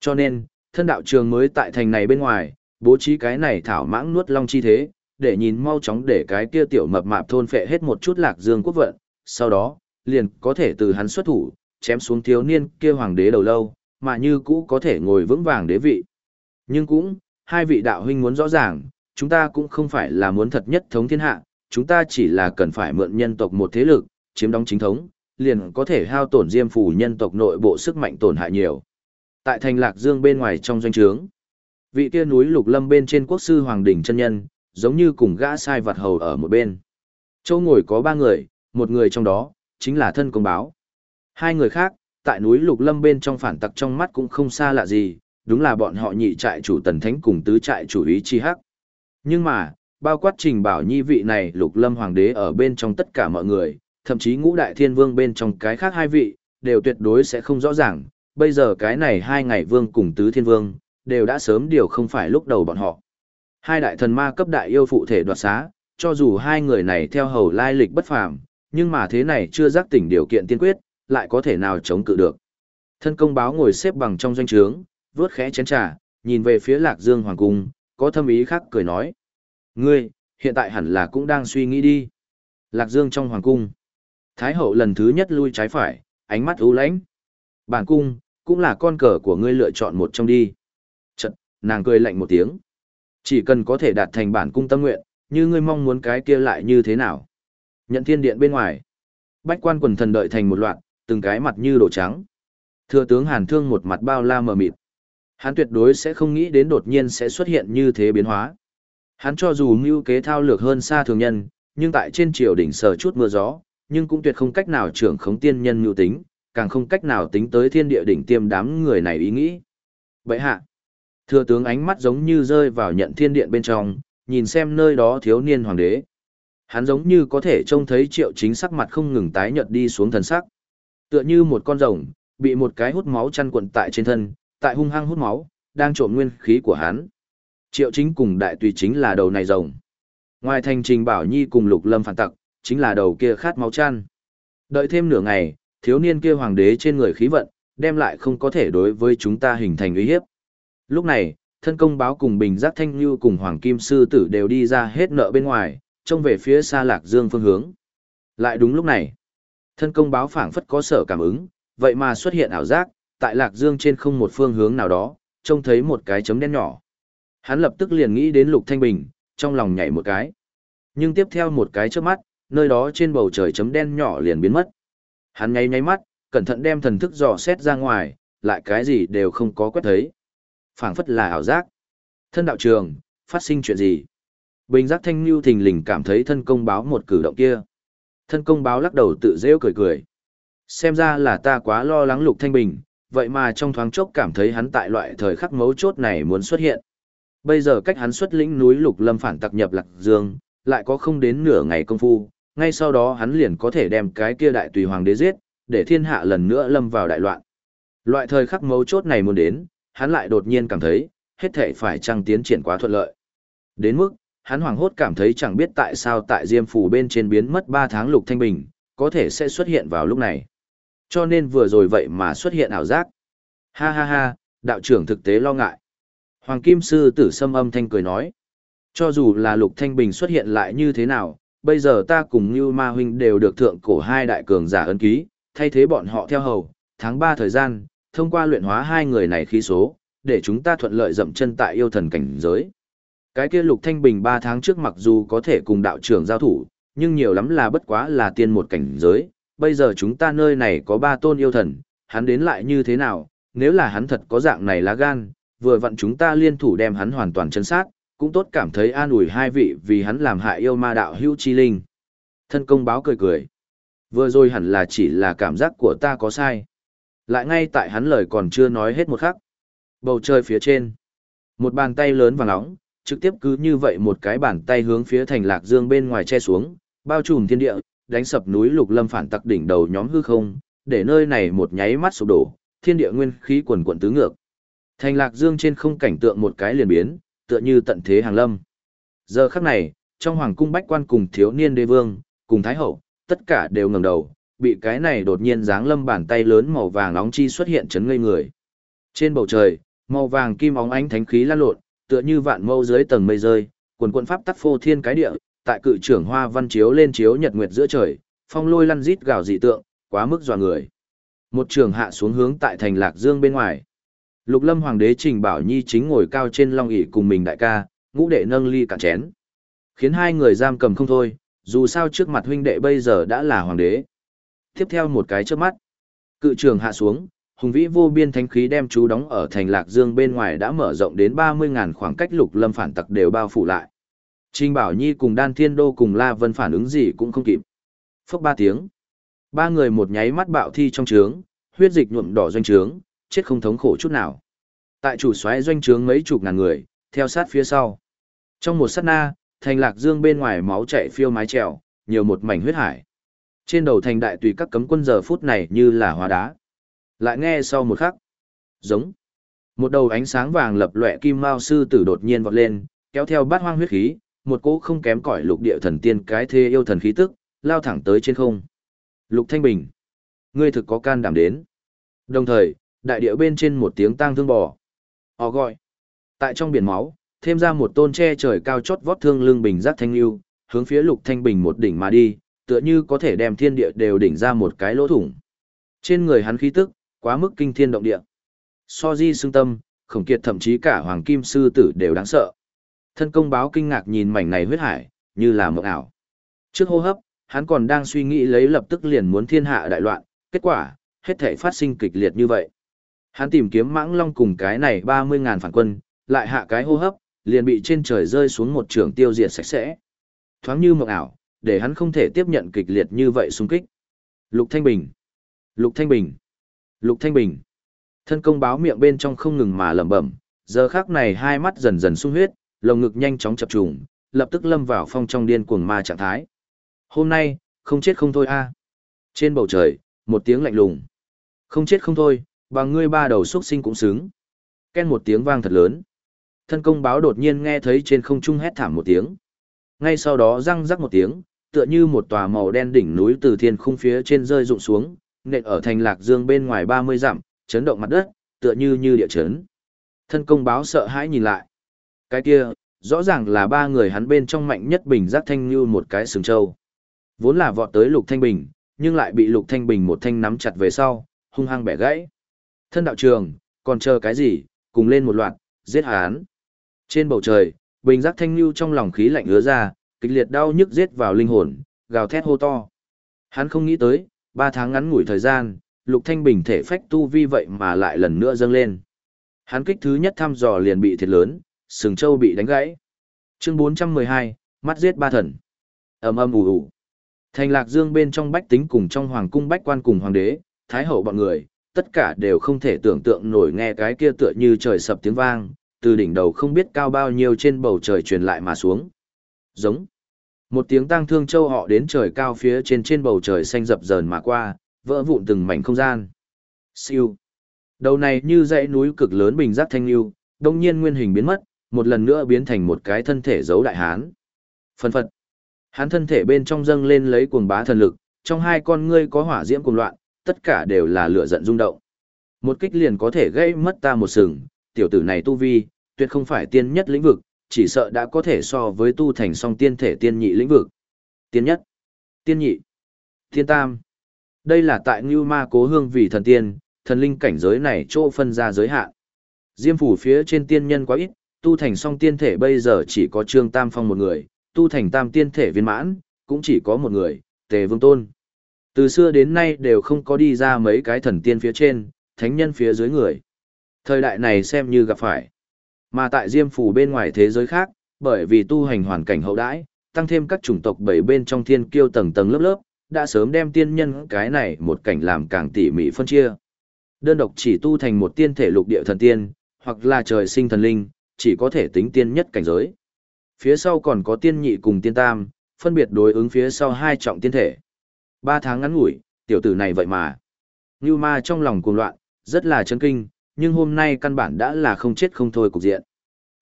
Cho nên, thân đạo trường mới tại thành này bên ngoài, bố trí cái này thảo mãng nuốt long chi thế, để nhìn mau chóng để cái kia tiểu mập mạp thôn phệ hết một chút lạc dương quốc vận, sau đó, liền có thể từ hắn xuất thủ, chém xuống thiếu niên kia hoàng đế đầu lâu, mà như cũ có thể ngồi vững vàng đế vị. Nhưng cũng, hai vị đạo huynh muốn rõ ràng, chúng ta cũng không phải là muốn thật nhất thống thiên hạ, chúng ta chỉ là cần phải mượn nhân tộc một thế lực, chiếm đóng chính thống, liền có thể hao tổn diêm phủ nhân tộc nội bộ sức mạnh tổn hại nhiều. Tại thành Lạc Dương bên ngoài trong doanh trướng, vị kia núi Lục Lâm bên trên quốc sư Hoàng đỉnh chân nhân, giống như cùng gã sai vặt hầu ở một bên. Châu ngồi có ba người, một người trong đó, chính là thân công báo. Hai người khác, tại núi Lục Lâm bên trong phản tặc trong mắt cũng không xa lạ gì, đúng là bọn họ nhị trại chủ tần thánh cùng tứ trại chủ ý chi hắc. Nhưng mà, bao quát trình bảo nhi vị này Lục Lâm Hoàng đế ở bên trong tất cả mọi người, thậm chí ngũ đại thiên vương bên trong cái khác hai vị, đều tuyệt đối sẽ không rõ ràng, bây giờ cái này hai ngày vương cùng tứ thiên vương, đều đã sớm điều không phải lúc đầu bọn họ. Hai đại thần ma cấp đại yêu phụ thể đoạt xá, cho dù hai người này theo hầu lai lịch bất phàm, nhưng mà thế này chưa giác tỉnh điều kiện tiên quyết, lại có thể nào chống cự được. Thân công báo ngồi xếp bằng trong doanh trướng, vớt khẽ chén trà, nhìn về phía Lạc Dương Hoàng Cung, có thâm ý khác cười nói. Ngươi, hiện tại hẳn là cũng đang suy nghĩ đi. Lạc Dương trong Hoàng Cung. Thái hậu lần thứ nhất lui trái phải, ánh mắt ưu lãnh. Bản cung, cũng là con cờ của ngươi lựa chọn một trong đi. Chật, nàng cười lạnh một tiếng. Chỉ cần có thể đạt thành bản cung tâm nguyện, như ngươi mong muốn cái kia lại như thế nào. Nhận thiên điện bên ngoài. Bách quan quần thần đợi thành một loạt, từng cái mặt như đổ trắng. Thừa tướng Hàn Thương một mặt bao la mờ mịt. Hắn tuyệt đối sẽ không nghĩ đến đột nhiên sẽ xuất hiện như thế biến hóa. Hắn cho dù mưu kế thao lược hơn xa thường nhân, nhưng tại trên triều đỉnh sờ chút mưa gió, nhưng cũng tuyệt không cách nào trưởng khống tiên nhân mưu tính, càng không cách nào tính tới thiên địa đỉnh tiêm đám người này ý nghĩ. Vậy hạ, thừa tướng ánh mắt giống như rơi vào nhận thiên điện bên trong, nhìn xem nơi đó thiếu niên hoàng đế. Hắn giống như có thể trông thấy triệu chính sắc mặt không ngừng tái nhợt đi xuống thần sắc. Tựa như một con rồng, bị một cái hút máu chăn quận tại trên thân, tại hung hăng hút máu, đang trộm nguyên khí của hắn. Triệu chính cùng đại tùy chính là đầu này rồng. Ngoài thành trình bảo nhi cùng lục lâm phản tặc, chính là đầu kia khát máu chăn. Đợi thêm nửa ngày, thiếu niên kia hoàng đế trên người khí vận, đem lại không có thể đối với chúng ta hình thành uy hiếp. Lúc này, thân công báo cùng bình giác thanh như cùng hoàng kim sư tử đều đi ra hết nợ bên ngoài, trông về phía xa lạc dương phương hướng. Lại đúng lúc này, thân công báo phảng phất có sở cảm ứng, vậy mà xuất hiện ảo giác, tại lạc dương trên không một phương hướng nào đó, trông thấy một cái chấm đen nhỏ. Hắn lập tức liền nghĩ đến lục thanh bình, trong lòng nhảy một cái. Nhưng tiếp theo một cái trước mắt, nơi đó trên bầu trời chấm đen nhỏ liền biến mất. Hắn nháy nháy mắt, cẩn thận đem thần thức dò xét ra ngoài, lại cái gì đều không có quét thấy. phảng phất là ảo giác. Thân đạo trường, phát sinh chuyện gì? Bình giác thanh lưu thình lình cảm thấy thân công báo một cử động kia. Thân công báo lắc đầu tự rêu cười cười. Xem ra là ta quá lo lắng lục thanh bình, vậy mà trong thoáng chốc cảm thấy hắn tại loại thời khắc mấu chốt này muốn xuất hiện. Bây giờ cách hắn xuất lĩnh núi lục lâm phản tặc nhập lạc dương, lại có không đến nửa ngày công phu, ngay sau đó hắn liền có thể đem cái kia đại tùy hoàng đế giết, để thiên hạ lần nữa lâm vào đại loạn. Loại thời khắc mấu chốt này muốn đến, hắn lại đột nhiên cảm thấy, hết thể phải trăng tiến triển quá thuận lợi. Đến mức, hắn hoàng hốt cảm thấy chẳng biết tại sao tại Diêm Phủ bên trên biến mất 3 tháng lục thanh bình, có thể sẽ xuất hiện vào lúc này. Cho nên vừa rồi vậy mà xuất hiện ảo giác. Ha ha ha, đạo trưởng thực tế lo ngại. Hoàng Kim Sư tử sâm âm thanh cười nói. Cho dù là lục thanh bình xuất hiện lại như thế nào, bây giờ ta cùng Như Ma Huynh đều được thượng cổ hai đại cường giả ấn ký, thay thế bọn họ theo hầu, tháng 3 thời gian, thông qua luyện hóa hai người này khí số, để chúng ta thuận lợi dậm chân tại yêu thần cảnh giới. Cái kia Lục Thanh Bình 3 tháng trước mặc dù có thể cùng đạo trưởng giao thủ, nhưng nhiều lắm là bất quá là tiên một cảnh giới, bây giờ chúng ta nơi này có ba tôn yêu thần, hắn đến lại như thế nào, nếu là hắn thật có dạng này lá gan, vừa vặn chúng ta liên thủ đem hắn hoàn toàn chân sát, cũng tốt cảm thấy an ủi hai vị vì hắn làm hại yêu ma đạo hữu chi linh. Thân công báo cười cười. Vừa rồi hẳn là chỉ là cảm giác của ta có sai. Lại ngay tại hắn lời còn chưa nói hết một khắc. Bầu trời phía trên. Một bàn tay lớn và nóng, trực tiếp cứ như vậy một cái bàn tay hướng phía thành lạc dương bên ngoài che xuống, bao trùm thiên địa, đánh sập núi lục lâm phản tặc đỉnh đầu nhóm hư không, để nơi này một nháy mắt sụp đổ, thiên địa nguyên khí quần quần tứ ngược. Thành lạc dương trên không cảnh tượng một cái liền biến, tựa như tận thế hàng lâm. Giờ khắc này, trong hoàng cung bách quan cùng thiếu niên đế vương, cùng thái hậu, tất cả đều ngẩng đầu, bị cái này đột nhiên giáng lâm bàn tay lớn màu vàng nóng chi xuất hiện chấn ngây người. Trên bầu trời, Màu vàng kim óng ánh thánh khí lan lộn, tựa như vạn mâu dưới tầng mây rơi, quần quần pháp tắc phô thiên cái địa, tại cự trưởng hoa văn chiếu lên chiếu nhật nguyệt giữa trời, phong lôi lăn rít gào dị tượng, quá mức dọa người. Một trường hạ xuống hướng tại thành Lạc Dương bên ngoài. Lục Lâm Hoàng đế Trình Bảo Nhi chính ngồi cao trên long ỷ cùng mình đại ca, ngũ đệ nâng ly cạn chén. Khiến hai người giam cầm không thôi, dù sao trước mặt huynh đệ bây giờ đã là hoàng đế. Tiếp theo một cái trước mắt, cự trường hạ xuống, hùng vĩ vô biên thánh khí đem chú đóng ở thành Lạc Dương bên ngoài đã mở rộng đến 30.000 khoảng cách Lục Lâm phản tặc đều bao phủ lại. Trình Bảo Nhi cùng Đan Thiên Đô cùng La Vân phản ứng gì cũng không kịp. Phốc ba tiếng. Ba người một nháy mắt bạo thi trong trướng, huyết dịch nhuộm đỏ doanh trướng, chết không thống khổ chút nào. Tại chủ xoáy doanh trướng mấy chục ngàn người, theo sát phía sau. Trong một sát na, thành lạc dương bên ngoài máu chảy phiêu mái trèo, nhiều một mảnh huyết hải. Trên đầu thành đại tùy các cấm quân giờ phút này như là hóa đá. Lại nghe sau một khắc. Giống. Một đầu ánh sáng vàng lập lòe kim mao sư tử đột nhiên vọt lên, kéo theo bát hoang huyết khí, một cỗ không kém cỏi lục địa thần tiên cái thê yêu thần khí tức, lao thẳng tới trên không. Lục Thanh Bình, ngươi thực có can đảm đến. Đồng thời, đại địa bên trên một tiếng tang thương bò. Họ gọi. Tại trong biển máu, thêm ra một tôn che trời cao chót vót thương lưng bình giác thanh lưu, hướng phía Lục Thanh Bình một đỉnh mà đi, tựa như có thể đem thiên địa đều đỉnh ra một cái lỗ thủng. Trên người hắn khí tức, quá mức kinh thiên động địa. So di xương tâm, khổng kiệt thậm chí cả hoàng kim sư tử đều đáng sợ. Thân công báo kinh ngạc nhìn mảnh này huyết hải, như là mộng ảo. Trước hô hấp, hắn còn đang suy nghĩ lấy lập tức liền muốn thiên hạ đại loạn, kết quả, hết thể phát sinh kịch liệt như vậy. Hắn tìm kiếm mãng long cùng cái này 30.000 phản quân, lại hạ cái hô hấp, liền bị trên trời rơi xuống một trường tiêu diệt sạch sẽ. Thoáng như mộng ảo, để hắn không thể tiếp nhận kịch liệt như vậy xung kích. Lục Thanh Bình, Lục Thanh Bình, Lục Thanh Bình. Thân công báo miệng bên trong không ngừng mà lẩm bẩm, giờ khắc này hai mắt dần dần sung huyết, lồng ngực nhanh chóng chập trùng, lập tức lâm vào phong trong điên cuồng ma trạng thái. Hôm nay, không chết không thôi a. Trên bầu trời, một tiếng lạnh lùng. Không chết không thôi, và ngươi ba đầu xuất sinh cũng xứng. Ken một tiếng vang thật lớn. Thân công báo đột nhiên nghe thấy trên không trung hét thảm một tiếng. Ngay sau đó răng rắc một tiếng, tựa như một tòa màu đen đỉnh núi từ thiên khung phía trên rơi rụng xuống, nện ở thành lạc dương bên ngoài 30 dặm, chấn động mặt đất, tựa như như địa chấn. Thân công báo sợ hãi nhìn lại. Cái kia, rõ ràng là ba người hắn bên trong mạnh nhất bình giác thanh như một cái sừng trâu. Vốn là vọt tới Lục Thanh Bình, nhưng lại bị Lục Thanh Bình một thanh nắm chặt về sau, hung hăng bẻ gãy. Thân đạo trường, còn chờ cái gì, cùng lên một loạt, giết hắn. Trên bầu trời, bình giác thanh lưu trong lòng khí lạnh ứa ra, kịch liệt đau nhức giết vào linh hồn, gào thét hô to. Hắn không nghĩ tới, ba tháng ngắn ngủi thời gian, Lục Thanh Bình thể phách tu vi vậy mà lại lần nữa dâng lên. Hắn kích thứ nhất thăm dò liền bị thiệt lớn, sừng châu bị đánh gãy. Chương 412, mắt giết ba thần. ầm ầm ủ ủ Thành Lạc Dương bên trong bách tính cùng trong hoàng cung bách quan cùng hoàng đế, thái hậu bọn người, tất cả đều không thể tưởng tượng nổi nghe cái kia tựa như trời sập tiếng vang, từ đỉnh đầu không biết cao bao nhiêu trên bầu trời truyền lại mà xuống. Giống. Một tiếng tang thương châu họ đến trời cao phía trên trên bầu trời xanh dập dờn mà qua, vỡ vụn từng mảnh không gian. Siêu. Đầu này như dãy núi cực lớn bình giác thanh lưu, đông nhiên nguyên hình biến mất, một lần nữa biến thành một cái thân thể giấu đại hán. Phân phật. Hắn thân thể bên trong dâng lên lấy cuồng bá thần lực, trong hai con ngươi có hỏa diễm cuồng loạn, tất cả đều là lửa giận rung động. Một kích liền có thể gây mất ta một sừng, tiểu tử này tu vi, tuyệt không phải tiên nhất lĩnh vực, chỉ sợ đã có thể so với tu thành song tiên thể tiên nhị lĩnh vực. Tiên nhất, tiên nhị, tiên tam. Đây là tại Ngưu Ma Cố Hương vì thần tiên, thần linh cảnh giới này chỗ phân ra giới hạn. Diêm phủ phía trên tiên nhân quá ít, tu thành song tiên thể bây giờ chỉ có Trương Tam Phong một người, tu thành tam tiên thể viên mãn, cũng chỉ có một người, Tề Vương Tôn. Từ xưa đến nay đều không có đi ra mấy cái thần tiên phía trên, thánh nhân phía dưới người. Thời đại này xem như gặp phải. Mà tại Diêm Phủ bên ngoài thế giới khác, bởi vì tu hành hoàn cảnh hậu đãi, tăng thêm các chủng tộc bảy bên trong thiên kiêu tầng tầng lớp lớp, đã sớm đem tiên nhân cái này một cảnh làm càng tỉ mỉ phân chia. Đơn độc chỉ tu thành một tiên thể lục địa thần tiên, hoặc là trời sinh thần linh, chỉ có thể tính tiên nhất cảnh giới. Phía sau còn có tiên nhị cùng tiên tam, phân biệt đối ứng phía sau hai trọng tiên thể. Ba tháng ngắn ngủi, tiểu tử này vậy mà. Như ma trong lòng cuồng loạn, rất là chấn kinh, nhưng hôm nay căn bản đã là không chết không thôi cục diện.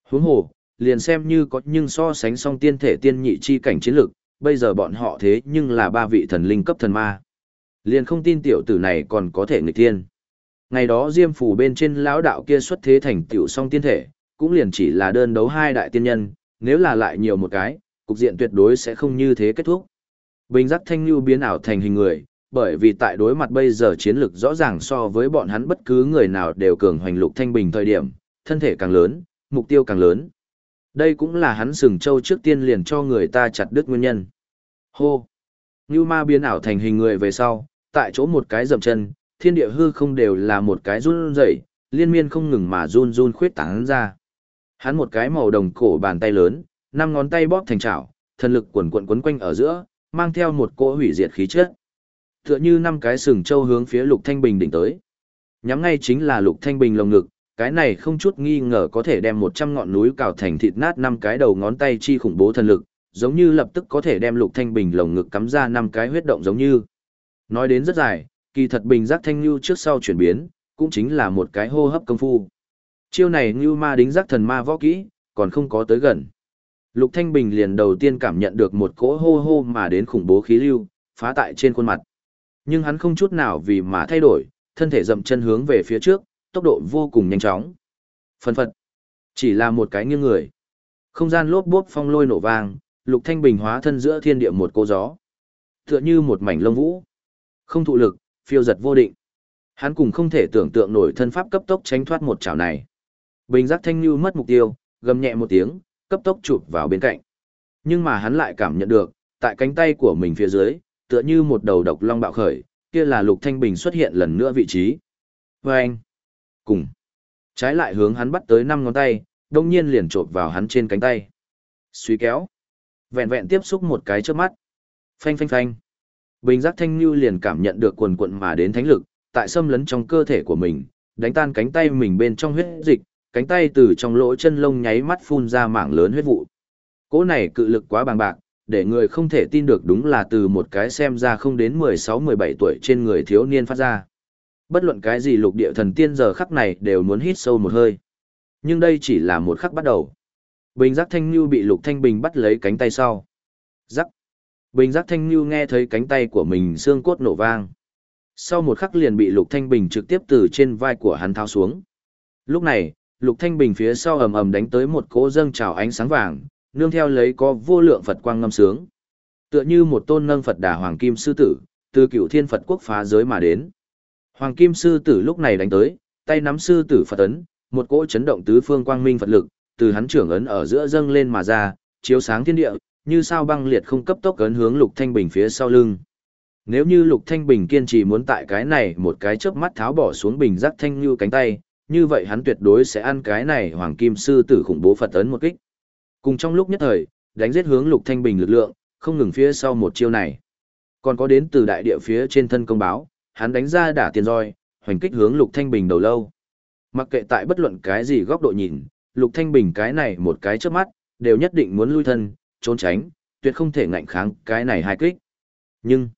Huống hồ, liền xem như có nhưng so sánh song tiên thể tiên nhị chi cảnh chiến lực, bây giờ bọn họ thế nhưng là ba vị thần linh cấp thần ma. Liền không tin tiểu tử này còn có thể nghịch tiên. Ngày đó Diêm phủ bên trên lão đạo kia xuất thế thành tiểu song tiên thể, cũng liền chỉ là đơn đấu hai đại tiên nhân, nếu là lại nhiều một cái, cục diện tuyệt đối sẽ không như thế kết thúc. Bình giác thanh lưu biến ảo thành hình người, bởi vì tại đối mặt bây giờ chiến lược rõ ràng so với bọn hắn bất cứ người nào đều cường hoành lục thanh bình thời điểm, thân thể càng lớn, mục tiêu càng lớn. Đây cũng là hắn sừng châu trước tiên liền cho người ta chặt đứt nguyên nhân. Hô! Như ma biến ảo thành hình người về sau, tại chỗ một cái dậm chân, thiên địa hư không đều là một cái run rẩy, liên miên không ngừng mà run run khuyết tán ra. Hắn một cái màu đồng cổ bàn tay lớn, năm ngón tay bóp thành chảo, thần lực quần quần quấn quanh ở giữa, mang theo một cỗ hủy diệt khí chất. Tựa như năm cái sừng châu hướng phía Lục Thanh Bình đỉnh tới. Nhắm ngay chính là Lục Thanh Bình lồng ngực, cái này không chút nghi ngờ có thể đem 100 ngọn núi cào thành thịt nát năm cái đầu ngón tay chi khủng bố thần lực, giống như lập tức có thể đem Lục Thanh Bình lồng ngực cắm ra năm cái huyết động giống như. Nói đến rất dài, kỳ thật bình giác thanh lưu trước sau chuyển biến, cũng chính là một cái hô hấp công phu. Chiêu này như ma đính giác thần ma võ kỹ, còn không có tới gần. Lục Thanh Bình liền đầu tiên cảm nhận được một cỗ hô hô mà đến khủng bố khí lưu, phá tại trên khuôn mặt. Nhưng hắn không chút nào vì mà thay đổi, thân thể dậm chân hướng về phía trước, tốc độ vô cùng nhanh chóng. Phần phật. Chỉ là một cái nghiêng người. Không gian lốp bốp phong lôi nổ vang, Lục Thanh Bình hóa thân giữa thiên địa một cô gió. Tựa như một mảnh lông vũ. Không thụ lực, phiêu giật vô định. Hắn cùng không thể tưởng tượng nổi thân pháp cấp tốc tránh thoát một chảo này. Bình giác thanh lưu mất mục tiêu, gầm nhẹ một tiếng, cấp tốc chụp vào bên cạnh. Nhưng mà hắn lại cảm nhận được, tại cánh tay của mình phía dưới, tựa như một đầu độc long bạo khởi, kia là Lục Thanh Bình xuất hiện lần nữa vị trí. Và anh, cùng, trái lại hướng hắn bắt tới năm ngón tay, đông nhiên liền chộp vào hắn trên cánh tay. Suy kéo, vẹn vẹn tiếp xúc một cái trước mắt. Phanh phanh phanh. Bình giác thanh lưu liền cảm nhận được quần quận mà đến thánh lực, tại xâm lấn trong cơ thể của mình, đánh tan cánh tay mình bên trong huyết dịch, cánh tay từ trong lỗ chân lông nháy mắt phun ra mảng lớn huyết vụ. Cỗ này cự lực quá bằng bạc, để người không thể tin được đúng là từ một cái xem ra không đến 16-17 tuổi trên người thiếu niên phát ra. Bất luận cái gì lục địa thần tiên giờ khắc này đều muốn hít sâu một hơi. Nhưng đây chỉ là một khắc bắt đầu. Bình giác thanh như bị lục thanh bình bắt lấy cánh tay sau. Giác. Bình giác thanh như nghe thấy cánh tay của mình xương cốt nổ vang. Sau một khắc liền bị lục thanh bình trực tiếp từ trên vai của hắn tháo xuống. Lúc này, lục thanh bình phía sau ầm ầm đánh tới một cỗ dâng trào ánh sáng vàng, nương theo lấy có vô lượng Phật quang ngâm sướng. Tựa như một tôn nâng Phật đà Hoàng Kim Sư Tử, từ cựu thiên Phật quốc phá giới mà đến. Hoàng Kim Sư Tử lúc này đánh tới, tay nắm Sư Tử Phật ấn, một cỗ chấn động tứ phương quang minh Phật lực, từ hắn trưởng ấn ở giữa dâng lên mà ra, chiếu sáng thiên địa, như sao băng liệt không cấp tốc ấn hướng Lục Thanh Bình phía sau lưng. Nếu như Lục Thanh Bình kiên trì muốn tại cái này một cái chớp mắt tháo bỏ xuống bình giác thanh như cánh tay, như vậy hắn tuyệt đối sẽ ăn cái này Hoàng Kim Sư Tử khủng bố Phật ấn một kích. Cùng trong lúc nhất thời, đánh giết hướng Lục Thanh Bình lực lượng, không ngừng phía sau một chiêu này. Còn có đến từ đại địa phía trên thân công báo, hắn đánh ra đả tiền roi, hoành kích hướng Lục Thanh Bình đầu lâu. Mặc kệ tại bất luận cái gì góc độ nhìn, Lục Thanh Bình cái này một cái trước mắt, đều nhất định muốn lui thân, trốn tránh, tuyệt không thể ngạnh kháng cái này hai kích. Nhưng,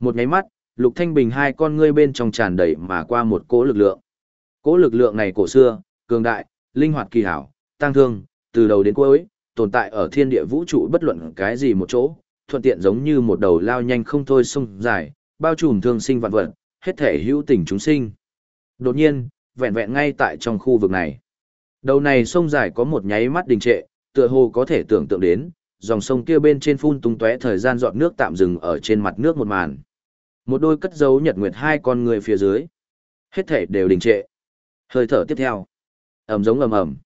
một nháy mắt, Lục Thanh Bình hai con ngươi bên trong tràn đầy mà qua một cỗ lực lượng. Cỗ lực lượng này cổ xưa, cường đại, linh hoạt kỳ hảo, tăng thương, từ đầu đến cuối, tồn tại ở thiên địa vũ trụ bất luận cái gì một chỗ, thuận tiện giống như một đầu lao nhanh không thôi sông dài, bao trùm thương sinh vạn vật, hết thể hữu tình chúng sinh. Đột nhiên, vẹn vẹn ngay tại trong khu vực này. Đầu này sông dài có một nháy mắt đình trệ, tựa hồ có thể tưởng tượng đến, dòng sông kia bên trên phun tung tóe thời gian giọt nước tạm dừng ở trên mặt nước một màn. Một đôi cất dấu nhật nguyệt hai con người phía dưới. Hết thể đều đình trệ. Hơi thở tiếp theo. ầm giống ầm ầm.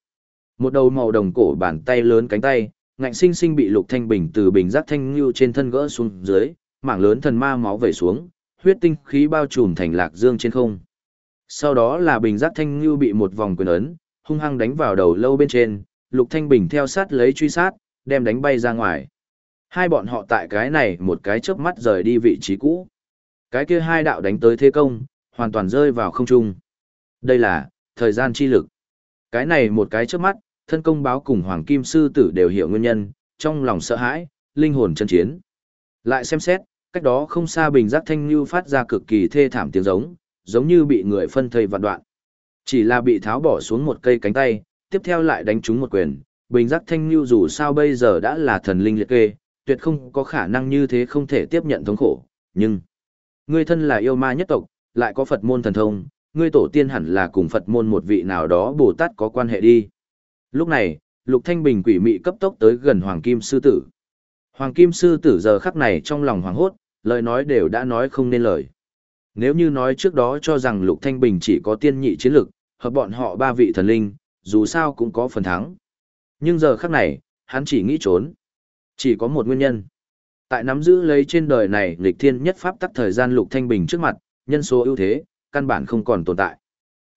Một đầu màu đồng cổ bàn tay lớn cánh tay, ngạnh sinh sinh bị Lục Thanh Bình từ bình giác thanh lưu trên thân gỡ xuống dưới, mảng lớn thần ma máu vẩy xuống, huyết tinh khí bao trùm thành lạc dương trên không. Sau đó là bình giác thanh lưu bị một vòng quyền ấn, hung hăng đánh vào đầu lâu bên trên, Lục Thanh Bình theo sát lấy truy sát, đem đánh bay ra ngoài. Hai bọn họ tại cái này một cái chớp mắt rời đi vị trí cũ. Cái kia hai đạo đánh tới thế công, hoàn toàn rơi vào không trung. Đây là, thời gian chi lực. Cái này một cái chớp mắt, thân công báo cùng Hoàng Kim Sư Tử đều hiểu nguyên nhân, trong lòng sợ hãi, linh hồn chân chiến. Lại xem xét, cách đó không xa bình giác thanh như phát ra cực kỳ thê thảm tiếng giống, giống như bị người phân thây vạn đoạn. Chỉ là bị tháo bỏ xuống một cây cánh tay, tiếp theo lại đánh trúng một quyền, bình giác thanh như dù sao bây giờ đã là thần linh liệt kê, tuyệt không có khả năng như thế không thể tiếp nhận thống khổ, nhưng người thân là yêu ma nhất tộc, lại có Phật môn thần thông, ngươi tổ tiên hẳn là cùng Phật môn một vị nào đó Bồ Tát có quan hệ đi. Lúc này, Lục Thanh Bình quỷ mị cấp tốc tới gần Hoàng Kim Sư Tử. Hoàng Kim Sư Tử giờ khắc này trong lòng hoàng hốt, lời nói đều đã nói không nên lời. Nếu như nói trước đó cho rằng Lục Thanh Bình chỉ có tiên nhị chiến lực, hợp bọn họ ba vị thần linh, dù sao cũng có phần thắng. Nhưng giờ khắc này, hắn chỉ nghĩ trốn. Chỉ có một nguyên nhân. Tại nắm giữ lấy trên đời này nghịch thiên nhất pháp tắc thời gian Lục Thanh Bình trước mặt, nhân số ưu thế, căn bản không còn tồn tại.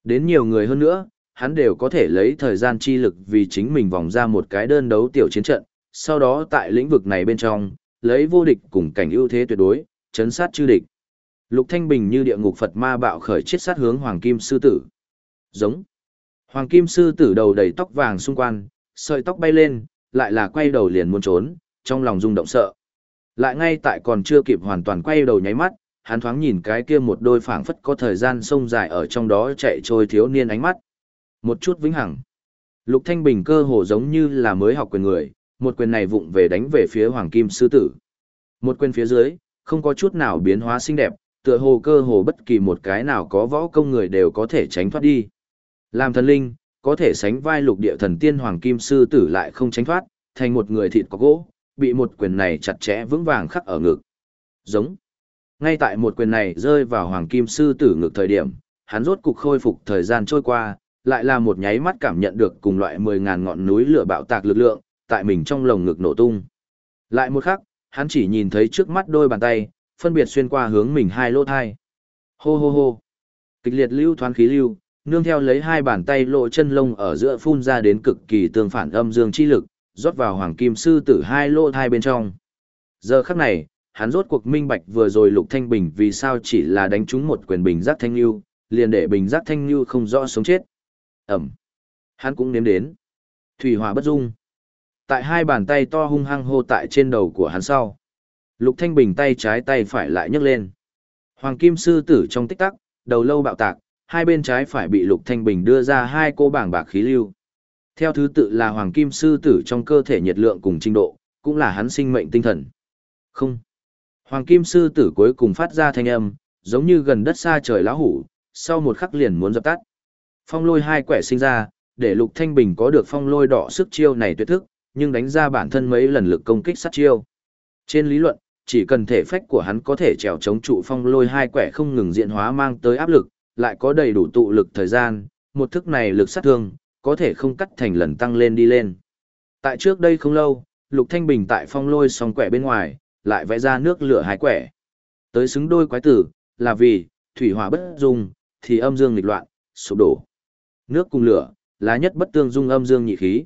Đến nhiều người hơn nữa, hắn đều có thể lấy thời gian chi lực vì chính mình vòng ra một cái đơn đấu tiểu chiến trận, sau đó tại lĩnh vực này bên trong, lấy vô địch cùng cảnh ưu thế tuyệt đối, chấn sát chư địch. Lục Thanh Bình như địa ngục Phật ma bạo khởi chết sát hướng Hoàng Kim Sư Tử. Giống. Hoàng Kim Sư Tử đầu đầy tóc vàng xung quanh, sợi tóc bay lên, lại là quay đầu liền muốn trốn, trong lòng rung động sợ. Lại ngay tại còn chưa kịp hoàn toàn quay đầu nháy mắt, hắn thoáng nhìn cái kia một đôi phảng phất có thời gian sông dài ở trong đó chạy trôi thiếu niên ánh mắt. Một chút vĩnh hằng. Lục Thanh Bình cơ hồ giống như là mới học quyền người, một quyền này vụng về đánh về phía Hoàng Kim Sư Tử. Một quyền phía dưới, không có chút nào biến hóa xinh đẹp, tựa hồ cơ hồ bất kỳ một cái nào có võ công người đều có thể tránh thoát đi. Làm thần linh, có thể sánh vai lục địa thần tiên Hoàng Kim Sư Tử lại không tránh thoát, thành một người thịt có gỗ, bị một quyền này chặt chẽ vững vàng khắc ở ngực. Giống. Ngay tại một quyền này rơi vào Hoàng Kim Sư Tử ngược thời điểm, hắn rốt cục khôi phục thời gian trôi qua, lại là một nháy mắt cảm nhận được cùng loại 10.000 ngọn núi lửa bạo tạc lực lượng, tại mình trong lồng ngực nổ tung. Lại một khắc, hắn chỉ nhìn thấy trước mắt đôi bàn tay, phân biệt xuyên qua hướng mình hai lỗ thai. Hô hô hô. Kịch liệt lưu thoáng khí lưu, nương theo lấy hai bàn tay lộ chân lông ở giữa phun ra đến cực kỳ tương phản âm dương chi lực, rót vào hoàng kim sư tử hai lỗ thai bên trong. Giờ khắc này, hắn rốt cuộc minh bạch vừa rồi lục thanh bình vì sao chỉ là đánh trúng một quyền bình giác thanh lưu, liền để bình giác thanh lưu không rõ sống chết. Ẩm. Hắn cũng nếm đến. Thủy hỏa bất dung. Tại hai bàn tay to hung hăng hô tại trên đầu của hắn sau. Lục Thanh Bình tay trái tay phải lại nhấc lên. Hoàng Kim Sư Tử trong tích tắc, đầu lâu bạo tạc, hai bên trái phải bị Lục Thanh Bình đưa ra hai cô bảng bạc khí lưu. Theo thứ tự là Hoàng Kim Sư Tử trong cơ thể nhiệt lượng cùng trình độ, cũng là hắn sinh mệnh tinh thần. Không. Hoàng Kim Sư Tử cuối cùng phát ra thanh âm, giống như gần đất xa trời lá hủ, sau một khắc liền muốn dập tắt. Phong lôi hai quẻ sinh ra, để Lục Thanh Bình có được phong lôi đỏ sức chiêu này tuyệt thức, nhưng đánh ra bản thân mấy lần lực công kích sát chiêu. Trên lý luận, chỉ cần thể phách của hắn có thể trèo chống trụ phong lôi hai quẻ không ngừng diện hóa mang tới áp lực, lại có đầy đủ tụ lực thời gian, một thức này lực sát thương, có thể không cắt thành lần tăng lên đi lên. Tại trước đây không lâu, Lục Thanh Bình tại phong lôi song quẻ bên ngoài, lại vẽ ra nước lửa hái quẻ. Tới xứng đôi quái tử, là vì, thủy hỏa bất dung, thì âm dương nghịch loạn, sụp đổ. Nước cùng lửa, là nhất bất tương dung âm dương nhị khí.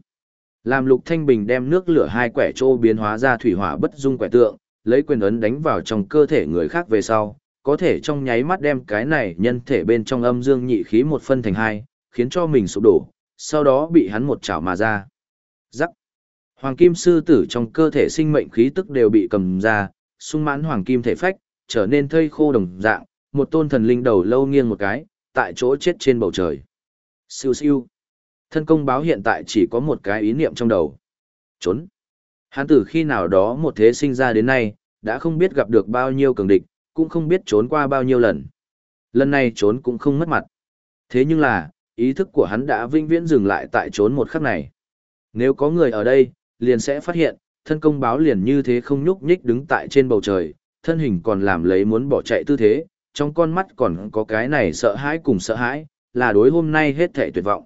Làm Lục Thanh Bình đem nước lửa hai quẻ trô biến hóa ra thủy hỏa bất dung quẻ tượng, lấy quyền ấn đánh vào trong cơ thể người khác về sau, có thể trong nháy mắt đem cái này nhân thể bên trong âm dương nhị khí một phân thành hai, khiến cho mình sụp đổ, sau đó bị hắn một chảo mà ra. Rắc. Hoàng kim sư tử trong cơ thể sinh mệnh khí tức đều bị cầm ra, sung mãn hoàng kim thể phách, trở nên thây khô đồng dạng, một tôn thần linh đầu lâu nghiêng một cái, tại chỗ chết trên bầu trời. Siêu siêu. Thân công báo hiện tại chỉ có một cái ý niệm trong đầu. Trốn. Hắn từ khi nào đó một thế sinh ra đến nay, đã không biết gặp được bao nhiêu cường địch, cũng không biết trốn qua bao nhiêu lần. Lần này trốn cũng không mất mặt. Thế nhưng là, ý thức của hắn đã vinh viễn dừng lại tại trốn một khắc này. Nếu có người ở đây, liền sẽ phát hiện, thân công báo liền như thế không nhúc nhích đứng tại trên bầu trời, thân hình còn làm lấy muốn bỏ chạy tư thế, trong con mắt còn có cái này sợ hãi cùng sợ hãi, là đối hôm nay hết thể tuyệt vọng.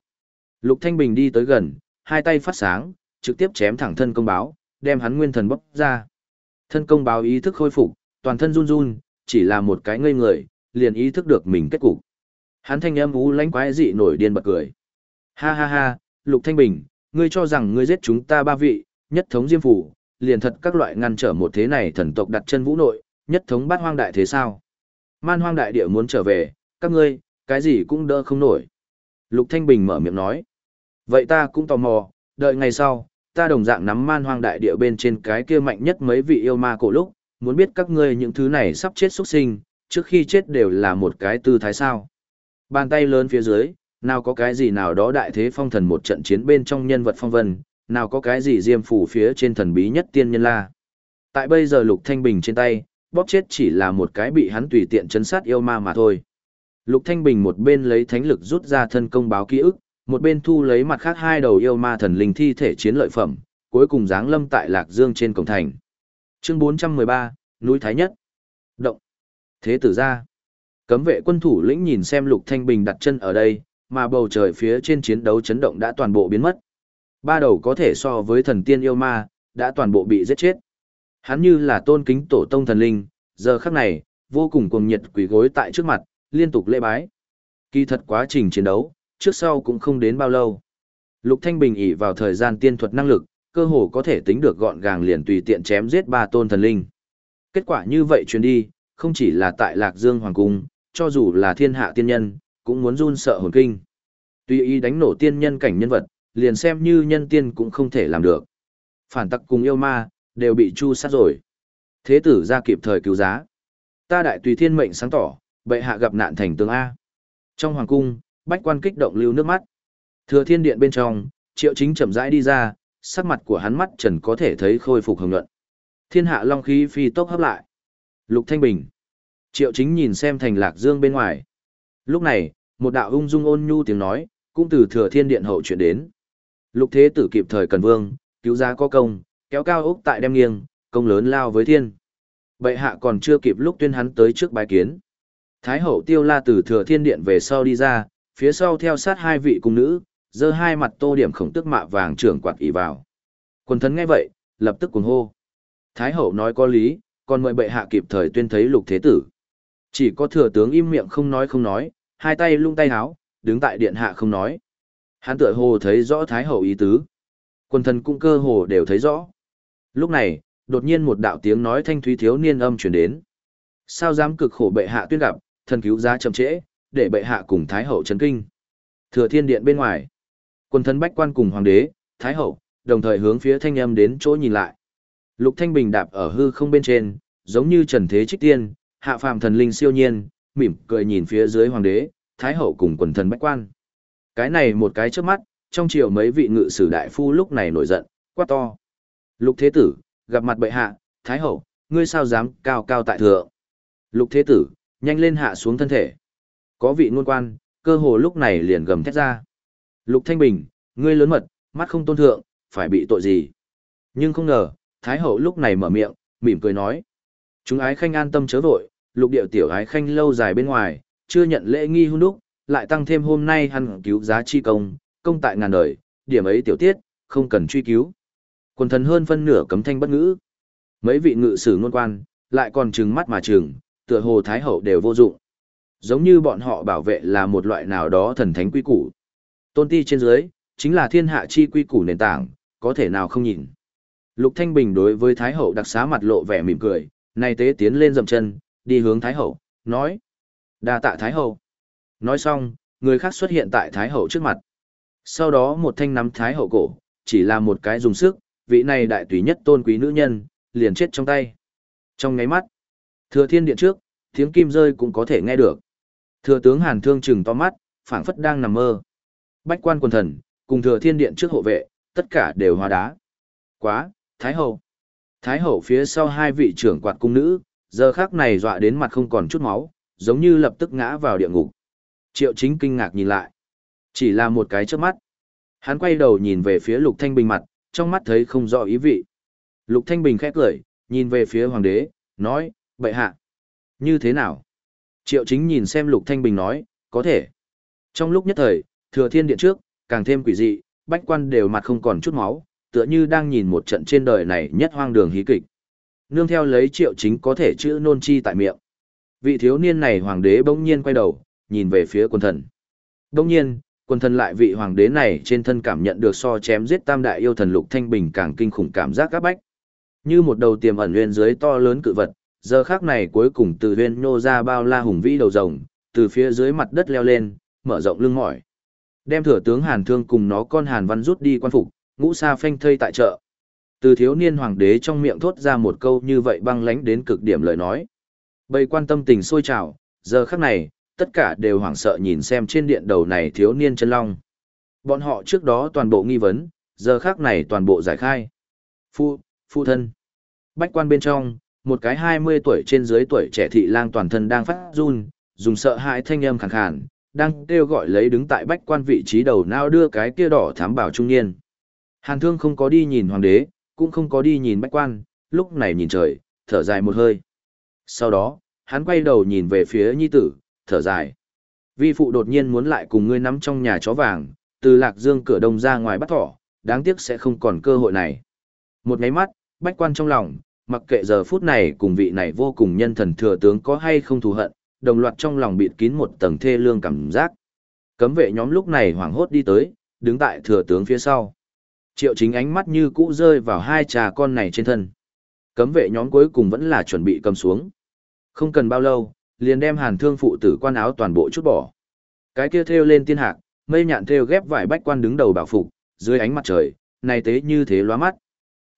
Lục Thanh Bình đi tới gần, hai tay phát sáng, trực tiếp chém thẳng thân công báo, đem hắn nguyên thần bóc ra. Thân công báo ý thức khôi phục, toàn thân run run, chỉ là một cái ngây người, liền ý thức được mình kết cục. Hắn thanh âm u lãnh quái dị nổi điên bật cười. Ha ha ha, Lục Thanh Bình, ngươi cho rằng ngươi giết chúng ta ba vị, nhất thống diêm phủ, liền thật các loại ngăn trở một thế này thần tộc đặt chân vũ nội, nhất thống bát hoang đại thế sao? Man hoang đại địa muốn trở về, các ngươi, cái gì cũng đỡ không nổi. Lục Thanh Bình mở miệng nói. Vậy ta cũng tò mò, đợi ngày sau, ta đồng dạng nắm man hoang đại địa bên trên cái kia mạnh nhất mấy vị yêu ma cổ lúc, muốn biết các ngươi những thứ này sắp chết xuất sinh, trước khi chết đều là một cái tư thái sao. Bàn tay lớn phía dưới, nào có cái gì nào đó đại thế phong thần một trận chiến bên trong nhân vật phong vân, nào có cái gì diêm phủ phía trên thần bí nhất tiên nhân la. Tại bây giờ lục thanh bình trên tay, bóp chết chỉ là một cái bị hắn tùy tiện chấn sát yêu ma mà thôi. Lục Thanh Bình một bên lấy thánh lực rút ra thân công báo ký ức, một bên thu lấy mặt khác hai đầu yêu ma thần linh thi thể chiến lợi phẩm, cuối cùng giáng lâm tại Lạc Dương trên cổng thành. Chương 413, núi Thái Nhất. Động. Thế tử ra. Cấm vệ quân thủ lĩnh nhìn xem Lục Thanh Bình đặt chân ở đây, mà bầu trời phía trên chiến đấu chấn động đã toàn bộ biến mất. Ba đầu có thể so với thần tiên yêu ma, đã toàn bộ bị giết chết. Hắn như là tôn kính tổ tông thần linh, giờ khắc này, vô cùng cuồng nhiệt quỳ gối tại trước mặt, liên tục lễ bái. Kỳ thật quá trình chiến đấu, trước sau cũng không đến bao lâu. Lục Thanh Bình ỷ vào thời gian tiên thuật năng lực, cơ hồ có thể tính được gọn gàng liền tùy tiện chém giết ba tôn thần linh. Kết quả như vậy truyền đi, không chỉ là tại Lạc Dương Hoàng Cung, cho dù là thiên hạ tiên nhân, cũng muốn run sợ hồn kinh. Tuy ý đánh nổ tiên nhân cảnh nhân vật, liền xem như nhân tiên cũng không thể làm được. Phản tắc cùng yêu ma, đều bị chu sát rồi. Thế tử ra kịp thời cứu giá. Ta đại tùy thiên mệnh sáng tỏ, bệ hạ gặp nạn thành tướng A. Trong hoàng cung, bách quan kích động lưu nước mắt. Thừa thiên điện bên trong, triệu chính chậm rãi đi ra, sắc mặt của hắn mắt trần có thể thấy khôi phục hồng nhuận. Thiên hạ long khí phi tốc hấp lại. Lục Thanh Bình. Triệu chính nhìn xem thành lạc dương bên ngoài. Lúc này, một đạo ung dung ôn nhu tiếng nói, cũng từ thừa thiên điện hậu chuyển đến. Lục thế tử kịp thời cần vương, cứu giá có công, kéo cao ốc tại đem nghiêng, công lớn lao với thiên. Bệ hạ còn chưa kịp lúc tuyên hắn tới trước bài kiến. Thái hậu tiêu la từ thừa thiên điện về sau đi ra, phía sau theo sát hai vị cung nữ, giơ hai mặt tô điểm khổng tức mạ vàng trưởng quạt ý vào. Quần thần nghe vậy, lập tức cuồng hô. Thái hậu nói có lý, còn mời bệ hạ kịp thời tuyên thấy lục thế tử. Chỉ có thừa tướng im miệng không nói không nói, hai tay lung tay háo, đứng tại điện hạ không nói. Hắn tựa hồ thấy rõ Thái hậu ý tứ. Quần thần cũng cơ hồ đều thấy rõ. Lúc này, đột nhiên một đạo tiếng nói thanh thúy thiếu niên âm truyền đến. Sao dám cực khổ bệ hạ tuyên gặp, thần cứu giá chậm trễ, để bệ hạ cùng Thái hậu chấn kinh. Thừa thiên điện bên ngoài, quân thần bách quan cùng hoàng đế, Thái hậu, đồng thời hướng phía thanh âm đến chỗ nhìn lại. Lục Thanh Bình đạp ở hư không bên trên, giống như trần thế trích tiên, hạ phàm thần linh siêu nhiên, mỉm cười nhìn phía dưới hoàng đế, Thái hậu cùng quần thần bách quan. Cái này một cái trước mắt, trong triều mấy vị ngự sử đại phu lúc này nổi giận, quát to. Lục thế tử, gặp mặt bệ hạ, Thái hậu, ngươi sao dám cao cao tại thượng. Lục thế tử, nhanh lên hạ xuống thân thể. Có vị ngôn quan, cơ hồ lúc này liền gầm thét ra. Lục Thanh Bình, ngươi lớn mật, mắt không tôn thượng, phải bị tội gì. Nhưng không ngờ, Thái hậu lúc này mở miệng, mỉm cười nói. Chúng ái khanh an tâm chớ vội, lục điệu tiểu ái khanh lâu dài bên ngoài, chưa nhận lễ nghi hôn đúc, lại tăng thêm hôm nay hắn cứu giá chi công, công tại ngàn đời, điểm ấy tiểu tiết, không cần truy cứu. Quần thần hơn phân nửa cấm thanh bất ngữ. Mấy vị ngự sử ngôn quan, lại còn trừng mắt mà trừng, tựa hồ thái hậu đều vô dụng. Giống như bọn họ bảo vệ là một loại nào đó thần thánh quy củ. Tôn ti trên dưới, chính là thiên hạ chi quy củ nền tảng, có thể nào không nhìn. Lục Thanh Bình đối với Thái Hậu đặc xá mặt lộ vẻ mỉm cười, này tế tiến lên dậm chân, đi hướng Thái Hậu, nói. đa tạ Thái Hậu. Nói xong, người khác xuất hiện tại Thái Hậu trước mặt. Sau đó một thanh nắm Thái Hậu cổ, chỉ là một cái dùng sức, vị này đại tùy nhất tôn quý nữ nhân, liền chết trong tay. Trong ngáy mắt, thừa thiên điện trước, tiếng kim rơi cũng có thể nghe được. Thừa tướng Hàn Thương chừng to mắt, phảng phất đang nằm mơ. Bách quan quần thần, cùng thừa thiên điện trước hộ vệ, tất cả đều hóa đá. Quá, Thái Hậu. Thái Hậu phía sau hai vị trưởng quạt cung nữ, giờ khác này dọa đến mặt không còn chút máu, giống như lập tức ngã vào địa ngục. Triệu chính kinh ngạc nhìn lại. Chỉ là một cái chớp mắt. Hắn quay đầu nhìn về phía Lục Thanh Bình mặt, trong mắt thấy không rõ ý vị. Lục Thanh Bình khẽ cười, nhìn về phía hoàng đế, nói, bệ hạ. Như thế nào? Triệu chính nhìn xem Lục Thanh Bình nói, có thể. Trong lúc nhất thời, thừa thiên điện trước, càng thêm quỷ dị, bách quan đều mặt không còn chút máu, tựa như đang nhìn một trận trên đời này nhất hoang đường hí kịch. Nương theo lấy triệu chính có thể chữ nôn chi tại miệng. Vị thiếu niên này hoàng đế bỗng nhiên quay đầu, nhìn về phía quân thần. Bỗng nhiên, quân thần lại vị hoàng đế này trên thân cảm nhận được so chém giết tam đại yêu thần lục thanh bình càng kinh khủng cảm giác các bách. Như một đầu tiềm ẩn nguyên dưới to lớn cự vật, giờ khác này cuối cùng từ huyên nhô ra bao la hùng vĩ đầu rồng, từ phía dưới mặt đất leo lên, mở rộng lưng mỏi. Đem thừa tướng Hàn Thương cùng nó con Hàn Văn rút đi quan phục, ngũ sa phanh thây tại chợ. Từ thiếu niên hoàng đế trong miệng thốt ra một câu như vậy băng lánh đến cực điểm lời nói. Bầy quan tâm tình sôi trào, giờ khắc này, tất cả đều hoảng sợ nhìn xem trên điện đầu này thiếu niên chân long. Bọn họ trước đó toàn bộ nghi vấn, giờ khắc này toàn bộ giải khai. Phu, phu thân. Bách quan bên trong, một cái 20 tuổi trên dưới tuổi trẻ thị lang toàn thân đang phát run, dùng sợ hãi thanh âm khàn khàn, đang kêu gọi lấy đứng tại bách quan vị trí đầu nao đưa cái kia đỏ thám bảo trung niên. Hàn thương không có đi nhìn hoàng đế, cũng không có đi nhìn bách quan, lúc này nhìn trời, thở dài một hơi. Sau đó, hắn quay đầu nhìn về phía nhi tử, thở dài. Vi phụ đột nhiên muốn lại cùng ngươi nắm trong nhà chó vàng, từ lạc dương cửa đông ra ngoài bắt thỏ, đáng tiếc sẽ không còn cơ hội này. Một ngáy mắt, bách quan trong lòng, mặc kệ giờ phút này cùng vị này vô cùng nhân thần thừa tướng có hay không thù hận, đồng loạt trong lòng bịt kín một tầng thê lương cảm giác. Cấm vệ nhóm lúc này hoảng hốt đi tới, đứng tại thừa tướng phía sau. Triệu chính ánh mắt như cũ rơi vào hai trà con này trên thân. Cấm vệ nhóm cuối cùng vẫn là chuẩn bị cầm xuống. Không cần bao lâu, liền đem hàn thương phụ tử quan áo toàn bộ chút bỏ. Cái kia thêu lên tiên hạc, mây nhạn thêu ghép vải bách quan đứng đầu bảo phục, dưới ánh mặt trời, này tế như thế lóa mắt.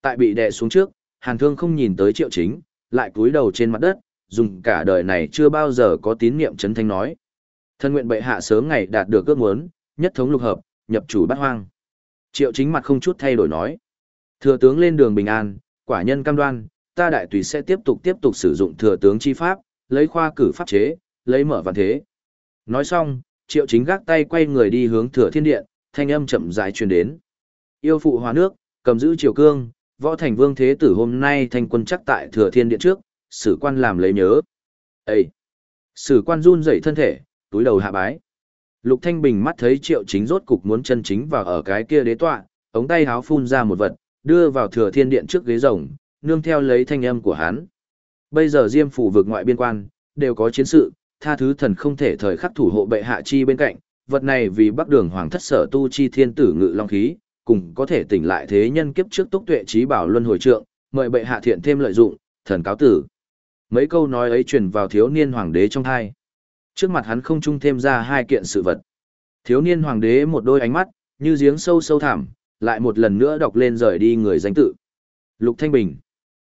Tại bị đè xuống trước, hàn thương không nhìn tới triệu chính, lại cúi đầu trên mặt đất, dùng cả đời này chưa bao giờ có tín niệm chấn thanh nói. Thân nguyện bệ hạ sớm ngày đạt được ước muốn, nhất thống lục hợp, nhập chủ bát hoang. Triệu chính mặt không chút thay đổi nói. Thừa tướng lên đường bình an, quả nhân cam đoan, ta đại tùy sẽ tiếp tục tiếp tục sử dụng thừa tướng chi pháp, lấy khoa cử pháp chế, lấy mở văn thế. Nói xong, triệu chính gác tay quay người đi hướng thừa thiên điện, thanh âm chậm rãi truyền đến. Yêu phụ hóa nước, cầm giữ triều cương, võ thành vương thế tử hôm nay thành quân chắc tại thừa thiên điện trước, sử quan làm lấy nhớ. Ê! Sử quan run dậy thân thể, túi đầu hạ bái. Lục Thanh Bình mắt thấy triệu chính rốt cục muốn chân chính vào ở cái kia đế tọa, ống tay háo phun ra một vật, đưa vào thừa thiên điện trước ghế rồng, nương theo lấy thanh âm của hắn. Bây giờ Diêm phủ vực ngoại biên quan, đều có chiến sự, tha thứ thần không thể thời khắc thủ hộ bệ hạ chi bên cạnh, vật này vì bắc đường hoàng thất sở tu chi thiên tử ngự long khí, cùng có thể tỉnh lại thế nhân kiếp trước túc tuệ trí bảo luân hồi trượng, mời bệ hạ thiện thêm lợi dụng, thần cáo tử. Mấy câu nói ấy truyền vào thiếu niên hoàng đế trong tai. Trước mặt hắn không trung thêm ra hai kiện sự vật. Thiếu niên hoàng đế một đôi ánh mắt, như giếng sâu sâu thẳm, lại một lần nữa đọc lên rời đi người danh tự. Lục Thanh Bình.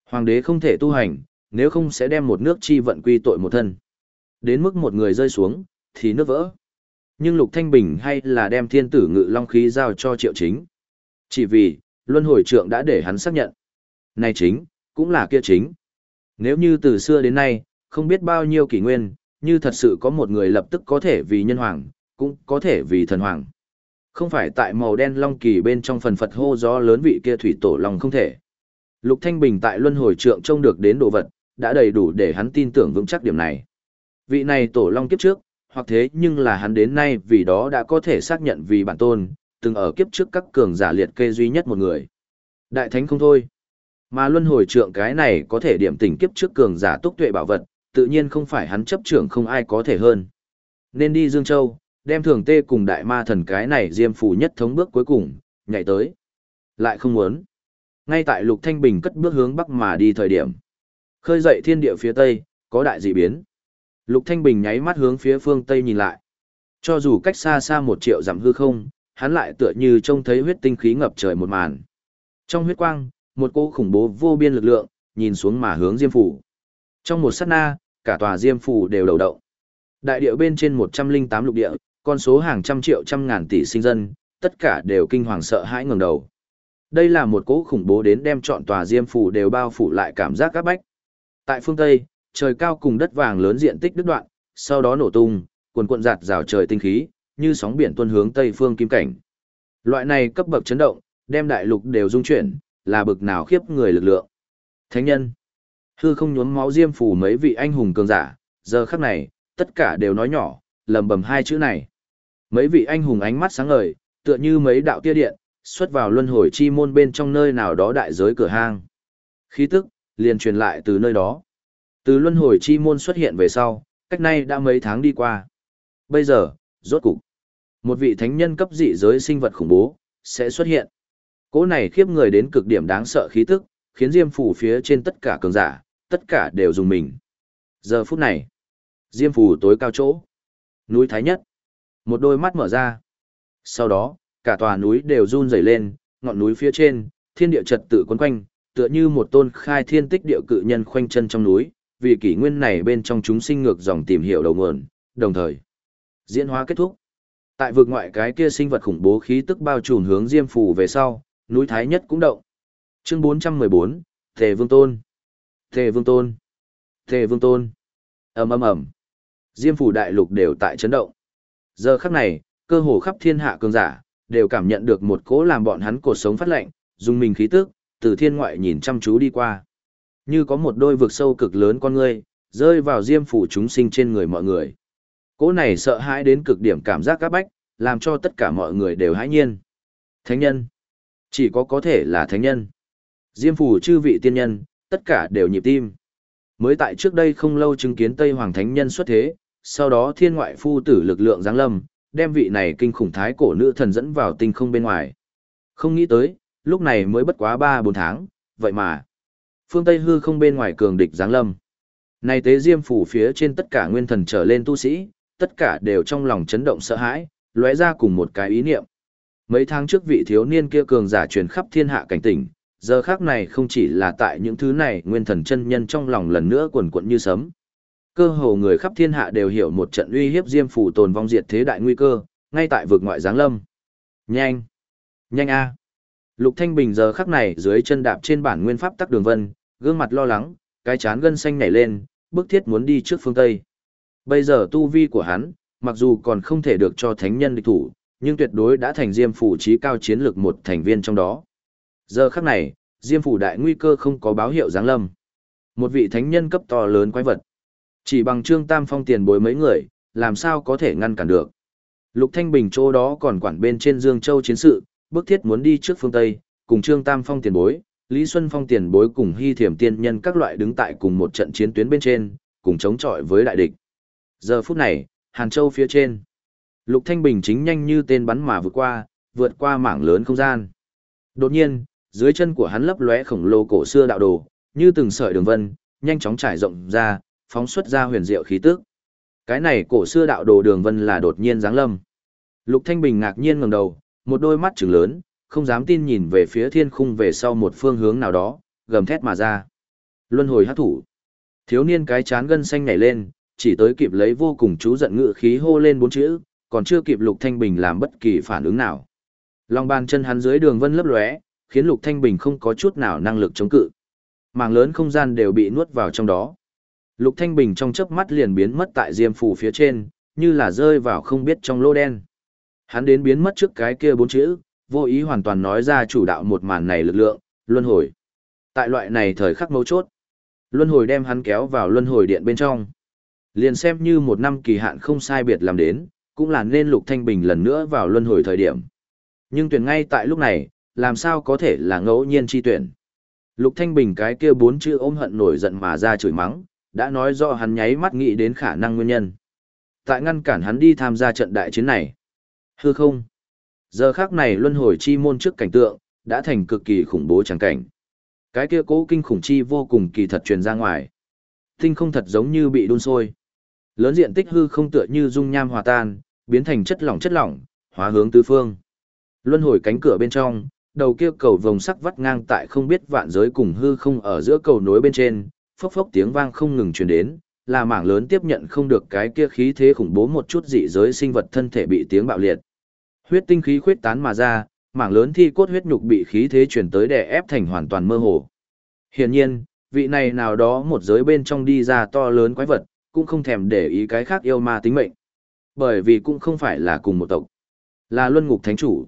Hoàng đế không thể tu hành, nếu không sẽ đem một nước chi vận quy tội một thân. Đến mức một người rơi xuống, thì nước vỡ. Nhưng Lục Thanh Bình hay là đem thiên tử ngự long khí giao cho triệu chính. Chỉ vì, luân hồi trượng đã để hắn xác nhận. Này chính, cũng là kia chính. Nếu như từ xưa đến nay, không biết bao nhiêu kỷ nguyên, như thật sự có một người lập tức có thể vì nhân hoàng, cũng có thể vì thần hoàng. Không phải tại màu đen long kỳ bên trong phần Phật hô gió lớn vị kia thủy tổ long không thể. Lục Thanh Bình tại luân hồi trượng trông được đến đồ vật, đã đầy đủ để hắn tin tưởng vững chắc điểm này. Vị này tổ long kiếp trước, hoặc thế nhưng là hắn đến nay vì đó đã có thể xác nhận vì bản tôn, từng ở kiếp trước các cường giả liệt kê duy nhất một người. Đại thánh không thôi. Mà luân hồi trượng cái này có thể điểm tình kiếp trước cường giả túc tuệ bảo vật, tự nhiên không phải hắn chấp trưởng không ai có thể hơn. Nên đi Dương Châu, đem thường tê cùng đại ma thần cái này diêm phù nhất thống bước cuối cùng, nhảy tới. Lại không muốn. Ngay tại Lục Thanh Bình cất bước hướng bắc mà đi thời điểm. Khơi dậy thiên địa phía tây, có đại dị biến. Lục Thanh Bình nháy mắt hướng phía phương tây nhìn lại. Cho dù cách xa xa một triệu dặm hư không, hắn lại tựa như trông thấy huyết tinh khí ngập trời một màn. Trong huyết quang, một cỗ khủng bố vô biên lực lượng, nhìn xuống mà hướng Diêm Phủ. Trong một sát na, cả tòa Diêm Phủ đều đầu động. Đại địa bên trên 108 lục địa, con số hàng trăm triệu trăm ngàn tỷ sinh dân, tất cả đều kinh hoàng sợ hãi ngẩng đầu. Đây là một cỗ khủng bố đến đem trọn tòa Diêm Phủ đều bao phủ lại cảm giác các bách. Tại phương Tây, trời cao cùng đất vàng lớn diện tích đứt đoạn, sau đó nổ tung, cuồn cuộn giạt rào trời tinh khí, như sóng biển tuôn hướng tây phương kim cảnh. Loại này cấp bậc chấn động, đem đại lục đều rung chuyển, là bực nào khiếp người lực lượng. Thánh nhân, hư không nhuốm máu diêm phủ mấy vị anh hùng cường giả, giờ khắc này, tất cả đều nói nhỏ, lầm bầm hai chữ này. Mấy vị anh hùng ánh mắt sáng ngời, tựa như mấy đạo tia điện, xuất vào luân hồi chi môn bên trong nơi nào đó đại giới cửa hang. Khí tức, liền truyền lại từ nơi đó. Từ luân hồi chi môn xuất hiện về sau, cách nay đã mấy tháng đi qua. Bây giờ, rốt cục, một vị thánh nhân cấp dị giới sinh vật khủng bố, sẽ xuất hiện. Cỗ này khiếp người đến cực điểm đáng sợ khí tức, khiến Diêm Phủ phía trên tất cả cường giả, tất cả đều dùng mình. Giờ phút này, Diêm phù tối cao chỗ, núi Thái Nhất, một đôi mắt mở ra. Sau đó, cả tòa núi đều run rẩy lên, ngọn núi phía trên, thiên địa trật tự quấn quanh, tựa như một tôn khai thiên tích địa cự nhân khoanh chân trong núi, vì kỷ nguyên này bên trong chúng sinh ngược dòng tìm hiểu đầu nguồn, đồng thời diễn hóa kết thúc. Tại vực ngoại cái kia sinh vật khủng bố khí tức bao trùm hướng Diêm phù về sau, núi Thái Nhất cũng động. Chương 414, Tề Vương Tôn. Tề Vương Tôn. Tề Vương Tôn. ầm ầm ầm. Diêm phủ đại lục đều tại chấn động. Giờ khắc này, cơ hồ khắp thiên hạ cường giả, đều cảm nhận được một cỗ làm bọn hắn cột sống phát lạnh, dùng mình khí tức, từ thiên ngoại nhìn chăm chú đi qua. Như có một đôi vực sâu cực lớn con ngươi, rơi vào diêm phủ chúng sinh trên người mọi người. Cỗ này sợ hãi đến cực điểm cảm giác các bách, làm cho tất cả mọi người đều hãi nhiên. Thánh nhân. Chỉ có có thể là thánh nhân. Diêm phủ chư vị tiên nhân, tất cả đều nhịp tim. Mới tại trước đây không lâu chứng kiến Tây Hoàng Thánh Nhân xuất thế, sau đó thiên ngoại phu tử lực lượng giáng lâm, đem vị này kinh khủng thái cổ nữ thần dẫn vào tinh không bên ngoài. Không nghĩ tới, lúc này mới bất quá 3-4 tháng, vậy mà. Phương Tây hư không bên ngoài cường địch giáng lâm. Này tế diêm phủ phía trên tất cả nguyên thần trở lên tu sĩ, tất cả đều trong lòng chấn động sợ hãi, lóe ra cùng một cái ý niệm. Mấy tháng trước vị thiếu niên kia cường giả truyền khắp thiên hạ cảnh tỉnh, giờ khác này không chỉ là tại những thứ này nguyên thần chân nhân trong lòng lần nữa quần quận như sấm. Cơ hồ người khắp thiên hạ đều hiểu một trận uy hiếp diêm phủ tồn vong diệt thế đại nguy cơ, ngay tại vực ngoại giáng lâm. Nhanh! Nhanh a! Lục Thanh Bình giờ khắc này dưới chân đạp trên bản nguyên pháp tắc đường vân, gương mặt lo lắng, cái chán gân xanh nhảy lên, bức thiết muốn đi trước phương Tây. Bây giờ tu vi của hắn, mặc dù còn không thể được cho thánh nhân địch thủ, nhưng tuyệt đối đã thành diêm phủ trí cao chiến lược một thành viên trong đó. Giờ khắc này, diêm phủ đại nguy cơ không có báo hiệu giáng lâm. Một vị thánh nhân cấp to lớn quái vật. Chỉ bằng trương tam phong tiền bối mấy người, làm sao có thể ngăn cản được. Lục Thanh Bình chỗ đó còn quản bên trên Dương Châu chiến sự, bức thiết muốn đi trước phương Tây, cùng Trương Tam Phong tiền bối, Lý Xuân Phong tiền bối cùng Hy Thiểm tiên nhân các loại đứng tại cùng một trận chiến tuyến bên trên, cùng chống chọi với đại địch. Giờ phút này, Hàn Châu phía trên. Lục Thanh Bình chính nhanh như tên bắn mà vượt qua, vượt qua mảng lớn không gian. Đột nhiên, dưới chân của hắn lấp lóe khổng lồ cổ xưa đạo đồ, như từng sợi đường vân, nhanh chóng trải rộng ra, phóng xuất ra huyền diệu khí tức. Cái này cổ xưa đạo đồ đường vân là đột nhiên giáng lâm. Lục Thanh Bình ngạc nhiên ngẩng đầu, một đôi mắt trừng lớn, không dám tin nhìn về phía thiên khung về sau một phương hướng nào đó, gầm thét mà ra. Luân hồi hắc thủ. Thiếu niên cái chán gân xanh nhảy lên, chỉ tới kịp lấy vô cùng chú giận ngự khí hô lên bốn chữ, còn chưa kịp Lục Thanh Bình làm bất kỳ phản ứng nào. long bàn chân hắn dưới đường vân lấp lóe, khiến Lục Thanh Bình không có chút nào năng lực chống cự. Mảng lớn không gian đều bị nuốt vào trong đó. Lục Thanh Bình trong chớp mắt liền biến mất tại diêm phủ phía trên, như là rơi vào không biết trong lô đen. Hắn đến biến mất trước cái kia bốn chữ, vô ý hoàn toàn nói ra chủ đạo một màn này lực lượng, luân hồi. Tại loại này thời khắc mấu chốt, luân hồi đem hắn kéo vào luân hồi điện bên trong. Liền xem như một năm kỳ hạn không sai biệt làm đến, cũng là nên Lục Thanh Bình lần nữa vào luân hồi thời điểm. Nhưng tuyển ngay tại lúc này, làm sao có thể là ngẫu nhiên chi tuyển. Lục Thanh Bình cái kia bốn chữ ôm hận nổi giận mà ra chửi mắng, đã nói rõ hắn nháy mắt nghĩ đến khả năng nguyên nhân. Tại ngăn cản hắn đi tham gia trận đại chiến này. Hư không? Giờ khắc này luân hồi chi môn trước cảnh tượng, đã thành cực kỳ khủng bố chẳng cảnh. Cái kia cố kinh khủng chi vô cùng kỳ thật truyền ra ngoài. Tinh không thật giống như bị đun sôi. Lớn diện tích hư không tựa như dung nham hòa tan, biến thành chất lỏng chất lỏng, hóa hướng tứ phương. Luân hồi cánh cửa bên trong, đầu kia cầu vồng sắc vắt ngang tại không biết vạn giới cùng hư không ở giữa cầu nối bên trên, phốc phốc tiếng vang không ngừng truyền đến, là mảng lớn tiếp nhận không được cái kia khí thế khủng bố một chút dị giới sinh vật thân thể bị tiếng bạo liệt. Huyết tinh khí khuyết tán mà ra, mảng lớn thi cốt huyết nhục bị khí thế truyền tới đè ép thành hoàn toàn mơ hồ. Hiển nhiên, vị này nào đó một giới bên trong đi ra to lớn quái vật, cũng không thèm để ý cái khác yêu ma tính mệnh. Bởi vì cũng không phải là cùng một tộc. Là luân ngục thánh chủ.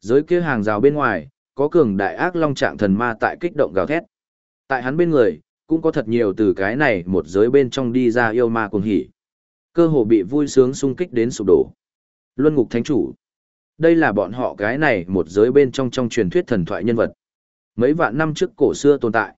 Giới kia hàng rào bên ngoài, có cường đại ác long trạng thần ma tại kích động gào thét. Tại hắn bên người, cũng có thật nhiều từ cái này một giới bên trong đi ra yêu ma cuồng hỉ. Cơ hồ bị vui sướng sung kích đến sụp đổ. Luân ngục thánh chủ. Đây là bọn họ cái này một giới bên trong trong truyền thuyết thần thoại nhân vật. Mấy vạn năm trước cổ xưa tồn tại.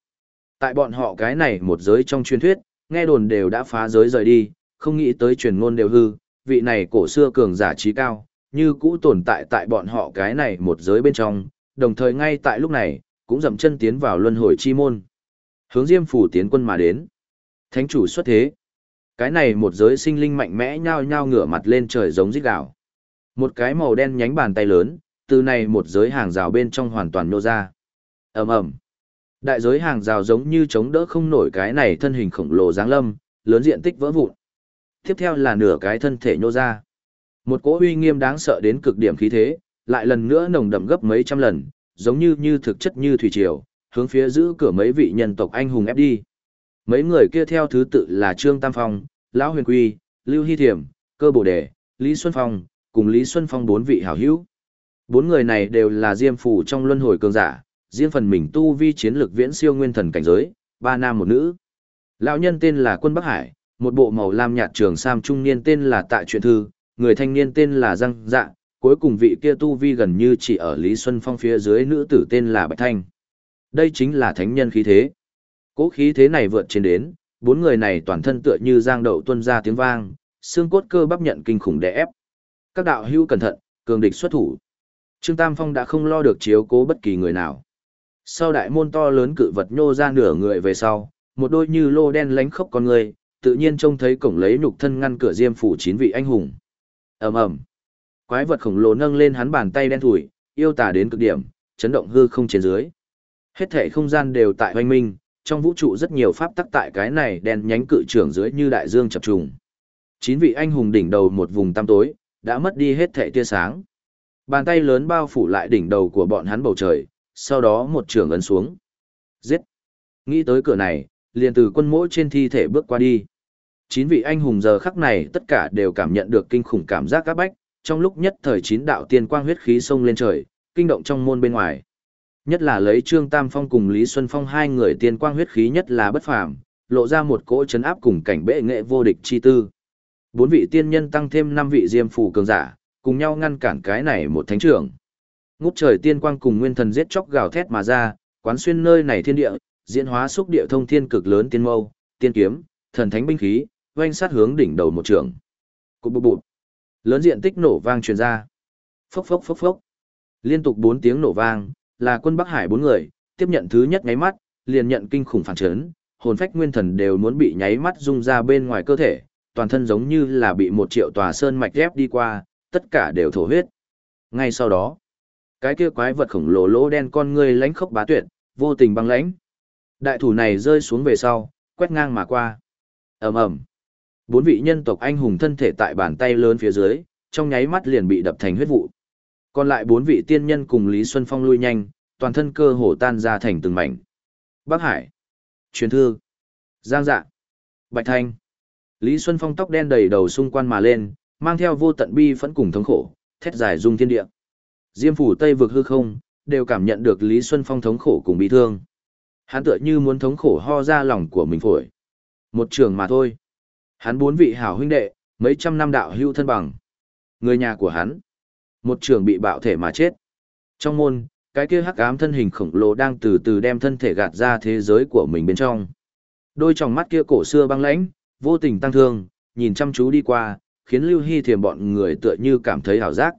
Tại bọn họ cái này một giới trong truyền thuyết, nghe đồn đều đã phá giới rời đi, không nghĩ tới truyền ngôn đều hư, vị này cổ xưa cường giả trí cao, như cũ tồn tại tại bọn họ cái này một giới bên trong, đồng thời ngay tại lúc này, cũng dậm chân tiến vào luân hồi chi môn. Hướng Diêm phủ tiến quân mà đến. Thánh chủ xuất thế. Cái này một giới sinh linh mạnh mẽ nhao nhao ngửa mặt lên trời giống rít gào. Một cái màu đen nhánh bàn tay lớn, từ này một giới hàng rào bên trong hoàn toàn nô ra. ầm ầm Đại giới hàng rào giống như chống đỡ không nổi cái này thân hình khổng lồ dáng lâm, lớn diện tích vỡ vụn. Tiếp theo là nửa cái thân thể nhô ra. Một cỗ uy nghiêm đáng sợ đến cực điểm khí thế, lại lần nữa nồng đậm gấp mấy trăm lần, giống như như thực chất như thủy triều, hướng phía giữ cửa mấy vị nhân tộc anh hùng ép đi. Mấy người kia theo thứ tự là Trương Tam Phong, Lão Huyền Quy, Lưu Hy Thiểm, Cơ Bồ Đề, Lý Xuân Phong, cùng Lý Xuân Phong bốn vị hảo hữu. Bốn người này đều là diêm phủ trong luân hồi cường giả, riêng phần mình tu vi chiến lược viễn siêu nguyên thần cảnh giới, ba nam một nữ. Lão nhân tên là Quân Bắc Hải, một bộ màu lam nhạt trường sam trung niên tên là Tạ Truyện Thư, người thanh niên tên là Giang Dạ, cuối cùng vị kia tu vi gần như chỉ ở Lý Xuân Phong phía dưới nữ tử tên là Bạch Thanh. Đây chính là thánh nhân khí thế. Cố khí thế này vượt trên đến, bốn người này toàn thân tựa như giang đậu tuân ra tiếng vang, xương cốt cơ bắp nhận kinh khủng đè ép. Các đạo hữu cẩn thận, cường địch xuất thủ. Trương Tam Phong đã không lo được chiếu cố bất kỳ người nào. Sau đại môn to lớn cự vật nhô ra nửa người về sau, một đôi như lô đen lánh khốc con người, tự nhiên trông thấy cổng lấy nhục thân ngăn cửa diêm phủ chín vị anh hùng ầm ầm, quái vật khổng lồ nâng lên hắn bàn tay đen thủi, yêu tả đến cực điểm, chấn động hư không trên dưới. Hết thể không gian đều tại hoanh minh, trong vũ trụ rất nhiều pháp tắc tại cái này đen nhánh cự trưởng dưới như đại dương chập trùng. Chín vị anh hùng đỉnh đầu một vùng tăm tối, đã mất đi hết thể tia sáng. Bàn tay lớn bao phủ lại đỉnh đầu của bọn hắn bầu trời, sau đó một trưởng ấn xuống. Giết! Nghĩ tới cửa này, liền từ quân mỗi trên thi thể bước qua đi. Chín vị anh hùng giờ khắc này tất cả đều cảm nhận được kinh khủng cảm giác các bách, trong lúc nhất thời chín đạo tiên quang huyết khí sông lên trời, kinh động trong môn bên ngoài. Nhất là lấy Trương Tam Phong cùng Lý Xuân Phong hai người tiên quang huyết khí nhất là bất phàm, lộ ra một cỗ chấn áp cùng cảnh bệ nghệ vô địch chi tư. Bốn vị tiên nhân tăng thêm năm vị diêm phù cường giả, cùng nhau ngăn cản cái này một thánh trưởng. Ngút trời tiên quang cùng nguyên thần giết chóc gào thét mà ra, quán xuyên nơi này thiên địa, diễn hóa xúc địa thông thiên cực lớn tiên mâu, tiên kiếm, thần thánh binh khí, oanh sát hướng đỉnh đầu một trường. Cục bụp bụp. Lớn diện tích nổ vang truyền ra. Phốc phốc phốc phốc. Liên tục bốn tiếng nổ vang, là quân Bắc Hải bốn người, tiếp nhận thứ nhất nháy mắt, liền nhận kinh khủng phản chấn, hồn phách nguyên thần đều muốn bị nháy mắt rung ra bên ngoài cơ thể, toàn thân giống như là bị một triệu tòa sơn mạch ghép đi qua, tất cả đều thổ huyết. Ngay sau đó, cái kia quái vật khổng lồ lỗ đen con ngươi lánh khốc bá tuyệt, vô tình băng lãnh. Đại thủ này rơi xuống về sau, quét ngang mà qua. ầm ầm, bốn vị nhân tộc anh hùng thân thể tại bàn tay lớn phía dưới, trong nháy mắt liền bị đập thành huyết vụ. Còn lại bốn vị tiên nhân cùng Lý Xuân Phong lui nhanh, toàn thân cơ hồ tan ra thành từng mảnh. Bắc Hải, Truyền Thư, Giang Dạ, Bạch Thanh. Lý Xuân Phong tóc đen đầy đầu xung quanh mà lên, mang theo vô tận bi phẫn cùng thống khổ, thét dài dung thiên địa. Diêm phủ Tây vực hư không, đều cảm nhận được Lý Xuân Phong thống khổ cùng bị thương. Hắn tựa như muốn thống khổ ho ra lòng của mình phổi. Một trường mà thôi. Hắn bốn vị hảo huynh đệ, mấy trăm năm đạo hưu thân bằng. Người nhà của hắn. Một trường bị bạo thể mà chết. Trong môn, cái kia hắc ám thân hình khổng lồ đang từ từ đem thân thể gạt ra thế giới của mình bên trong. Đôi tròng mắt kia cổ xưa băng lãnh, vô tình tăng thương, nhìn chăm chú đi qua, khiến Lưu Hy thiềm bọn người tựa như cảm thấy hảo giác.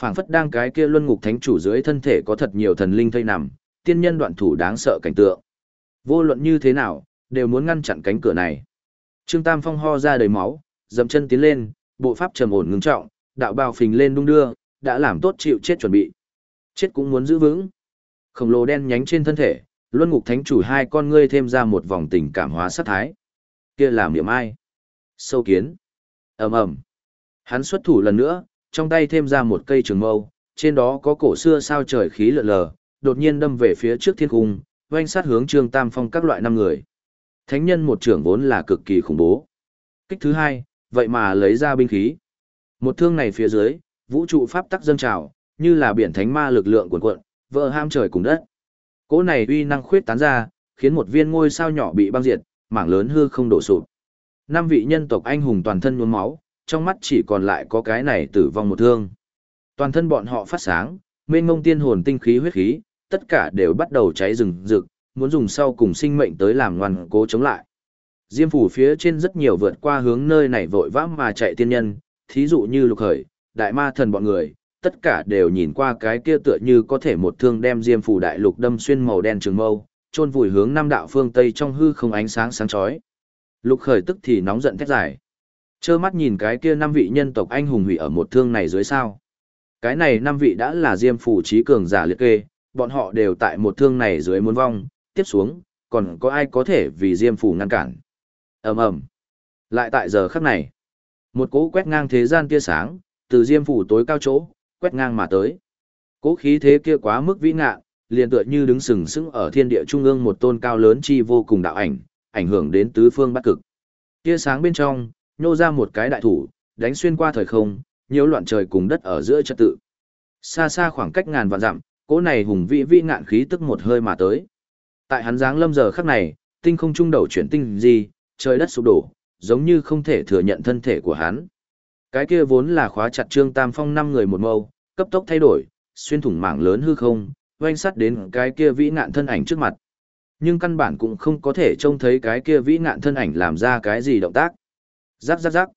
phảng phất đang cái kia luân ngục thánh chủ dưới thân thể có thật nhiều thần linh thây nằm, tiên nhân đoạn thủ đáng sợ cảnh tượng. Vô luận như thế nào, đều muốn ngăn chặn cánh cửa này. Trương Tam Phong ho ra đầy máu, dậm chân tiến lên, bộ pháp trầm ổn ngưng trọng, đạo bào phình lên đung đưa, đã làm tốt chịu chết chuẩn bị. Chết cũng muốn giữ vững. Khổng lồ đen nhánh trên thân thể, luân ngục thánh chủ hai con ngươi thêm ra một vòng tình cảm hóa sát thái. Kia làm niệm ai? Sâu kiến. ầm ầm. Hắn xuất thủ lần nữa, trong tay thêm ra một cây trường mâu, trên đó có cổ xưa sao trời khí lượn lờ, đột nhiên đâm về phía trước thiên cung, oanh sát hướng Trương Tam Phong các loại năm người. Thánh nhân một trưởng vốn là cực kỳ khủng bố. Kích thứ hai, vậy mà lấy ra binh khí. Một thương này phía dưới, vũ trụ pháp tắc dâng trào, như là biển thánh ma lực lượng cuồn cuộn, vỡ ham trời cùng đất. Cỗ này uy năng khuyết tán ra, khiến một viên ngôi sao nhỏ bị băng diệt, mảng lớn hư không đổ sụp. Năm vị nhân tộc anh hùng toàn thân nhuốm máu, trong mắt chỉ còn lại có cái này tử vong một thương. Toàn thân bọn họ phát sáng, mênh mông tiên hồn tinh khí huyết khí, tất cả đều bắt đầu cháy rừng rực, muốn dùng sau cùng sinh mệnh tới làm ngoan cố chống lại. Diêm phủ phía trên rất nhiều vượt qua hướng nơi này vội vã mà chạy tiên nhân, thí dụ như lục khởi, đại ma thần bọn người, tất cả đều nhìn qua cái kia tựa như có thể một thương đem diêm phủ đại lục đâm xuyên màu đen trường mâu, chôn vùi hướng nam đạo phương tây trong hư không ánh sáng sáng chói. Lục khởi tức thì nóng giận thét dài. Chơ mắt nhìn cái kia năm vị nhân tộc anh hùng hủy ở một thương này dưới sao. Cái này năm vị đã là diêm phủ trí cường giả liệt kê, bọn họ đều tại một thương này dưới muốn vong, tiếp xuống, còn có ai có thể vì diêm phủ ngăn cản. ầm ầm Lại tại giờ khắc này, một cỗ quét ngang thế gian tia sáng, từ diêm phủ tối cao chỗ, quét ngang mà tới. Cỗ khí thế kia quá mức vĩ ngạ, liền tựa như đứng sừng sững ở thiên địa trung ương một tôn cao lớn chi vô cùng đạo ảnh, ảnh hưởng đến tứ phương bát cực. Tia sáng bên trong, nhô ra một cái đại thủ, đánh xuyên qua thời không, nhiễu loạn trời cùng đất ở giữa trật tự. Xa xa khoảng cách ngàn vạn dặm, cỗ này hùng vĩ vĩ ngạn khí tức một hơi mà tới. Tại hắn dáng lâm giờ khắc này, tinh không trung đầu chuyển tinh gì, trời đất sụp đổ, giống như không thể thừa nhận thân thể của hắn. Cái kia vốn là khóa chặt Trương Tam Phong năm người một mâu, cấp tốc thay đổi, xuyên thủng mảng lớn hư không, oanh sắt đến cái kia vĩ nạn thân ảnh trước mặt. Nhưng căn bản cũng không có thể trông thấy cái kia vĩ nạn thân ảnh làm ra cái gì động tác. Rắc rắc rắc.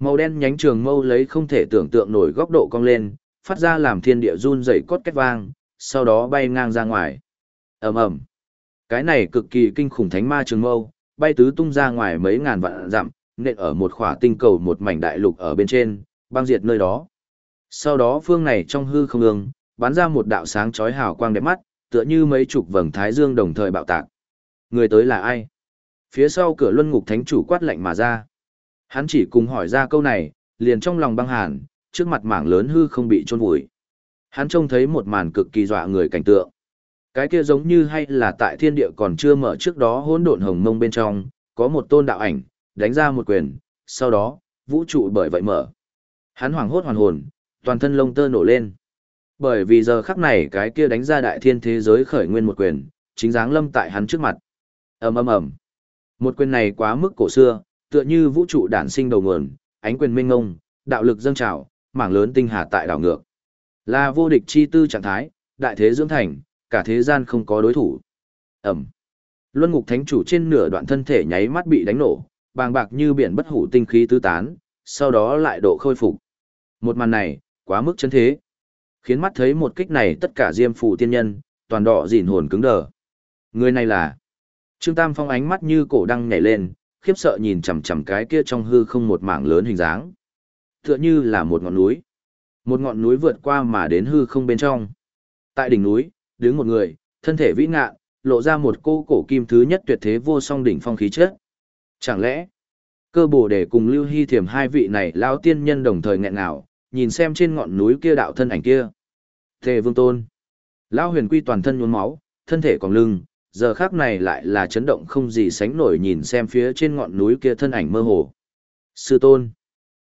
Màu đen nhánh trường mâu lấy không thể tưởng tượng nổi góc độ cong lên, phát ra làm thiên địa run rẩy cốt cách vang, sau đó bay ngang ra ngoài. ầm ầm, cái này cực kỳ kinh khủng thánh ma trường mâu, bay tứ tung ra ngoài mấy ngàn vạn dặm, nện ở một khỏa tinh cầu một mảnh đại lục ở bên trên, băng diệt nơi đó. Sau đó phương này trong hư không ương, bắn ra một đạo sáng chói hào quang đẹp mắt, tựa như mấy chục vầng thái dương đồng thời bạo tạc. Người tới là ai? Phía sau cửa luân ngục thánh chủ quát lạnh mà ra. Hắn chỉ cùng hỏi ra câu này, liền trong lòng băng hàn, trước mặt mảng lớn hư không bị trôn vùi. Hắn trông thấy một màn cực kỳ dọa người cảnh tượng. Cái kia giống như hay là tại thiên địa còn chưa mở trước đó hỗn độn hồng mông bên trong, có một tôn đạo ảnh, đánh ra một quyền, sau đó, vũ trụ bởi vậy mở. Hắn hoảng hốt hoàn hồn, toàn thân lông tơ nổ lên. Bởi vì giờ khắc này cái kia đánh ra đại thiên thế giới khởi nguyên một quyền, chính dáng lâm tại hắn trước mặt. ầm ầm ầm. Một quyền này quá mức cổ xưa, tựa như vũ trụ đản sinh đầu nguồn, ánh quyền minh ngông, đạo lực dâng trào, mảng lớn tinh hà tại đảo ngược. Là vô địch chi tư trạng thái, đại thế dưỡng thành, cả thế gian không có đối thủ. Ẩm. Luân ngục thánh chủ trên nửa đoạn thân thể nháy mắt bị đánh nổ, bàng bạc như biển bất hủ tinh khí tứ tán, sau đó lại độ khôi phục. Một màn này, quá mức chân thế. Khiến mắt thấy một kích này tất cả diêm phù tiên nhân, toàn đỏ dịn hồn cứng đờ. Người này là... Trương Tam Phong ánh mắt như cổ đăng nhảy lên, khiếp sợ nhìn chằm chằm cái kia trong hư không một mảng lớn hình dáng. Tựa như là một ngọn núi. Một ngọn núi vượt qua mà đến hư không bên trong. Tại đỉnh núi, đứng một người, thân thể vĩ ngạ, lộ ra một cô cổ kim thứ nhất tuyệt thế vô song đỉnh phong khí chất. Chẳng lẽ, cơ bổ để cùng Lưu Hy Thiểm hai vị này lão tiên nhân đồng thời nghẹn ngào nhìn xem trên ngọn núi kia đạo thân ảnh kia. Thề Vương Tôn. Lão Huyền Quy toàn thân nhuốm máu, thân thể còn lưng, giờ khác này lại là chấn động không gì sánh nổi nhìn xem phía trên ngọn núi kia thân ảnh mơ hồ. Sư Tôn.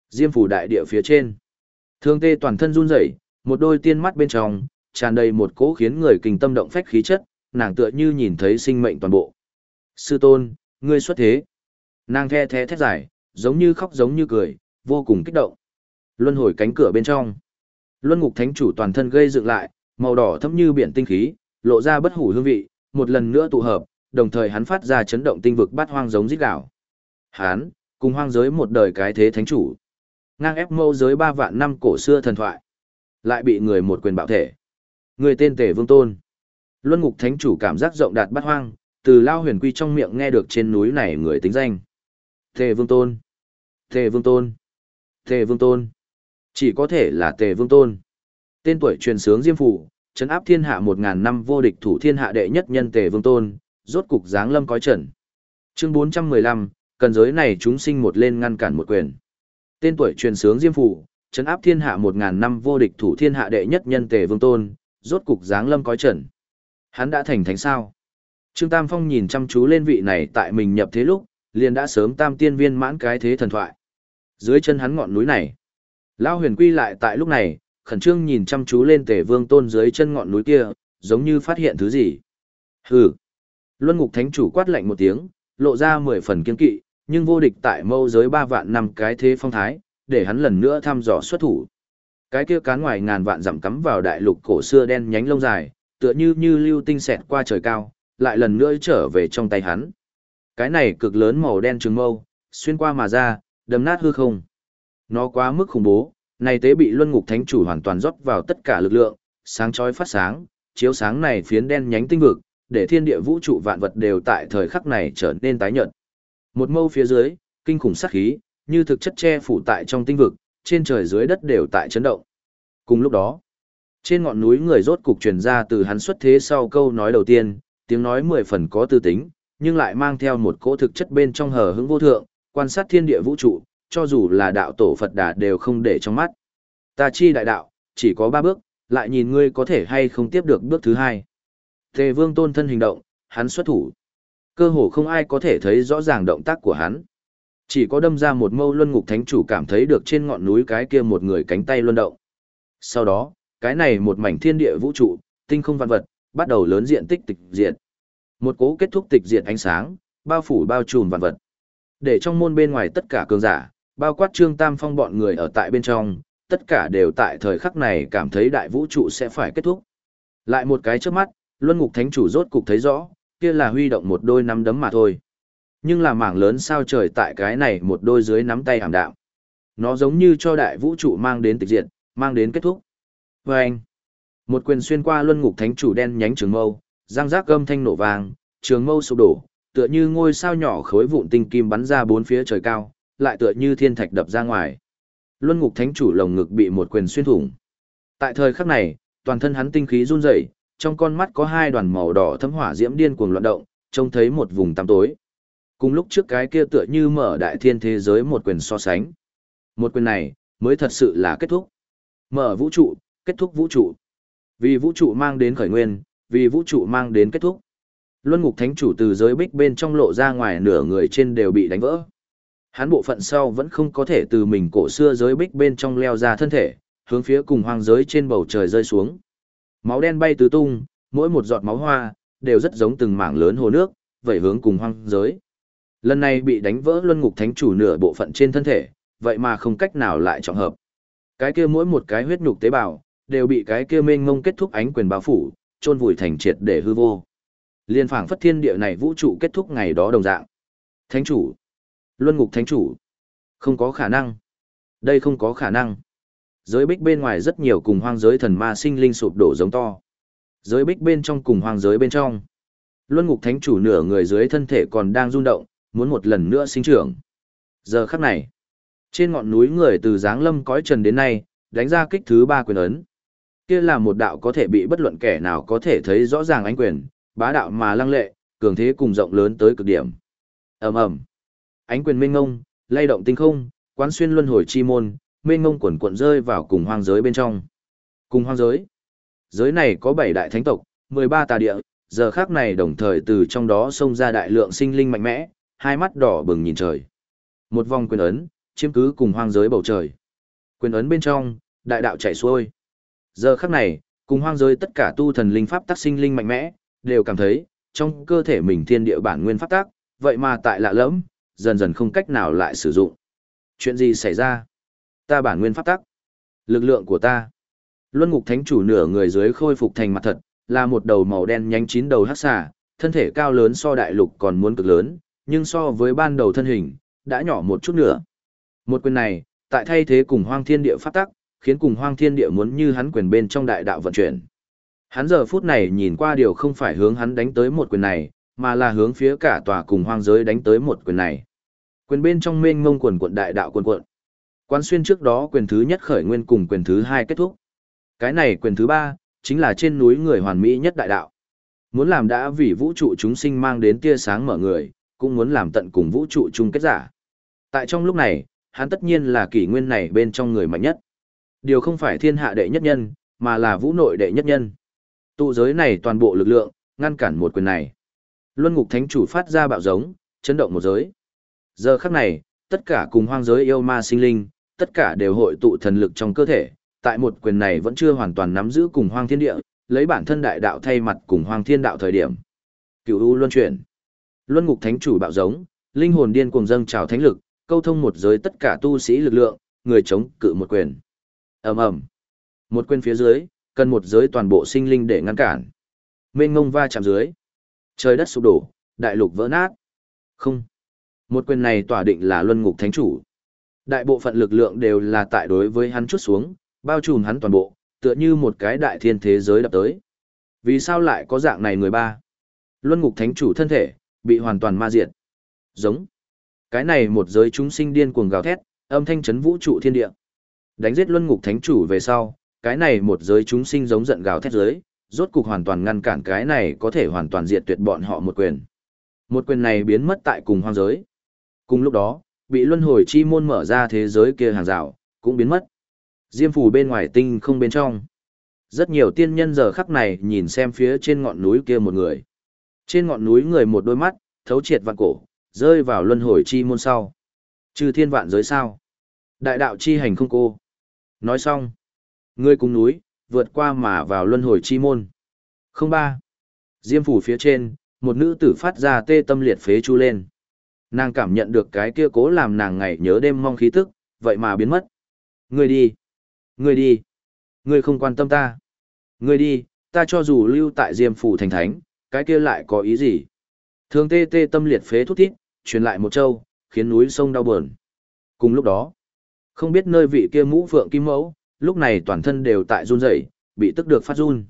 Diêm phủ đại địa phía trên. Thương tê toàn thân run rẩy, một đôi tiên mắt bên trong, tràn đầy một cỗ khiến người kinh tâm động phách khí chất, nàng tựa như nhìn thấy sinh mệnh toàn bộ. Sư tôn, ngươi xuất thế. Nàng the thế thét dài, giống như khóc giống như cười, vô cùng kích động. Luân hồi cánh cửa bên trong. Luân ngục thánh chủ toàn thân gây dựng lại, màu đỏ thấm như biển tinh khí, lộ ra bất hủ hương vị, một lần nữa tụ hợp, đồng thời hắn phát ra chấn động tinh vực bát hoang giống rít gạo. Hắn, cùng hoang giới một đời cái thế thánh chủ. Ngang ép mâu giới ba vạn năm cổ xưa thần thoại. Lại bị người một quyền bạo thể. Người tên Tề Vương Tôn. Luân Ngục Thánh chủ cảm giác rộng đạt bát hoang, từ Lao Huyền Quy trong miệng nghe được trên núi này người tính danh. Tề Vương Tôn. Tề Vương Tôn. Tề Vương Tôn. Chỉ có thể là Tề Vương Tôn. Tên tuổi truyền sướng Diêm Phủ, chấn áp thiên hạ một ngàn năm vô địch thủ thiên hạ đệ nhất nhân Tề Vương Tôn, rốt cục dáng lâm cõi trần. Chương bốn trăm mười lăm cần giới này chúng sinh một lên ngăn cản một quyền. Tên tuổi truyền sướng Diêm Phủ, chấn áp thiên hạ một ngàn năm vô địch thủ thiên hạ đệ nhất nhân Tề Vương Tôn, rốt cục dáng lâm cõi trần. Hắn đã thành thánh sao? Trương Tam Phong nhìn chăm chú lên vị này tại mình nhập thế lúc, liền đã sớm tam tiên viên mãn cái thế thần thoại. Dưới chân hắn ngọn núi này, Lao huyền quy lại tại lúc này, khẩn trương nhìn chăm chú lên tề vương tôn dưới chân ngọn núi kia, giống như phát hiện thứ gì. Hừ! Luân ngục thánh chủ quát lạnh một tiếng, lộ ra mười phần kiên kỵ, nhưng vô địch tại mâu giới ba vạn năm cái thế phong thái, để hắn lần nữa thăm dò xuất thủ. Cái kia cán ngoài ngàn vạn dặm cắm vào đại lục cổ xưa đen nhánh lông dài, tựa như như lưu tinh xẹt qua trời cao, lại lần nữa trở về trong tay hắn. Cái này cực lớn màu đen trường mâu, xuyên qua mà ra, đâm nát hư không. Nó quá mức khủng bố, này tế bị luân ngục thánh chủ hoàn toàn rót vào tất cả lực lượng, sáng chói phát sáng, chiếu sáng này phiến đen nhánh tinh vực, để thiên địa vũ trụ vạn vật đều tại thời khắc này trở nên tái nhợt. Một mâu phía dưới, kinh khủng sát khí, như thực chất che phủ tại trong tinh vực, trên trời dưới đất đều tại chấn động. Cùng lúc đó, trên ngọn núi người rốt cục truyền ra từ hắn xuất thế sau câu nói đầu tiên, tiếng nói mười phần có tư tính, nhưng lại mang theo một cỗ thực chất bên trong hờ hững vô thượng, quan sát thiên địa vũ trụ, cho dù là đạo tổ Phật Đà đều không để trong mắt. Ta chi đại đạo, chỉ có ba bước, lại nhìn ngươi có thể hay không tiếp được bước thứ hai. Tề vương tôn thân hình động, hắn xuất thủ. Cơ hồ không ai có thể thấy rõ ràng động tác của hắn. Chỉ có đâm ra một mâu luân ngục thánh chủ cảm thấy được trên ngọn núi cái kia một người cánh tay luân động. Sau đó, cái này một mảnh thiên địa vũ trụ, tinh không vạn vật, bắt đầu lớn diện tích tịch diệt. Một cố kết thúc tịch diệt ánh sáng, bao phủ bao trùm vạn vật. Để trong môn bên ngoài tất cả cường giả, bao quát Trương Tam Phong bọn người ở tại bên trong, tất cả đều tại thời khắc này cảm thấy đại vũ trụ sẽ phải kết thúc. Lại một cái trước mắt, Luân Ngục Thánh Chủ rốt cục thấy rõ, kia là huy động một đôi nắm đấm mà thôi. Nhưng là mảng lớn sao trời tại cái này một đôi dưới nắm tay hàm đạm. Nó giống như cho đại vũ trụ mang đến tịch diệt, mang đến kết thúc. Và anh, một quyền xuyên qua Luân Ngục Thánh Chủ đen nhánh trường mâu, răng rác gâm thanh nổ vàng, trường mâu sụp đổ, tựa như ngôi sao nhỏ khối vụn tinh kim bắn ra bốn phía trời cao, lại tựa như thiên thạch đập ra ngoài. Luân Ngục Thánh chủ lồng ngực bị một quyền xuyên thủng. Tại thời khắc này, toàn thân hắn tinh khí run rẩy, trong con mắt có hai đoàn màu đỏ thấm hỏa diễm điên cuồng loạn động, trông thấy một vùng tăm tối. Cùng lúc trước cái kia tựa như mở đại thiên thế giới một quyền so sánh. Một quyền này, mới thật sự là kết thúc. Mở vũ trụ, kết thúc vũ trụ. Vì vũ trụ mang đến khởi nguyên, vì vũ trụ mang đến kết thúc. Luân ngục thánh chủ từ giới bích bên trong lộ ra ngoài nửa người trên đều bị đánh vỡ. Hắn bộ phận sau vẫn không có thể từ mình cổ xưa giới bích bên trong leo ra thân thể, hướng phía cùng hoang giới trên bầu trời rơi xuống. Máu đen bay tứ tung, mỗi một giọt máu hoa, đều rất giống từng mảng lớn hồ nước, vậy hướng cùng hoang giới. Lần này bị đánh vỡ luân ngục thánh chủ nửa bộ phận trên thân thể, vậy mà không cách nào lại trọng hợp. Cái kia mỗi một cái huyết nhục tế bào, đều bị cái kia mênh ngông kết thúc ánh quyền bao phủ, chôn vùi thành triệt để hư vô. Liên phảng phất thiên địa này vũ trụ kết thúc ngày đó đồng dạng. Thánh chủ, Luân ngục thánh chủ. Không có khả năng. Đây không có khả năng. Giới bích bên ngoài rất nhiều cùng hoang giới thần ma sinh linh sụp đổ giống to. Giới bích bên trong cùng hoang giới bên trong. Luân ngục thánh chủ nửa người dưới thân thể còn đang rung động, muốn một lần nữa sinh trưởng. Giờ khắc này, trên ngọn núi người từ dáng lâm cõi trần đến nay, đánh ra kích thứ ba quyền ấn. Kia là một đạo có thể bị bất luận kẻ nào có thể thấy rõ ràng ánh quyền, bá đạo mà lăng lệ, cường thế cùng rộng lớn tới cực điểm. ầm ầm, ánh quyền minh ngông, lay động tinh không, quán xuyên luân hồi chi môn, minh ngông quần cuộn rơi vào cùng hoang giới bên trong. Cùng hoang giới, giới này có bảy đại thánh tộc, 13 tà địa, giờ khác này đồng thời từ trong đó xông ra đại lượng sinh linh mạnh mẽ, hai mắt đỏ bừng nhìn trời. Một vòng quyền ấn, chiếm cứ cùng hoang giới bầu trời. Quyền ấn bên trong, đại đạo chảy xuôi. Giờ khắc này, cùng hoang giới tất cả tu thần linh pháp tác sinh linh mạnh mẽ, đều cảm thấy, trong cơ thể mình thiên địa bản nguyên pháp tác, vậy mà tại lạ lẫm, dần dần không cách nào lại sử dụng. Chuyện gì xảy ra? Ta bản nguyên pháp tác. Lực lượng của ta. Luân ngục thánh chủ nửa người dưới khôi phục thành mặt thật, là một đầu màu đen nhánh chín đầu hắc xà, thân thể cao lớn so đại lục còn muốn cực lớn, nhưng so với ban đầu thân hình, đã nhỏ một chút nữa. Một quyền này, tại thay thế cùng hoang thiên địa phát tắc, khiến cùng hoang thiên địa muốn như hắn quyền bên trong đại đạo vận chuyển. Hắn giờ phút này nhìn qua điều không phải hướng hắn đánh tới một quyền này, mà là hướng phía cả tòa cùng hoang giới đánh tới một quyền này. Quyền bên trong mênh mông quần quận đại đạo quần quận. Quán xuyên trước đó quyền thứ nhất khởi nguyên cùng quyền thứ hai kết thúc. Cái này quyền thứ ba, chính là trên núi người hoàn mỹ nhất đại đạo. Muốn làm đã vì vũ trụ chúng sinh mang đến tia sáng mở người, cũng muốn làm tận cùng vũ trụ chung kết giả. Tại trong lúc này, hắn tất nhiên là kỷ nguyên này bên trong người mạnh nhất. Điều không phải thiên hạ đệ nhất nhân, mà là vũ nội đệ nhất nhân. Tụ giới này toàn bộ lực lượng, ngăn cản một quyền này. Luân ngục thánh chủ phát ra bạo giống, chấn động một giới. Giờ khắc này, tất cả cùng hoang giới yêu ma sinh linh, tất cả đều hội tụ thần lực trong cơ thể, tại một quyền này vẫn chưa hoàn toàn nắm giữ cùng hoang thiên địa, lấy bản thân đại đạo thay mặt cùng hoang thiên đạo thời điểm. Cửu u luân chuyển. Luân ngục thánh chủ bạo giống, linh hồn điên cuồng dâng trào thánh lực, câu thông một giới tất cả tu sĩ lực lượng, người chống cự một quyền. Ầm ầm. Một quyền phía dưới, cần một giới toàn bộ sinh linh để ngăn cản. Mênh ngông va chạm dưới. Trời đất sụp đổ, đại lục vỡ nát. Không. Một quyền này tỏa định là luân ngục thánh chủ. Đại bộ phận lực lượng đều là tại đối với hắn chút xuống, bao trùm hắn toàn bộ, tựa như một cái đại thiên thế giới đập tới. Vì sao lại có dạng này người ba? Luân ngục thánh chủ thân thể, bị hoàn toàn ma diệt. Giống. Cái này một giới chúng sinh điên cuồng gào thét, âm thanh chấn vũ trụ thiên địa. Đánh giết luân ngục thánh chủ về sau, cái này một giới chúng sinh giống giận gào thét giới, rốt cục hoàn toàn ngăn cản cái này có thể hoàn toàn diệt tuyệt bọn họ một quyền. Một quyền này biến mất tại cùng hoang giới. Cùng lúc đó, bị luân hồi chi môn mở ra thế giới kia hàng rào, cũng biến mất. Diêm phù bên ngoài tinh không bên trong. Rất nhiều tiên nhân giờ khắc này nhìn xem phía trên ngọn núi kia một người. Trên ngọn núi người một đôi mắt, thấu triệt vạn cổ, rơi vào luân hồi chi môn sau. Trừ thiên vạn giới sao? Đại đạo chi hành không cô. Nói xong. Ngươi cùng núi, vượt qua mà vào luân hồi chi môn. Không ba. Diêm phủ phía trên, một nữ tử phát ra tê tâm liệt phế chu lên. Nàng cảm nhận được cái kia cố làm nàng ngày nhớ đêm mong khí tức, vậy mà biến mất. Ngươi đi. Ngươi đi. Ngươi không quan tâm ta. Ngươi đi, ta cho dù lưu tại diêm phủ thành thánh, cái kia lại có ý gì? Thường tê tê tâm liệt phế thút thít, truyền lại một châu, khiến núi sông đau buồn. Cùng lúc đó, không biết nơi vị kia mũ phượng kim mẫu, lúc này toàn thân đều tại run rẩy, bị tức được phát run.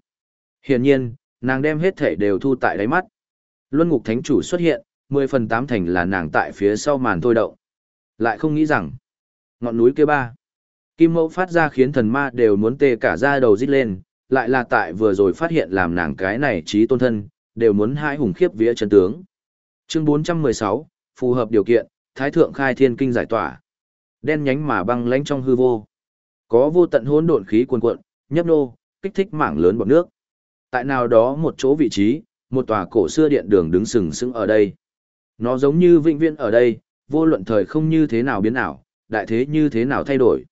Hiển nhiên, nàng đem hết thể đều thu tại đáy mắt. Luân ngục thánh chủ xuất hiện, 10 phần 8 thành là nàng tại phía sau màn thôi động. Lại không nghĩ rằng, ngọn núi kia ba, kim mẫu phát ra khiến thần ma đều muốn tê cả da đầu rít lên, lại là tại vừa rồi phát hiện làm nàng cái này trí tôn thân, đều muốn hai hùng khiếp vía chân tướng. Chương 416, phù hợp điều kiện, Thái thượng khai thiên kinh giải tỏa. Đen nhánh mà băng lãnh trong hư vô. Có vô tận hỗn độn khí cuồn cuộn, nhấp nô, kích thích mảng lớn bọt nước. Tại nào đó một chỗ vị trí, một tòa cổ xưa điện đường đứng sừng sững ở đây. Nó giống như vĩnh viễn ở đây, vô luận thời không như thế nào biến ảo, đại thế như thế nào thay đổi.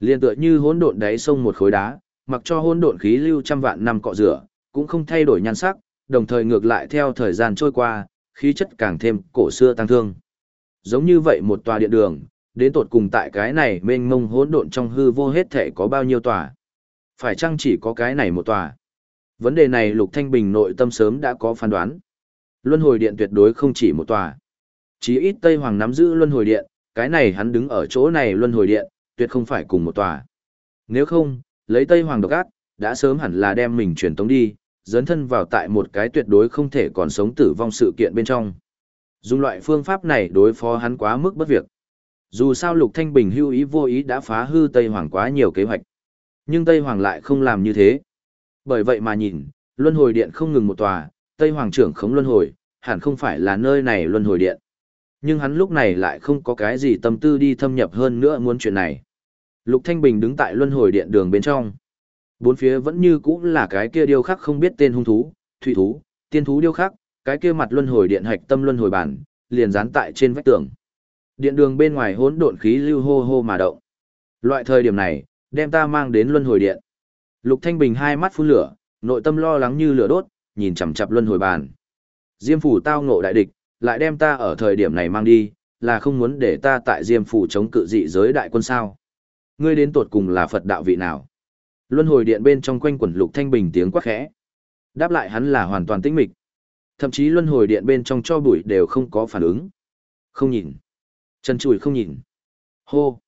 Liên tựa như hỗn độn đáy sông một khối đá, mặc cho hỗn độn khí lưu trăm vạn năm cọ rửa, cũng không thay đổi nhan sắc, đồng thời ngược lại theo thời gian trôi qua, khí chất càng thêm cổ xưa tăng thương. Giống như vậy một tòa điện đường, đến tột cùng tại cái này mênh mông hỗn độn trong hư vô hết thể có bao nhiêu tòa? Phải chăng chỉ có cái này một tòa? Vấn đề này Lục Thanh Bình nội tâm sớm đã có phán đoán. Luân hồi điện tuyệt đối không chỉ một tòa. Chí ít Tây Hoàng nắm giữ luân hồi điện, cái này hắn đứng ở chỗ này luân hồi điện, tuyệt không phải cùng một tòa. Nếu không, lấy Tây Hoàng độc ác, đã sớm hẳn là đem mình truyền tống đi, dấn thân vào tại một cái tuyệt đối không thể còn sống tử vong sự kiện bên trong. Dùng loại phương pháp này đối phó hắn quá mức bất việc. Dù sao Lục Thanh Bình hưu ý vô ý đã phá hư Tây Hoàng quá nhiều kế hoạch. Nhưng Tây Hoàng lại không làm như thế. Bởi vậy mà nhìn, luân hồi điện không ngừng một tòa, Tây Hoàng trưởng khống luân hồi, hẳn không phải là nơi này luân hồi điện. Nhưng hắn lúc này lại không có cái gì tâm tư đi thâm nhập hơn nữa muốn chuyện này. Lục Thanh Bình đứng tại luân hồi điện đường bên trong. Bốn phía vẫn như cũ là cái kia điêu khắc không biết tên hung thú, thủy thú, tiên thú điêu khắc, cái kia mặt luân hồi điện hạch tâm luân hồi bản, liền dán tại trên vách tường. Điện đường bên ngoài hỗn độn khí lưu hô hô mà động. Loại thời điểm này, đem ta mang đến luân hồi điện. Lục Thanh Bình hai mắt phun lửa, nội tâm lo lắng như lửa đốt, nhìn chằm chằm luân hồi bàn. Diêm phủ tao ngộ đại địch, lại đem ta ở thời điểm này mang đi, là không muốn để ta tại Diêm phủ chống cự dị giới đại quân sao? Ngươi đến tột cùng là Phật đạo vị nào? Luân hồi điện bên trong quanh quẩn Lục Thanh Bình tiếng quát khẽ. Đáp lại hắn là hoàn toàn tĩnh mịch. Thậm chí luân hồi điện bên trong cho bụi đều không có phản ứng. Không nhìn. Chân chùi không nhìn. Hô.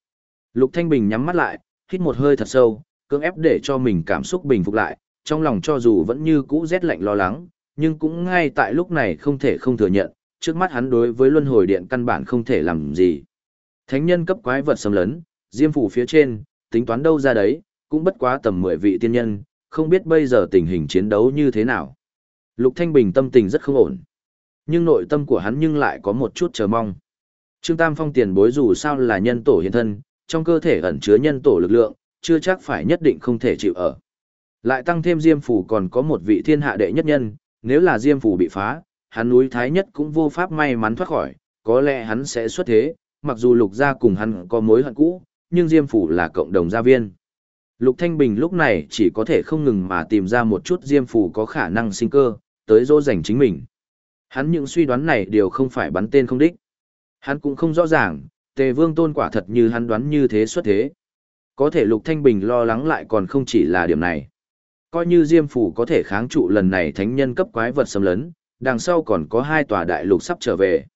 Lục Thanh Bình nhắm mắt lại, hít một hơi thật sâu, cưỡng ép để cho mình cảm xúc bình phục lại, trong lòng cho dù vẫn như cũ rét lạnh lo lắng, nhưng cũng ngay tại lúc này không thể không thừa nhận, trước mắt hắn đối với luân hồi điện căn bản không thể làm gì. Thánh nhân cấp quái vật xâm lấn, diêm phủ phía trên, tính toán đâu ra đấy, cũng bất quá tầm 10 vị tiên nhân, không biết bây giờ tình hình chiến đấu như thế nào. Lục Thanh Bình tâm tình rất không ổn. Nhưng nội tâm của hắn nhưng lại có một chút chờ mong. Trương Tam Phong tiền bối dù sao là nhân tổ hiện thân, trong cơ thể ẩn chứa nhân tổ lực lượng, chưa chắc phải nhất định không thể chịu ở. Lại tăng thêm Diêm Phủ còn có một vị thiên hạ đệ nhất nhân, nếu là Diêm Phủ bị phá, hắn núi Thái Nhất cũng vô pháp may mắn thoát khỏi, có lẽ hắn sẽ xuất thế, mặc dù Lục gia cùng hắn có mối hận cũ, nhưng Diêm Phủ là cộng đồng gia viên. Lục Thanh Bình lúc này chỉ có thể không ngừng mà tìm ra một chút Diêm Phủ có khả năng sinh cơ, tới dỗ dành chính mình. Hắn những suy đoán này đều không phải bắn tên không đích. Hắn cũng không rõ ràng, Tề Vương Tôn quả thật như hắn đoán như thế xuất thế. Có thể Lục Thanh Bình lo lắng lại còn không chỉ là điểm này. Coi như Diêm Phủ có thể kháng trụ lần này thánh nhân cấp quái vật xâm lấn, đằng sau còn có hai tòa đại lục sắp trở về.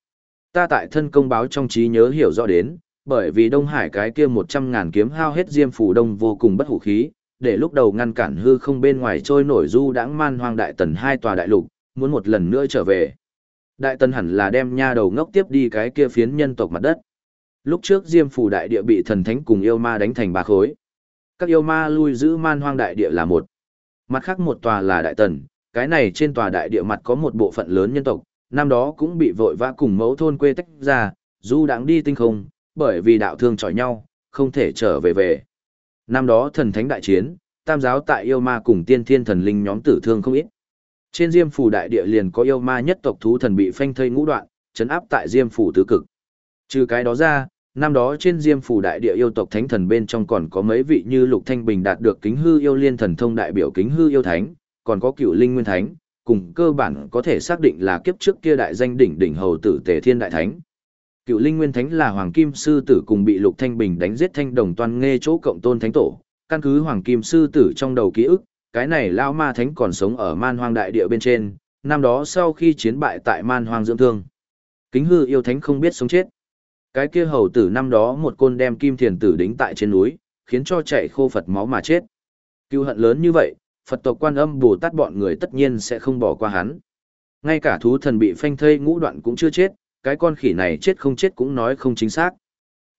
Ta tại thân công báo trong trí nhớ hiểu rõ đến, bởi vì Đông Hải cái kia một trăm ngàn kiếm hao hết Diêm Phủ Đông vô cùng bất hủ khí, để lúc đầu ngăn cản hư không bên ngoài trôi nổi du đãng man hoang đại tần hai tòa đại lục, muốn một lần nữa trở về. Đại tần hẳn là đem nha đầu ngốc tiếp đi cái kia phiến nhân tộc mặt đất. Lúc trước Diêm phủ đại địa bị thần thánh cùng yêu ma đánh thành ba khối. Các yêu ma lui giữ man hoang đại địa là một. Mặt khác một tòa là đại tần, cái này trên tòa đại địa mặt có một bộ phận lớn nhân tộc, năm đó cũng bị vội vã cùng mẫu thôn quê tách ra, du đãng đi tinh không, bởi vì đạo thương chọi nhau, không thể trở về về. Năm đó thần thánh đại chiến, tam giáo tại yêu ma cùng tiên thiên thần linh nhóm tử thương không ít. Trên Diêm phủ đại địa liền có yêu ma nhất tộc thú thần bị phanh thây ngũ đoạn, chấn áp tại Diêm phủ tứ cực. Trừ cái đó ra, Năm đó trên Diêm phủ đại địa yêu tộc thánh thần bên trong còn có mấy vị như Lục Thanh Bình đạt được kính hư yêu liên thần thông đại biểu kính hư yêu thánh, còn có cựu linh nguyên thánh, cùng cơ bản có thể xác định là kiếp trước kia đại danh đỉnh đỉnh hầu tử Tề Thiên đại thánh. Cựu linh nguyên thánh là Hoàng Kim sư tử cùng bị Lục Thanh Bình đánh giết thanh đồng toàn nghe chỗ cộng tôn thánh tổ, căn cứ Hoàng Kim sư tử trong đầu ký ức, cái này lão ma thánh còn sống ở Man Hoang đại địa bên trên, năm đó sau khi chiến bại tại Man Hoang dưỡng thương. Kính hư yêu thánh không biết sống chết. Cái kia hầu tử năm đó một côn đem kim thiền tử đính tại trên núi, khiến cho chạy khô Phật máu mà chết. Cưu hận lớn như vậy, Phật tộc quan âm Bồ Tát bọn người tất nhiên sẽ không bỏ qua hắn. Ngay cả thú thần bị phanh thây ngũ đoạn cũng chưa chết, cái con khỉ này chết không chết cũng nói không chính xác.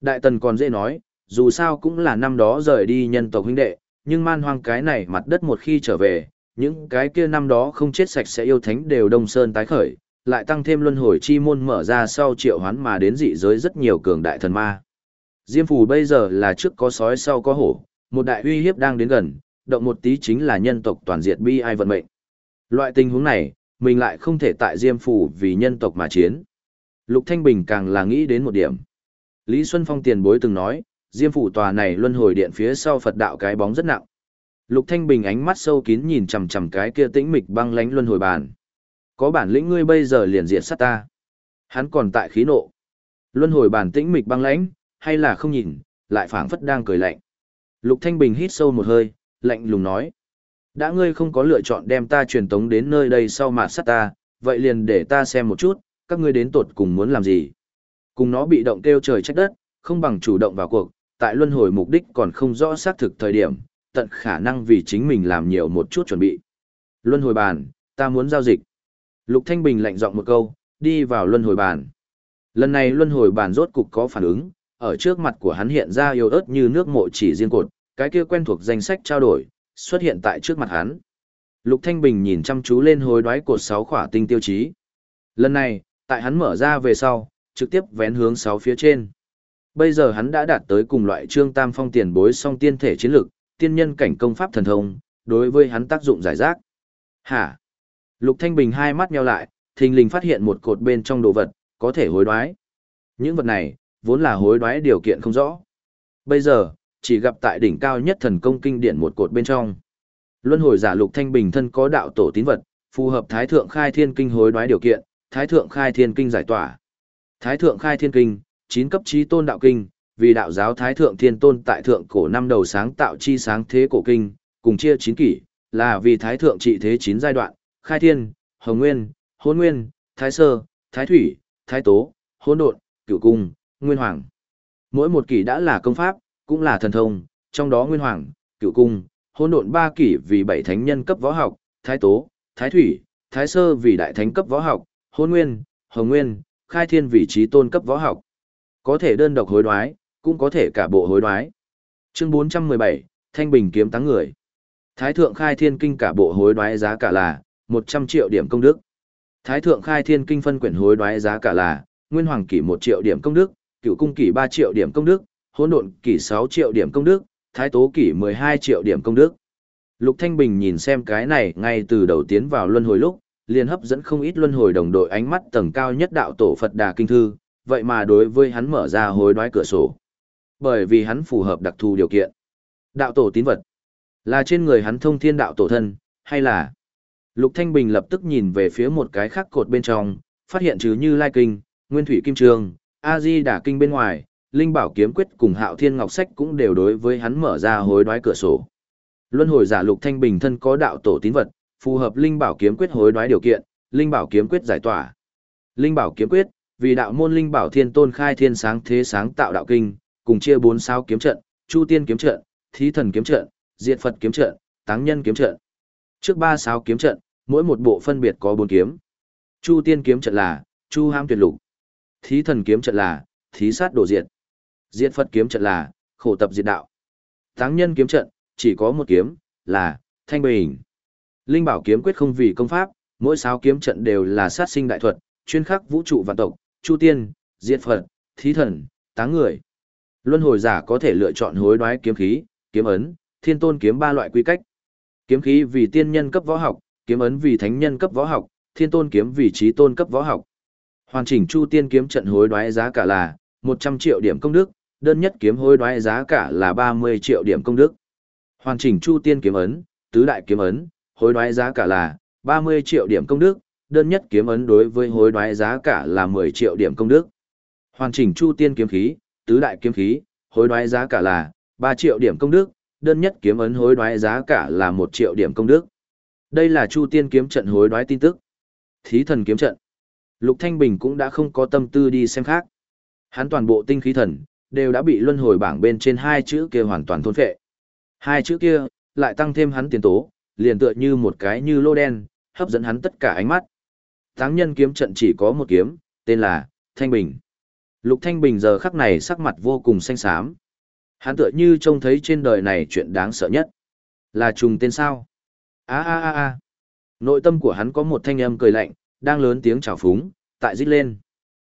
Đại tần còn dễ nói, dù sao cũng là năm đó rời đi nhân tộc huynh đệ, nhưng man hoang cái này mặt đất một khi trở về, những cái kia năm đó không chết sạch sẽ yêu thánh đều đông sơn tái khởi, lại tăng thêm luân hồi chi môn mở ra sau triệu hoán mà đến dị giới rất nhiều cường đại thần ma. Diêm phù bây giờ là trước có sói sau có hổ, một đại uy hiếp đang đến gần, động một tí chính là nhân tộc toàn diệt bi ai vận mệnh. Loại tình huống này, mình lại không thể tại Diêm phù vì nhân tộc mà chiến. Lục Thanh Bình càng là nghĩ đến một điểm. Lý Xuân Phong tiền bối từng nói, Diêm phủ tòa này luân hồi điện phía sau Phật đạo cái bóng rất nặng. Lục Thanh Bình ánh mắt sâu kín nhìn chằm chằm cái kia tĩnh mịch băng lánh luân hồi bàn. Có bản lĩnh ngươi bây giờ liền diệt sát ta. Hắn còn tại khí nộ. Luân hồi bàn tĩnh mịch băng lãnh, hay là không nhìn, lại phảng phất đang cười lạnh. Lục Thanh Bình hít sâu một hơi, lạnh lùng nói. Đã ngươi không có lựa chọn đem ta truyền tống đến nơi đây sau mà sát ta, vậy liền để ta xem một chút, các ngươi đến tột cùng muốn làm gì. Cùng nó bị động kêu trời trách đất, không bằng chủ động vào cuộc, tại luân hồi mục đích còn không rõ xác thực thời điểm, tận khả năng vì chính mình làm nhiều một chút chuẩn bị. Luân hồi bàn, ta muốn giao dịch. Lục Thanh Bình lạnh giọng một câu, đi vào luân hồi bàn. Lần này luân hồi bàn rốt cục có phản ứng, ở trước mặt của hắn hiện ra yếu ớt như nước mộ chỉ riêng cột, cái kia quen thuộc danh sách trao đổi, xuất hiện tại trước mặt hắn. Lục Thanh Bình nhìn chăm chú lên hồi đoái cột sáu khỏa tinh tiêu chí. Lần này, tại hắn mở ra về sau, trực tiếp vén hướng 6 phía trên. Bây giờ hắn đã đạt tới cùng loại trương tam phong tiền bối song tiên thể chiến lực, tiên nhân cảnh công pháp thần thông, đối với hắn tác dụng giải rác. Hả? Lục Thanh Bình hai mắt nheo lại, thình lình phát hiện một cột bên trong đồ vật, có thể hối đoái. Những vật này, vốn là hối đoái điều kiện không rõ. Bây giờ, chỉ gặp tại đỉnh cao nhất thần công kinh điển một cột bên trong. Luân hồi giả Lục Thanh Bình thân có đạo tổ tín vật, phù hợp Thái Thượng Khai Thiên Kinh hối đoái điều kiện, Thái Thượng Khai Thiên Kinh giải tỏa. Thái Thượng Khai Thiên Kinh, chín cấp trí tôn đạo kinh, vì đạo giáo Thái Thượng Thiên Tôn tại thượng cổ năm đầu sáng tạo chi sáng thế cổ kinh, cùng chia chín kỷ, là vì Thái Thượng trị thế chín giai đoạn, khai thiên, hồng nguyên, hôn nguyên, thái sơ, thái thủy, thái tố, hôn độn, cửu cung, nguyên hoàng. Mỗi một kỷ đã là công pháp, cũng là thần thông, trong đó nguyên hoàng, cửu cung, hôn độn ba kỷ vì bảy thánh nhân cấp võ học, thái tố, thái thủy, thái sơ vì đại thánh cấp võ học, hôn nguyên, hồng nguyên, khai thiên vị trí tôn cấp võ học. Có thể đơn độc hối đoái, cũng có thể cả bộ hối đoái. Chương 417, Thanh Bình kiếm táng người. Thái thượng khai thiên kinh cả bộ hối đoái giá cả là 100 triệu điểm công đức. Thái thượng khai thiên kinh phân quyển hối đoái giá cả là Nguyên Hoàng kỷ 1 triệu điểm công đức, Cửu cung kỷ 3 triệu điểm công đức, Hỗn độn kỷ 6 triệu điểm công đức, Thái tố kỷ 12 triệu điểm công đức. Lục Thanh Bình nhìn xem cái này ngay từ đầu tiến vào luân hồi lúc, liền hấp dẫn không ít luân hồi đồng đội ánh mắt tầng cao nhất đạo tổ Phật Đà Kinh Thư, vậy mà đối với hắn mở ra hối đoái cửa sổ. Bởi vì hắn phù hợp đặc thù điều kiện. Đạo tổ tín vật, là trên người hắn thông thiên đạo tổ thân, hay là... Lục Thanh Bình lập tức nhìn về phía một cái khác cột bên trong, phát hiện chứ như Lai Kinh, Nguyên Thủy Kim Trường, A-di Đà Kinh bên ngoài, Linh Bảo Kiếm Quyết cùng Hạo Thiên Ngọc Sách cũng đều đối với hắn mở ra hối đoái cửa sổ. Luân hồi giả Lục Thanh Bình thân có đạo tổ tín vật, phù hợp Linh Bảo Kiếm Quyết hối đoái điều kiện, Linh Bảo Kiếm Quyết giải tỏa. Linh Bảo Kiếm Quyết, vì đạo môn Linh Bảo Thiên Tôn khai thiên sáng thế sáng tạo đạo kinh, cùng chia bốn sao kiếm trận, Chu Tiên kiếm trận, Thí Thần kiếm trận, Diệt Phật kiếm trận, Táng Nhân kiếm trận. Trước ba sao kiếm trận, mỗi một bộ phân biệt có bốn kiếm. Chu tiên kiếm trận là, chu ham tuyệt lục. Thí thần kiếm trận là, thí sát đổ diệt. Diệt Phật kiếm trận là, khổ tập diệt đạo. Táng nhân kiếm trận, chỉ có một kiếm, là, thanh bình. Linh bảo kiếm quyết không vì công pháp, mỗi sáu kiếm trận đều là sát sinh đại thuật, chuyên khắc vũ trụ vạn tộc, chu tiên, diệt Phật, thí thần, táng người. Luân hồi giả có thể lựa chọn hối đoái kiếm khí, kiếm ấn, thiên tôn kiếm ba loại quy cách. Kiếm khí vì tiên nhân cấp võ học, kiếm ấn vì thánh nhân cấp võ học, thiên tôn kiếm vì trí tôn cấp võ học. Hoàn chỉnh chu tiên kiếm trận hối đoái giá cả là 100 triệu điểm công đức, đơn nhất kiếm hối đoái giá cả là 30 triệu điểm công đức. Hoàn chỉnh Chu Tiên kiếm ấn, tứ đại kiếm ấn, hối đoái giá cả là 30 triệu điểm công đức, đơn nhất kiếm ấn đối với hối đoái giá cả là 10 triệu điểm công đức. Hoàn chỉnh Chu Tiên kiếm khí, tứ đại kiếm khí, hối đoái giá cả là 3 triệu điểm công đức, đơn nhất kiếm ấn hối đoái giá cả là 1 triệu điểm công đức. Đây là Chu Tiên kiếm trận hối đoái tin tức. Thí thần kiếm trận. Lục Thanh Bình cũng đã không có tâm tư đi xem khác. Hắn toàn bộ tinh khí thần đều đã bị luân hồi bảng bên trên hai chữ kia hoàn toàn thôn phệ. Hai chữ kia lại tăng thêm hắn tiền tố, liền tựa như một cái như lô đen, hấp dẫn hắn tất cả ánh mắt. Táng nhân kiếm trận chỉ có một kiếm, tên là Thanh Bình. Lục Thanh Bình giờ khắc này sắc mặt vô cùng xanh xám. Hắn tựa như trông thấy trên đời này chuyện đáng sợ nhất. Là trùng tên sao? a a a a Nội tâm của hắn có một thanh âm cười lạnh, đang lớn tiếng chào phúng, tại rít lên.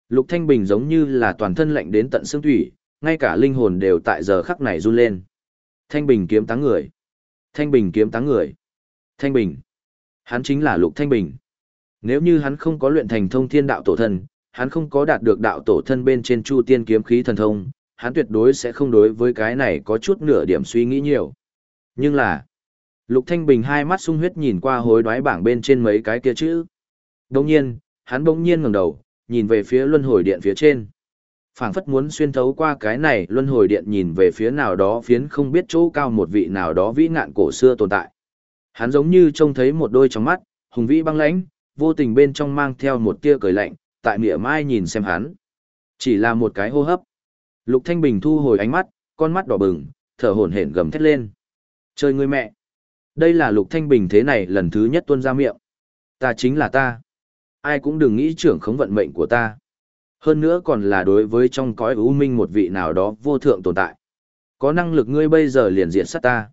Lục Thanh Bình giống như là toàn thân lạnh đến tận xương thủy, ngay cả linh hồn đều tại giờ khắc này run lên. Thanh Bình kiếm táng người. Thanh Bình kiếm táng người. Thanh Bình. Hắn chính là Lục Thanh Bình. Nếu như hắn không có luyện thành thông thiên đạo tổ thân, hắn không có đạt được đạo tổ thân bên trên chu tiên kiếm khí thần thông, hắn tuyệt đối sẽ không đối với cái này có chút nửa điểm suy nghĩ nhiều. Nhưng là, Lục Thanh Bình hai mắt sung huyết nhìn qua hối đoái bảng bên trên mấy cái kia chữ. Đồng nhiên, hắn bỗng nhiên ngẩng đầu, nhìn về phía luân hồi điện phía trên. phảng phất muốn xuyên thấu qua cái này luân hồi điện nhìn về phía nào đó phiến không biết chỗ cao một vị nào đó vĩ ngạn cổ xưa tồn tại. Hắn giống như trông thấy một đôi trong mắt, hùng vĩ băng lãnh, vô tình bên trong mang theo một tia cười lạnh, tại mỉa mai nhìn xem hắn. Chỉ là một cái hô hấp. Lục Thanh Bình thu hồi ánh mắt, con mắt đỏ bừng, thở hổn hển gầm thét lên. Chơi người mẹ! Đây là Lục Thanh Bình thế này lần thứ nhất tuôn ra miệng. Ta chính là ta. Ai cũng đừng nghĩ trưởng khống vận mệnh của ta. Hơn nữa còn là đối với trong cõi u minh một vị nào đó vô thượng tồn tại. Có năng lực ngươi bây giờ liền diện sát ta.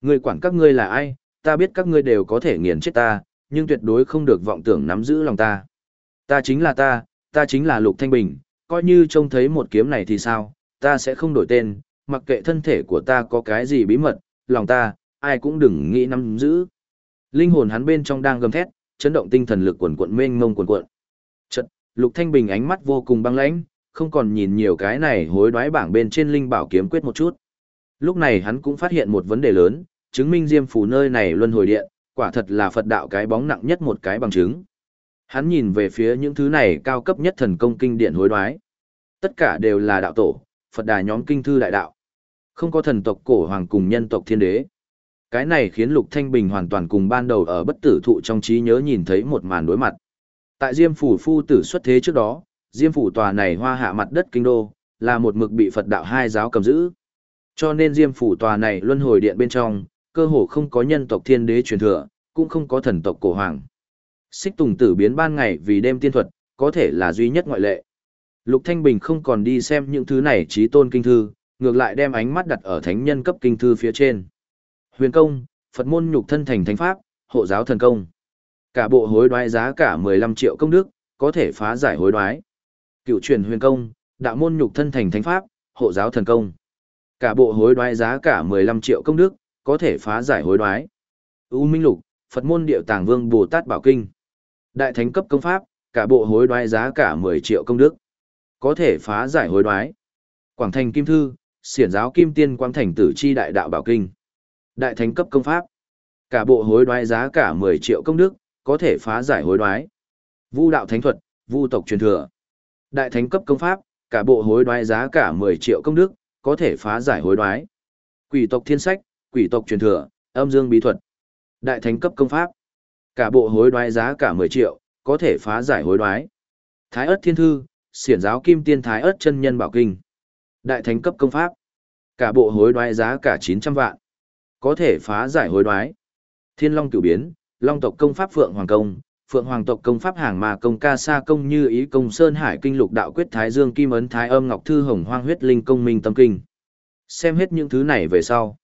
Ngươi quản các ngươi là ai, ta biết các ngươi đều có thể nghiền chết ta, nhưng tuyệt đối không được vọng tưởng nắm giữ lòng ta. Ta chính là ta, ta chính là Lục Thanh Bình, coi như trông thấy một kiếm này thì sao, ta sẽ không đổi tên, mặc kệ thân thể của ta có cái gì bí mật, lòng ta, ai cũng đừng nghĩ nắm giữ. Linh hồn hắn bên trong đang gầm thét, chấn động tinh thần lực quần cuộn mênh mông quần cuộn. Chợt, Lục Thanh Bình ánh mắt vô cùng băng lãnh, không còn nhìn nhiều cái này hối đoái bảng bên trên linh bảo kiếm quyết một chút. Lúc này hắn cũng phát hiện một vấn đề lớn, chứng minh Diêm Phủ nơi này luân hồi điện, quả thật là Phật đạo cái bóng nặng nhất một cái bằng chứng. Hắn nhìn về phía những thứ này cao cấp nhất thần công kinh điển hối đoái. Tất cả đều là đạo tổ, Phật đà nhóm kinh thư đại đạo. Không có thần tộc cổ hoàng cùng nhân tộc thiên đế. Cái này khiến Lục Thanh Bình hoàn toàn cùng ban đầu ở bất tử thụ trong trí nhớ nhìn thấy một màn đối mặt. Tại Diêm Phủ Phu tử xuất thế trước đó, Diêm Phủ tòa này hoa hạ mặt đất kinh đô, là một mực bị Phật đạo hai giáo cầm giữ. Cho nên Diêm Phủ tòa này luân hồi điện bên trong, cơ hồ không có nhân tộc thiên đế truyền thừa, cũng không có thần tộc cổ hoàng. Xích Tùng Tử biến ban ngày vì đêm tiên thuật, có thể là duy nhất ngoại lệ. Lục Thanh Bình không còn đi xem những thứ này trí tôn kinh thư, ngược lại đem ánh mắt đặt ở thánh nhân cấp kinh thư phía trên. Huyền công, Phật môn nhục thân thành thánh pháp, hộ giáo thần công. Cả bộ hối đoái giá cả 15 triệu công đức, có thể phá giải hối đoái. Cựu truyền huyền công, đạo môn nhục thân thành thánh pháp, hộ giáo thần công. Cả bộ hối đoái giá cả 15 triệu công đức, có thể phá giải hối đoái. U Minh Lục, Phật môn điệu tàng vương Bồ Tát Bảo Kinh. Đại thánh cấp công pháp, cả bộ hối đoái giá cả 10 triệu công đức. Có thể phá giải hối đoái. Quảng thành kim thư, xiển giáo kim tiên quang thành tử chi đại đạo bảo kinh. Đại thánh cấp công pháp. Cả bộ hối đoái giá cả 10 triệu công đức, có thể phá giải hối đoái. Vu đạo thánh thuật, vu tộc truyền thừa. Đại thánh cấp công pháp, cả bộ hối đoái giá cả 10 triệu công đức, có thể phá giải hối đoái. Quỷ tộc thiên sách, quỷ tộc truyền thừa, âm dương bí thuật. Đại thánh cấp công pháp. Cả bộ hối đoái giá cả 10 triệu, có thể phá giải hối đoái. Thái ớt thiên thư, xiển giáo kim tiên thái ớt chân nhân bảo kinh. Đại thánh cấp công pháp. Cả bộ hối đoái giá cả 900 vạn. Có thể phá giải hối đoái. Thiên long cửu biến, long tộc công pháp phượng hoàng công, phượng hoàng tộc công pháp hàng mà công ca sa công như ý công sơn hải kinh lục đạo quyết thái dương kim ấn thái âm ngọc thư hồng hoang huyết linh công minh tâm kinh. Xem hết những thứ này về sau.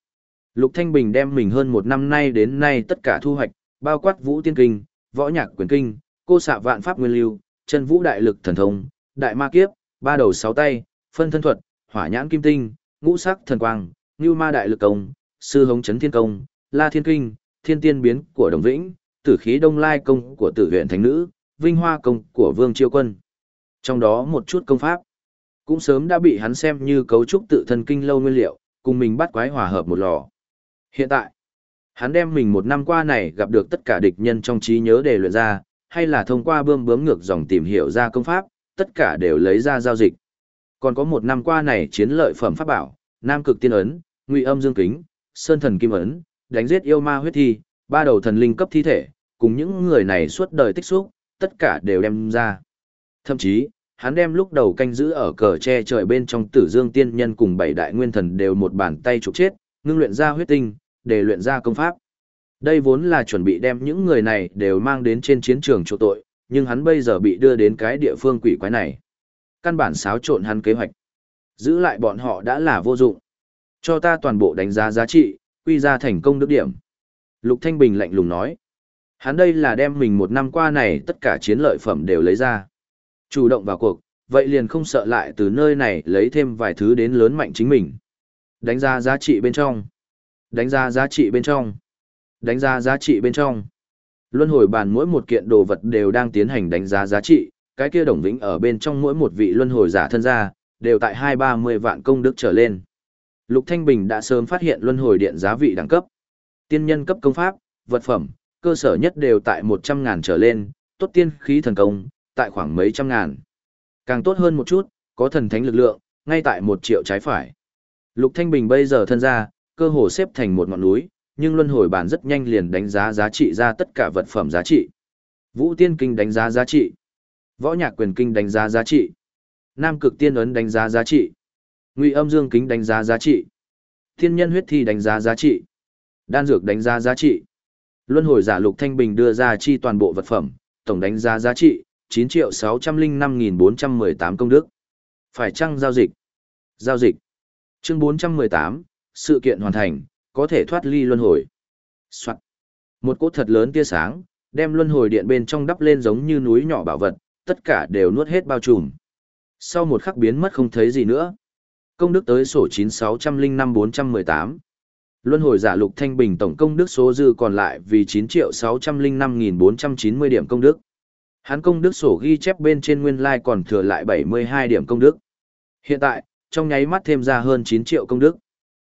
Lục Thanh Bình đem mình hơn một năm nay đến nay tất cả thu hoạch, bao quát vũ tiên kinh, võ nhạc quyền kinh, cô xạ vạn pháp nguyên lưu, chân vũ đại lực thần thông, đại ma kiếp, ba đầu sáu tay, phân thân thuật, hỏa nhãn kim tinh, ngũ sắc thần quang, lưu ma đại lực công, sư hống chấn thiên công, la thiên kinh, thiên tiên biến của đồng vĩnh, tử khí đông lai công của tử huyện thánh nữ, vinh hoa công của vương chiêu quân. Trong đó một chút công pháp, cũng sớm đã bị hắn xem như cấu trúc tự thân kinh lâu nguyên liệu, cùng mình bắt quái hòa hợp một lò. Hiện tại, hắn đem mình một năm qua này gặp được tất cả địch nhân trong trí nhớ để luyện ra, hay là thông qua bơm bướm ngược dòng tìm hiểu ra công pháp, tất cả đều lấy ra giao dịch. Còn có một năm qua này chiến lợi phẩm pháp bảo, Nam Cực Tiên Ấn, Ngụy Âm Dương Kính, Sơn Thần Kim Ấn, đánh giết yêu ma huyết thi, ba đầu thần linh cấp thi thể, cùng những người này suốt đời tích xúc, tất cả đều đem ra. Thậm chí, hắn đem lúc đầu canh giữ ở cờ tre trời bên trong tử dương tiên nhân cùng bảy đại nguyên thần đều một bàn tay trục chết, ngưng luyện ra huyết tinh, để luyện ra công pháp. Đây vốn là chuẩn bị đem những người này đều mang đến trên chiến trường chỗ tội, nhưng hắn bây giờ bị đưa đến cái địa phương quỷ quái này. Căn bản xáo trộn hắn kế hoạch. Giữ lại bọn họ đã là vô dụng. Cho ta toàn bộ đánh giá giá trị, quy ra thành công đức điểm. Lục Thanh Bình lạnh lùng nói. Hắn đây là đem mình một năm qua này tất cả chiến lợi phẩm đều lấy ra. Chủ động vào cuộc, vậy liền không sợ lại từ nơi này lấy thêm vài thứ đến lớn mạnh chính mình. Đánh giá giá trị bên trong. Đánh giá giá trị bên trong. Đánh giá giá trị bên trong. Luân hồi bàn mỗi một kiện đồ vật đều đang tiến hành đánh giá giá trị, cái kia đồng vĩnh ở bên trong mỗi một vị luân hồi giả thân gia, đều tại hai ba mươi vạn công đức trở lên. Lục Thanh Bình đã sớm phát hiện luân hồi điện giá vị đẳng cấp. Tiên nhân cấp công pháp, vật phẩm, cơ sở nhất đều tại một trăm ngàn trở lên, tốt tiên khí thần công, tại khoảng mấy trăm ngàn. Càng tốt hơn một chút, có thần thánh lực lượng, ngay tại một triệu trái phải. Lục Thanh Bình bây giờ thân ra, cơ hồ xếp thành một ngọn núi, nhưng luân hồi bản rất nhanh liền đánh giá giá trị ra tất cả vật phẩm giá trị. Vũ Tiên Kinh đánh giá giá trị. Võ Nhạc Quyền Kinh đánh giá giá trị. Nam Cực Tiên Ấn đánh giá giá trị. Ngụy Âm Dương Kính đánh giá giá trị. Thiên Nhân Huyết Thi đánh giá giá trị. Đan Dược đánh giá giá trị. Luân hồi giả Lục Thanh Bình đưa ra chi toàn bộ vật phẩm, tổng đánh giá giá trị 9 triệu 605.418 công đức. Phải chăng giao dịch? Giao dịch. Chương 418, sự kiện hoàn thành, có thể thoát ly luân hồi. Soạn. Một cỗ thật lớn tia sáng, đem luân hồi điện bên trong đắp lên giống như núi nhỏ bảo vật, tất cả đều nuốt hết bao trùm. Sau một khắc biến mất không thấy gì nữa. Công đức tới sổ 9605418. Luân hồi giả lục thanh bình tổng công đức số dư còn lại vì 9.605.490 điểm công đức. Hắn công đức sổ ghi chép bên trên nguyên lai like còn thừa lại 72 điểm công đức. Hiện tại, trong nháy mắt thêm ra hơn 9 triệu công đức.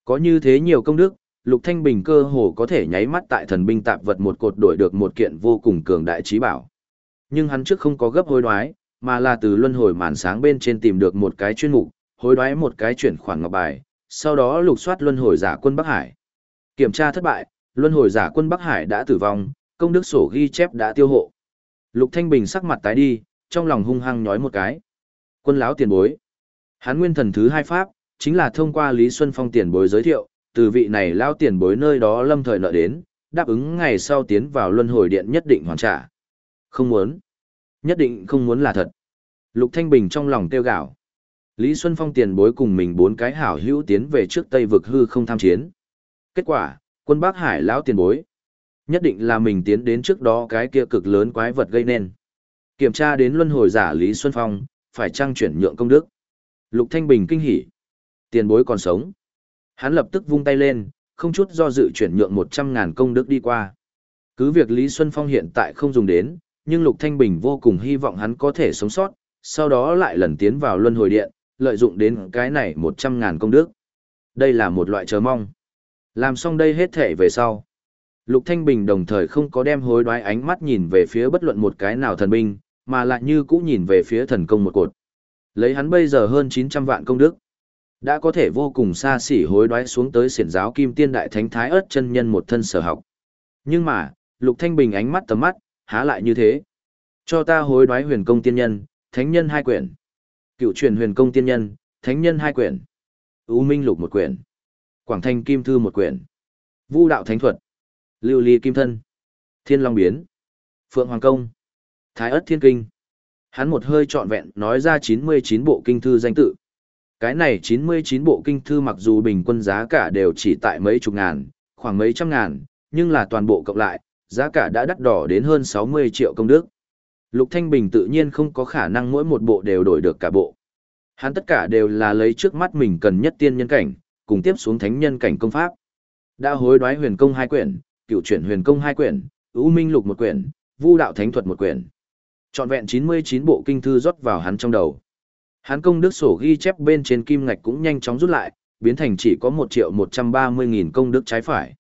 Có như thế nhiều công đức, Lục Thanh Bình cơ hồ có thể nháy mắt tại thần binh tạp vật một cột đổi được một kiện vô cùng cường đại trí bảo. Nhưng hắn trước không có gấp hối đoái, mà là từ luân hồi màn sáng bên trên tìm được một cái chuyên mục, hối đoái một cái chuyển khoản ngọc bài, sau đó lục soát luân hồi giả quân Bắc Hải. Kiểm tra thất bại, luân hồi giả quân Bắc Hải đã tử vong, công đức sổ ghi chép đã tiêu hộ. Lục Thanh Bình sắc mặt tái đi, trong lòng hung hăng nhói một cái. Quân lão tiền bối. Hắn nguyên thần thứ hai pháp, chính là thông qua Lý Xuân Phong tiền bối giới thiệu, từ vị này lao tiền bối nơi đó lâm thời nợ đến, đáp ứng ngày sau tiến vào luân hồi điện nhất định hoàn trả. Không muốn. Nhất định không muốn là thật. Lục Thanh Bình trong lòng tiêu gạo. Lý Xuân Phong tiền bối cùng mình bốn cái hảo hữu tiến về trước Tây vực hư không tham chiến. Kết quả, quân Bắc Hải lão tiền bối. Nhất định là mình tiến đến trước đó cái kia cực lớn quái vật gây nên. Kiểm tra đến luân hồi giả Lý Xuân Phong, phải trang chuyển nhượng công đức. Lục Thanh Bình kinh hỉ. Tiền bối còn sống. Hắn lập tức vung tay lên, không chút do dự chuyển nhượng 100 ngàn công đức đi qua. Cứ việc Lý Xuân Phong hiện tại không dùng đến, nhưng Lục Thanh Bình vô cùng hy vọng hắn có thể sống sót, sau đó lại lần tiến vào luân hồi điện, lợi dụng đến cái này 100 ngàn công đức. Đây là một loại chờ mong. Làm xong đây hết thể về sau. Lục Thanh Bình đồng thời không có đem hối đoái ánh mắt nhìn về phía bất luận một cái nào thần binh, mà lại như cũ nhìn về phía thần công một cột. Lấy hắn bây giờ hơn 900 vạn công đức. Đã có thể vô cùng xa xỉ hối đoái xuống tới xiển giáo kim tiên đại thánh thái ớt chân nhân một thân sở học. Nhưng mà, Lục Thanh Bình ánh mắt tầm mắt, há lại như thế. Cho ta hối đoái huyền công tiên nhân, thánh nhân hai quyển. Cựu truyền huyền công tiên nhân, thánh nhân hai quyển. U Minh Lục một quyển. Quảng Thanh Kim Thư một quyển. Vu đạo thánh thuật. Lưu ly kim thân. Thiên Long biến. Phượng Hoàng công. Thái ất thiên kinh. Hắn một hơi trọn vẹn nói ra 99 bộ kinh thư danh tự. Cái này 99 bộ kinh thư mặc dù bình quân giá cả đều chỉ tại mấy chục ngàn, khoảng mấy trăm ngàn, nhưng là toàn bộ cộng lại, giá cả đã đắt đỏ đến hơn 60 triệu công đức. Lục Thanh Bình tự nhiên không có khả năng mỗi một bộ đều đổi được cả bộ. Hắn tất cả đều là lấy trước mắt mình cần nhất tiên nhân cảnh, cùng tiếp xuống thánh nhân cảnh công pháp. Đã hối đoái huyền công hai quyển, cựu chuyển huyền công hai quyển, ưu minh lục một quyển, vu đạo thánh thuật một quyển. Chọn vẹn 99 bộ kinh thư rót vào hắn trong đầu. Hắn công đức sổ ghi chép bên trên kim ngạch cũng nhanh chóng rút lại, biến thành chỉ có 1 triệu 130 nghìn công đức trái phải.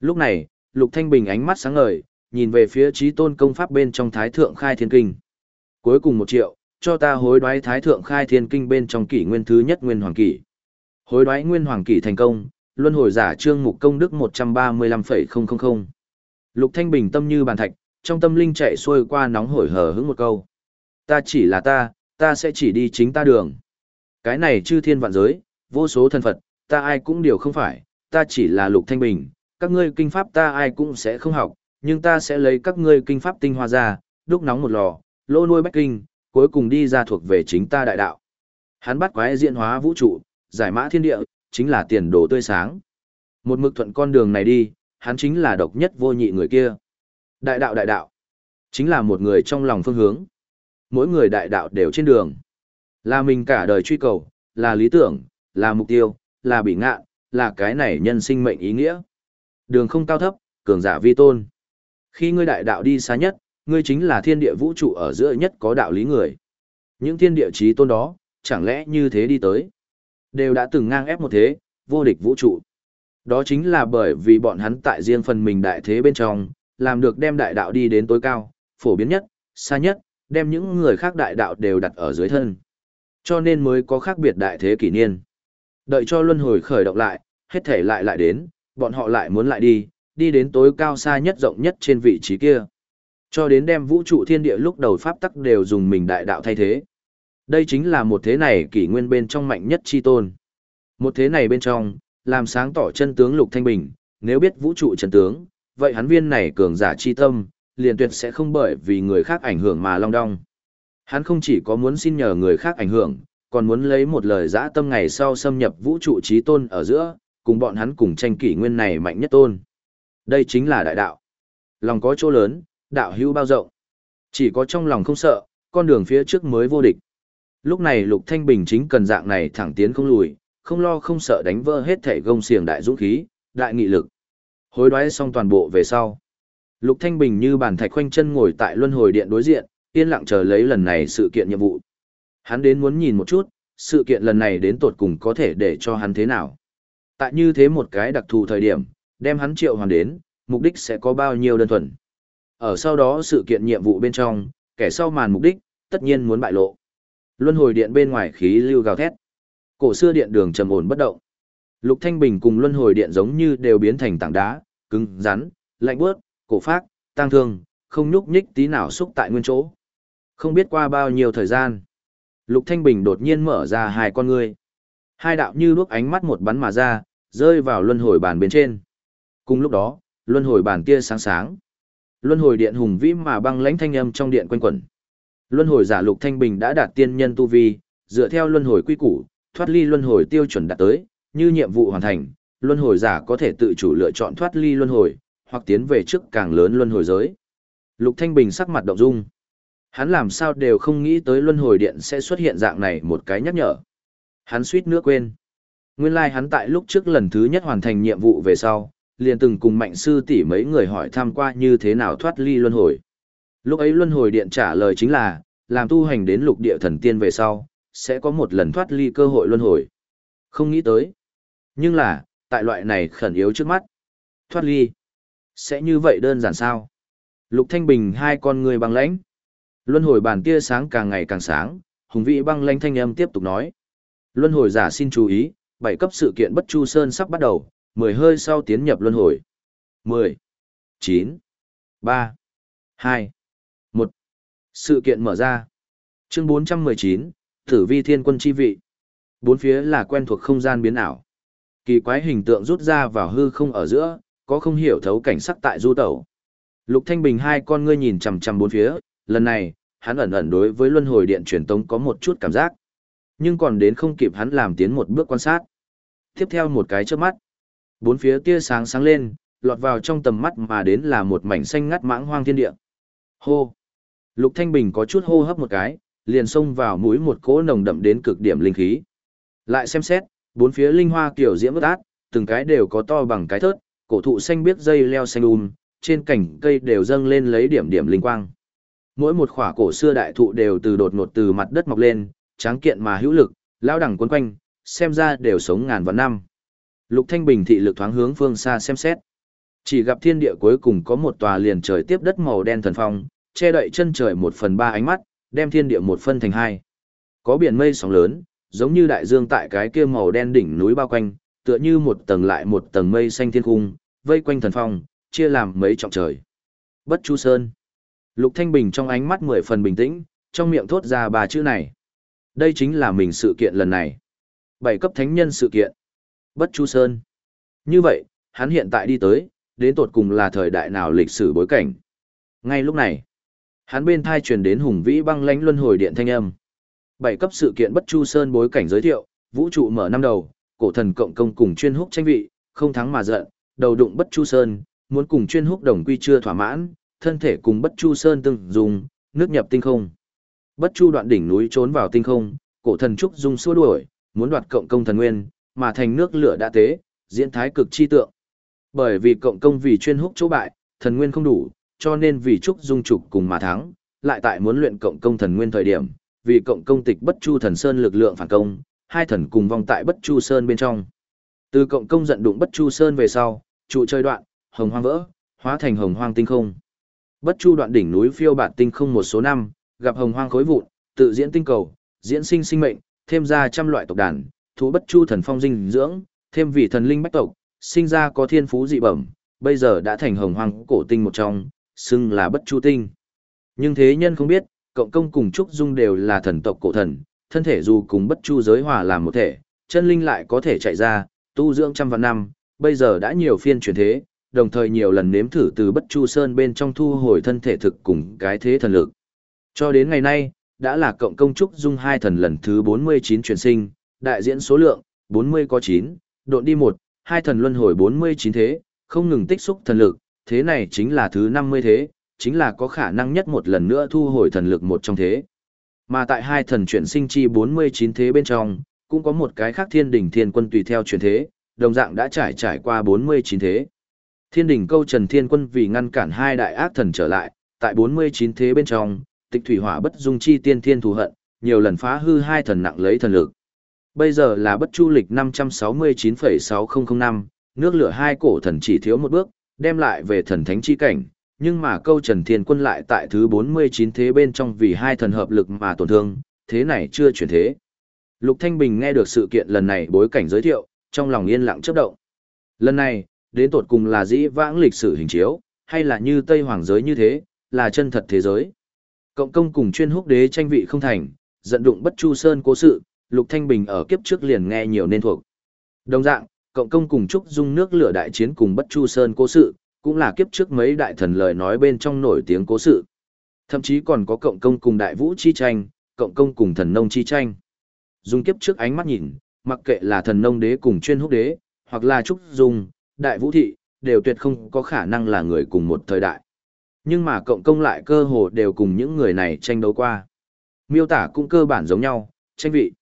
Lúc này, Lục Thanh Bình ánh mắt sáng ngời, nhìn về phía trí tôn công pháp bên trong Thái Thượng Khai Thiên Kinh. Cuối cùng 1 triệu, cho ta hối đoái Thái Thượng Khai Thiên Kinh bên trong kỷ nguyên thứ nhất nguyên hoàng kỷ. Hối đoái nguyên hoàng kỷ thành công, luân hồi giả trương mục công đức 135,000. Lục Thanh Bình tâm như bàn thạch, trong tâm linh chạy xuôi qua nóng hổi hờ hững một câu. Ta chỉ là ta, ta sẽ chỉ đi chính ta đường. Cái này chư thiên vạn giới, vô số thần Phật, ta ai cũng điều không phải, ta chỉ là Lục Thanh Bình, các ngươi kinh pháp ta ai cũng sẽ không học, nhưng ta sẽ lấy các ngươi kinh pháp tinh hoa ra, đúc nóng một lò, lô nuôi bách kinh, cuối cùng đi ra thuộc về chính ta đại đạo. Hắn bắt quái diễn hóa vũ trụ, giải mã thiên địa, chính là tiền đồ tươi sáng. Một mực thuận con đường này đi, hắn chính là độc nhất vô nhị người kia. Đại đạo đại đạo, chính là một người trong lòng phương hướng. Mỗi người đại đạo đều trên đường. Là mình cả đời truy cầu, là lý tưởng, là mục tiêu, là bị ngạ, là cái này nhân sinh mệnh ý nghĩa. Đường không cao thấp, cường giả vi tôn. Khi ngươi đại đạo đi xa nhất, ngươi chính là thiên địa vũ trụ ở giữa nhất có đạo lý người. Những thiên địa trí tôn đó, chẳng lẽ như thế đi tới, đều đã từng ngang ép một thế, vô địch vũ trụ. Đó chính là bởi vì bọn hắn tại riêng phần mình đại thế bên trong, làm được đem đại đạo đi đến tối cao, phổ biến nhất, xa nhất, đem những người khác đại đạo đều đặt ở dưới thân. Cho nên mới có khác biệt đại thế kỷ niên. Đợi cho luân hồi khởi động lại, hết thể lại lại đến, bọn họ lại muốn lại đi, đi đến tối cao xa nhất rộng nhất trên vị trí kia. Cho đến đem vũ trụ thiên địa lúc đầu pháp tắc đều dùng mình đại đạo thay thế. Đây chính là một thế này kỷ nguyên bên trong mạnh nhất chi tôn. Một thế này bên trong, làm sáng tỏ chân tướng Lục Thanh Bình, nếu biết vũ trụ chân tướng, vậy hắn viên này cường giả chi tâm, liền tuyệt sẽ không bởi vì người khác ảnh hưởng mà long đong. Hắn không chỉ có muốn xin nhờ người khác ảnh hưởng, còn muốn lấy một lời dã tâm ngày sau xâm nhập vũ trụ trí tôn ở giữa, cùng bọn hắn cùng tranh kỷ nguyên này mạnh nhất tôn. Đây chính là đại đạo. Lòng có chỗ lớn, đạo hữu bao rộng. Chỉ có trong lòng không sợ, con đường phía trước mới vô địch. Lúc này Lục Thanh Bình chính cần dạng này thẳng tiến không lùi, không lo không sợ đánh vỡ hết thể gông xiềng đại dũng khí, đại nghị lực. Hối đoái xong toàn bộ về sau. Lục Thanh Bình như bàn thạch khoanh chân ngồi tại luân hồi điện đối diện, yên lặng chờ lấy lần này sự kiện nhiệm vụ. Hắn đến muốn nhìn một chút, sự kiện lần này đến tột cùng có thể để cho hắn thế nào. Tại như thế một cái đặc thù thời điểm, đem hắn triệu hoàn đến, mục đích sẽ có bao nhiêu đơn thuần. Ở sau đó sự kiện nhiệm vụ bên trong, kẻ sau màn mục đích, tất nhiên muốn bại lộ. Luân hồi điện bên ngoài khí lưu gào thét. Cổ xưa điện đường trầm ổn bất động. Lục Thanh Bình cùng luân hồi điện giống như đều biến thành tảng đá, cứng, rắn, lạnh bước, cổ phác, tăng thương, không nhúc nhích tí nào xúc tại nguyên chỗ. Không biết qua bao nhiêu thời gian. Lục Thanh Bình đột nhiên mở ra hai con ngươi. Hai đạo như đuốc ánh mắt một bắn mà ra, rơi vào luân hồi bàn bên trên. Cùng lúc đó, luân hồi bàn kia sáng sáng. Luân hồi điện hùng vĩ mà băng lãnh thanh âm trong điện quanh quẩn. Luân hồi giả Lục Thanh Bình đã đạt tiên nhân tu vi, dựa theo luân hồi quy củ, thoát ly luân hồi tiêu chuẩn đạt tới, như nhiệm vụ hoàn thành, luân hồi giả có thể tự chủ lựa chọn thoát ly luân hồi, hoặc tiến về trước càng lớn luân hồi giới. Lục Thanh Bình sắc mặt động dung. Hắn làm sao đều không nghĩ tới luân hồi điện sẽ xuất hiện dạng này một cái nhắc nhở. Hắn suýt nữa quên. Nguyên lai like hắn tại lúc trước lần thứ nhất hoàn thành nhiệm vụ về sau, liền từng cùng mạnh sư tỷ mấy người hỏi tham qua như thế nào thoát ly luân hồi. Lúc ấy luân hồi điện trả lời chính là, làm tu hành đến lục địa thần tiên về sau, sẽ có một lần thoát ly cơ hội luân hồi. Không nghĩ tới. Nhưng là, tại loại này khẩn yếu trước mắt. Thoát ly. Sẽ như vậy đơn giản sao? Lục Thanh Bình hai con người băng lãnh. Luân hồi bàn tia sáng càng ngày càng sáng, hùng vĩ băng lãnh thanh âm tiếp tục nói. Luân hồi giả xin chú ý, bảy cấp sự kiện bất chu sơn sắp bắt đầu, mười hơi sau tiến nhập luân hồi. Mười, chín, ba, hai, một. Sự kiện mở ra. Chương bốn trăm mười chín, Tử vi thiên quân chi vị. Bốn phía là quen thuộc không gian biến ảo. Kỳ quái hình tượng rút ra vào hư không ở giữa, có không hiểu thấu cảnh sắc tại du tẩu. Lục Thanh Bình hai con ngươi nhìn chằm chằm bốn phía, lần này, hắn ẩn ẩn đối với luân hồi điện truyền tống có một chút cảm giác. Nhưng còn đến không kịp hắn làm tiến một bước quan sát. Tiếp theo một cái chớp mắt, bốn phía tia sáng sáng lên, lọt vào trong tầm mắt mà đến là một mảnh xanh ngắt mãng hoang thiên địa. Hô! Lục Thanh Bình có chút hô hấp một cái, liền xông vào mũi một cỗ nồng đậm đến cực điểm linh khí. Lại xem xét, bốn phía linh hoa kiểu diễm bất át, từng cái đều có to bằng cái thớt, cổ thụ xanh biết dây leo xanh um, trên cành cây đều dâng lên lấy điểm điểm linh quang. Mỗi một khỏa cổ xưa đại thụ đều từ đột ngột từ mặt đất mọc lên, tráng kiện mà hữu lực, lão đẳng quấn quanh, xem ra đều sống ngàn vạn năm. Lục Thanh Bình thị lực thoáng hướng phương xa xem xét. Chỉ gặp thiên địa cuối cùng có một tòa liền trời tiếp đất màu đen thần phong, che đậy chân trời một phần ba ánh mắt, đem thiên địa một phân thành hai. Có biển mây sóng lớn, giống như đại dương tại cái kia màu đen đỉnh núi bao quanh, tựa như một tầng lại một tầng mây xanh thiên cung, vây quanh thần phong, chia làm mấy trọng trời. Bất Chu Sơn. Lục Thanh Bình trong ánh mắt mười phần bình tĩnh, trong miệng thốt ra ba chữ này. Đây chính là mình sự kiện lần này. Bảy cấp thánh nhân sự kiện. Bất Chu Sơn. Như vậy, hắn hiện tại đi tới, đến tột cùng là thời đại nào lịch sử bối cảnh. Ngay lúc này, hắn bên thai truyền đến hùng vĩ băng lãnh luân hồi điện thanh âm. Bảy cấp sự kiện Bất Chu Sơn bối cảnh giới thiệu, vũ trụ mở năm đầu, cổ thần cộng công cùng chuyên húc tranh vị, không thắng mà giận, đầu đụng Bất Chu Sơn, muốn cùng chuyên húc đồng quy chưa thỏa mãn, thân thể cùng Bất Chu Sơn từng dùng, nước nhập tinh không. Bất Chu đoạn đỉnh núi trốn vào tinh không, cổ thần trúc dung xua đuổi, muốn đoạt cộng công thần nguyên, mà thành nước lửa đã tế, diễn thái cực chi tượng. Bởi vì cộng công vì chuyên húc chỗ bại, thần nguyên không đủ, cho nên vì trúc dung trục cùng mà thắng, lại tại muốn luyện cộng công thần nguyên thời điểm, vì cộng công tịch bất chu thần sơn lực lượng phản công, hai thần cùng vong tại bất chu sơn bên trong. Từ cộng công giận đụng bất chu sơn về sau, trụ chơi đoạn, hồng hoang vỡ, hóa thành hồng hoang tinh không. Bất chu đoạn đỉnh núi phiêu bạt tinh không một số năm, gặp hồng hoang khối vụn, tự diễn tinh cầu, diễn sinh sinh mệnh, thêm ra trăm loại tộc đàn, thú bất chu thần phong dinh dưỡng, thêm vị thần linh bách tộc, sinh ra có thiên phú dị bẩm, bây giờ đã thành hồng hoang cổ tinh một trong, xưng là bất chu tinh. Nhưng thế nhân không biết, cộng công cùng Trúc Dung đều là thần tộc cổ thần, thân thể dù cùng bất chu giới hòa làm một thể, chân linh lại có thể chạy ra, tu dưỡng trăm vạn năm, bây giờ đã nhiều phiên chuyển thế, đồng thời nhiều lần nếm thử từ bất chu sơn bên trong thu hồi thân thể thực cùng cái thế thần lực. Cho đến ngày nay, đã là cộng công Trúc Dung hai thần lần thứ 49 chuyển sinh, đại diễn số lượng, 40 có 9, độn đi một, hai thần luân hồi 49 thế, không ngừng tích xúc thần lực, thế này chính là thứ 50 thế, chính là có khả năng nhất một lần nữa thu hồi thần lực một trong thế. Mà tại hai thần chuyển sinh chi 49 thế bên trong, cũng có một cái khác thiên đỉnh thiên quân tùy theo chuyển thế, đồng dạng đã trải trải qua 49 thế. Thiên đỉnh câu Trần Thiên Quân vì ngăn cản hai đại ác thần trở lại, tại 49 thế bên trong, tịch thủy hỏa bất dung chi tiên thiên thù hận, nhiều lần phá hư hai thần nặng lấy thần lực. Bây giờ là bất chu lịch 569,6005, nước lửa hai cổ thần chỉ thiếu một bước, đem lại về thần thánh chi cảnh, nhưng mà câu Trần Thiên Quân lại tại thứ 49 thế bên trong vì hai thần hợp lực mà tổn thương, thế này chưa chuyển thế. Lục Thanh Bình nghe được sự kiện lần này bối cảnh giới thiệu, trong lòng yên lặng chớp động. Lần này, đến tột cùng là dĩ vãng lịch sử hình chiếu, hay là như Tây Hoàng giới như thế, là chân thật thế giới. Cộng công cùng chuyên húc đế tranh vị không thành, giận đụng bất chu sơn cố sự, Lục Thanh Bình ở kiếp trước liền nghe nhiều nên thuộc. Đồng dạng, cộng công cùng Trúc Dung nước lửa đại chiến cùng Bất Chu Sơn cố sự, cũng là kiếp trước mấy đại thần lời nói bên trong nổi tiếng cố sự. Thậm chí còn có cộng công cùng đại vũ chi tranh, cộng công cùng thần nông chi tranh. Dùng kiếp trước ánh mắt nhìn, mặc kệ là thần nông đế cùng chuyên húc đế, hoặc là Trúc Dung, đại vũ thị, đều tuyệt không có khả năng là người cùng một thời đại. Nhưng mà cộng công lại cơ hồ đều cùng những người này tranh đấu qua. Miêu tả cũng cơ bản giống nhau, tranh vị.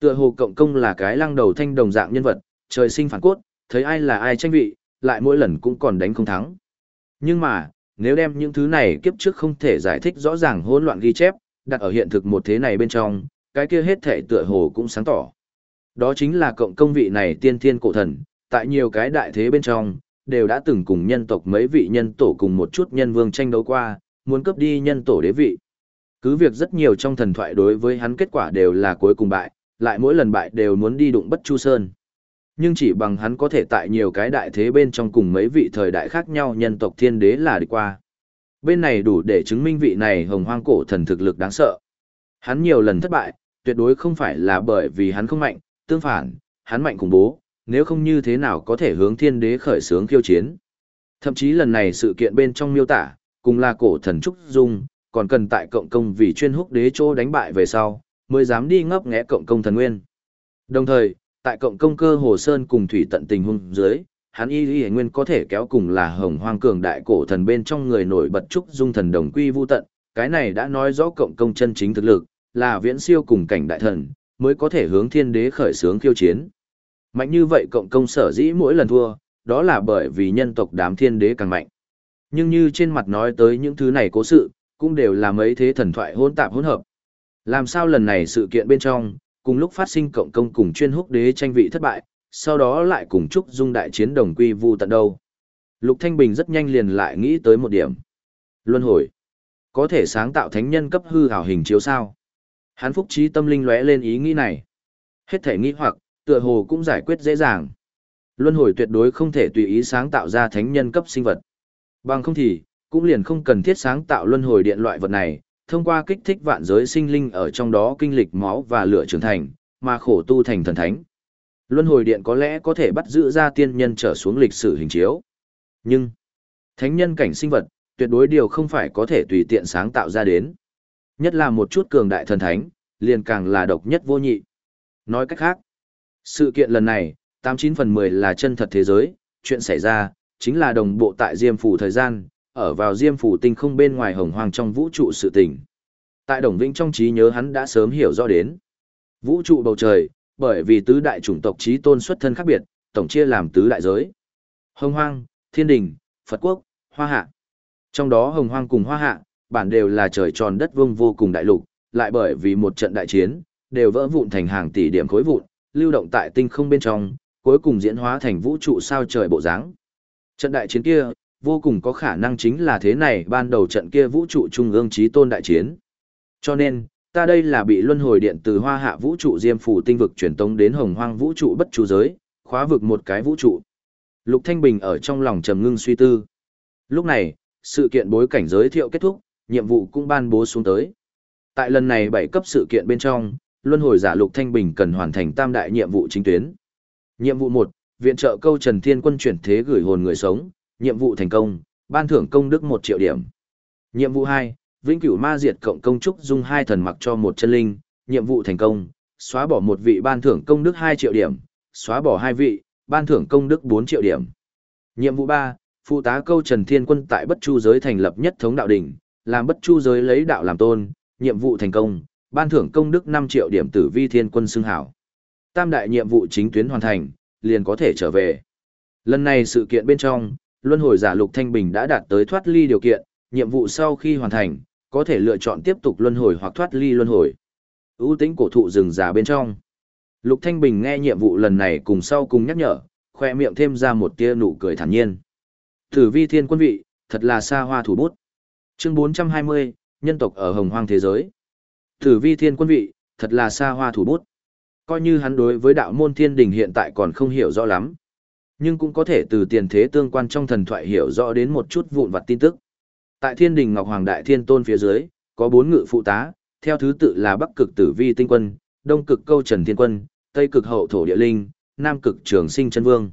Tựa hồ cộng công là cái lăng đầu thanh đồng dạng nhân vật, trời sinh phản cốt, thấy ai là ai tranh vị, lại mỗi lần cũng còn đánh không thắng. Nhưng mà, nếu đem những thứ này kiếp trước không thể giải thích rõ ràng hỗn loạn ghi chép, đặt ở hiện thực một thế này bên trong, cái kia hết thể tựa hồ cũng sáng tỏ. Đó chính là cộng công vị này tiên thiên cổ thần, tại nhiều cái đại thế bên trong, đều đã từng cùng nhân tộc mấy vị nhân tổ cùng một chút nhân vương tranh đấu qua, muốn cướp đi nhân tổ đế vị. Cứ việc rất nhiều trong thần thoại đối với hắn kết quả đều là cuối cùng bại, lại mỗi lần bại đều muốn đi đụng bất chu sơn. Nhưng chỉ bằng hắn có thể tại nhiều cái đại thế bên trong cùng mấy vị thời đại khác nhau nhân tộc thiên đế là đi qua. Bên này đủ để chứng minh vị này hồng hoang cổ thần thực lực đáng sợ. Hắn nhiều lần thất bại, tuyệt đối không phải là bởi vì hắn không mạnh, tương phản, hắn mạnh cùng bố, nếu không như thế nào có thể hướng thiên đế khởi sướng khiêu chiến. Thậm chí lần này sự kiện bên trong miêu tả, cùng là cổ thần Trúc Dung, còn cần tại cộng công vì chuyên húc đế chỗ đánh bại về sau, mới dám đi ngấp nghé cộng công thần nguyên. Đồng thời, tại cộng công cơ hồ sơn cùng thủy tận tình hung dưới, hắn y y nguyên có thể kéo cùng là hồng hoang cường đại cổ thần bên trong người nổi bật trúc dung thần đồng quy vu tận, cái này đã nói rõ cộng công chân chính thực lực, là viễn siêu cùng cảnh đại thần, mới có thể hướng thiên đế khởi sướng khiêu chiến. Mạnh như vậy cộng công sở dĩ mỗi lần thua, đó là bởi vì nhân tộc đám thiên đế càng mạnh. Nhưng như trên mặt nói tới những thứ này cố sự, cũng đều là mấy thế thần thoại hỗn tạp hỗn hợp. Làm sao lần này sự kiện bên trong, cùng lúc phát sinh cộng công cùng chuyên húc đế tranh vị thất bại, sau đó lại cùng Trúc Dung đại chiến đồng quy vu tận đâu. Lục Thanh Bình rất nhanh liền lại nghĩ tới một điểm. Luân hồi. Có thể sáng tạo thánh nhân cấp hư ảo hình chiếu sao? Hán phúc trí tâm linh lóe lên ý nghĩ này. Hết thể nghĩ hoặc, tựa hồ cũng giải quyết dễ dàng. Luân hồi tuyệt đối không thể tùy ý sáng tạo ra thánh nhân cấp sinh vật. Bằng không thì, cũng liền không cần thiết sáng tạo luân hồi điện loại vật này, thông qua kích thích vạn giới sinh linh ở trong đó kinh lịch máu và lửa trưởng thành, mà khổ tu thành thần thánh. Luân hồi điện có lẽ có thể bắt giữ ra tiên nhân trở xuống lịch sử hình chiếu. Nhưng, thánh nhân cảnh sinh vật, tuyệt đối điều không phải có thể tùy tiện sáng tạo ra đến. Nhất là một chút cường đại thần thánh, liền càng là độc nhất vô nhị. Nói cách khác, sự kiện lần này, 89 phần 10 là chân thật thế giới, chuyện xảy ra, chính là đồng bộ tại Diêm Phủ thời gian, ở vào Diêm Phủ tinh không bên ngoài hồng hoàng trong vũ trụ sự tình. Tại Đồng Vĩnh trong trí nhớ hắn đã sớm hiểu rõ đến. Vũ trụ bầu trời, bởi vì tứ đại chủng tộc trí tôn xuất thân khác biệt, tổng chia làm tứ đại giới. Hồng hoang, thiên đình, Phật quốc, hoa hạ. Trong đó hồng hoang cùng hoa hạ, bản đều là trời tròn đất vuông vô cùng đại lục, lại bởi vì một trận đại chiến, đều vỡ vụn thành hàng tỷ điểm khối vụn, lưu động tại tinh không bên trong, cuối cùng diễn hóa thành vũ trụ sao trời bộ dáng. Trận đại chiến kia, vô cùng có khả năng chính là thế này ban đầu trận kia vũ trụ trung ương trí tôn đại chiến. Cho nên, ta đây là bị luân hồi điện từ hoa hạ vũ trụ diêm phủ tinh vực truyền tống đến hồng hoang vũ trụ bất chú giới, khóa vực một cái vũ trụ. Lục Thanh Bình ở trong lòng trầm ngưng suy tư. Lúc này, sự kiện bối cảnh giới thiệu kết thúc, nhiệm vụ cũng ban bố xuống tới. Tại lần này bảy cấp sự kiện bên trong, luân hồi giả Lục Thanh Bình cần hoàn thành tam đại nhiệm vụ chính tuyến. Nhiệm vụ 1, viện trợ câu Trần Thiên Quân chuyển thế gửi hồn người sống, nhiệm vụ thành công, ban thưởng công đức 1 triệu điểm. Nhiệm vụ 2, vĩnh cửu ma diệt cộng công trúc dung hai thần mặc cho một chân linh, nhiệm vụ thành công, xóa bỏ một vị ban thưởng công đức 2 triệu điểm, xóa bỏ hai vị, ban thưởng công đức 4 triệu điểm. Nhiệm vụ 3, phụ tá câu Trần Thiên Quân tại Bất Chu giới thành lập nhất thống đạo đỉnh, làm Bất Chu giới lấy đạo làm tôn, nhiệm vụ thành công, ban thưởng công đức 5 triệu điểm tử vi thiên quân xưng hảo. Tam đại nhiệm vụ chính tuyến hoàn thành, liền có thể trở về. Lần này sự kiện bên trong, luân hồi giả Lục Thanh Bình đã đạt tới thoát ly điều kiện, nhiệm vụ sau khi hoàn thành, có thể lựa chọn tiếp tục luân hồi hoặc thoát ly luân hồi. ưu tính cổ thụ rừng già bên trong. Lục Thanh Bình nghe nhiệm vụ lần này cùng sau cùng nhắc nhở, khoe miệng thêm ra một tia nụ cười thản nhiên. Thử vi thiên quân vị, thật là xa hoa thủ bút. Chương 420, nhân tộc ở hồng hoang thế giới. Thử vi thiên quân vị, thật là xa hoa thủ bút. Coi như hắn đối với đạo môn thiên đình hiện tại còn không hiểu rõ lắm. Nhưng cũng có thể từ tiền thế tương quan trong thần thoại hiểu rõ đến một chút vụn vặt tin tức. Tại thiên đình Ngọc Hoàng Đại Thiên Tôn phía dưới, có bốn ngự phụ tá, theo thứ tự là Bắc cực tử vi tinh quân, Đông cực câu trần thiên quân, Tây cực hậu thổ địa linh, Nam cực trường sinh chân vương.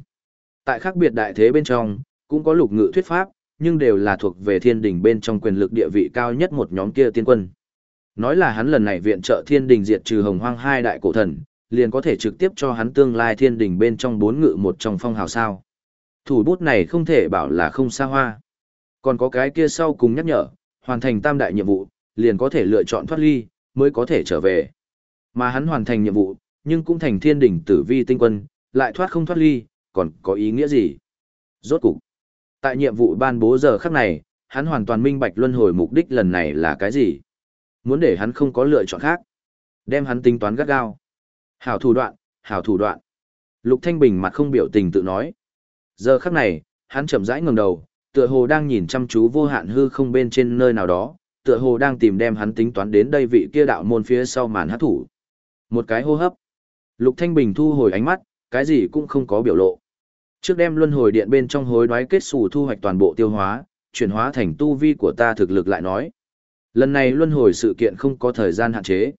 Tại khác biệt đại thế bên trong, cũng có lục ngự thuyết pháp, nhưng đều là thuộc về thiên đình bên trong quyền lực địa vị cao nhất một nhóm kia tiên quân. Nói là hắn lần này viện trợ thiên đình diệt trừ hồng hoang hai đại cổ thần, liền có thể trực tiếp cho hắn tương lai thiên đình bên trong bốn ngự một trong phong hào sao. Thủ bút này không thể bảo là không xa hoa. Còn có cái kia sau cùng nhắc nhở, hoàn thành tam đại nhiệm vụ, liền có thể lựa chọn thoát ly, mới có thể trở về. Mà hắn hoàn thành nhiệm vụ, nhưng cũng thành thiên đỉnh tử vi tinh quân, lại thoát không thoát ly, còn có ý nghĩa gì? Rốt cục, tại nhiệm vụ ban bố giờ khắc này, hắn hoàn toàn minh bạch luân hồi mục đích lần này là cái gì? Muốn để hắn không có lựa chọn khác. Đem hắn tính toán gắt gao. Hảo thủ đoạn, hảo thủ đoạn. Lục Thanh Bình mặt không biểu tình tự nói. Giờ khắc này, hắn chậm rãi ngẩng đầu, tựa hồ đang nhìn chăm chú vô hạn hư không bên trên nơi nào đó, tựa hồ đang tìm đem hắn tính toán đến đây vị kia đạo môn phía sau màn hát thủ. Một cái hô hấp. Lục Thanh Bình thu hồi ánh mắt, cái gì cũng không có biểu lộ. Trước đem luân hồi điện bên trong hối đoái kết xù thu hoạch toàn bộ tiêu hóa, chuyển hóa thành tu vi của ta thực lực lại nói. Lần này luân hồi sự kiện không có thời gian hạn chế.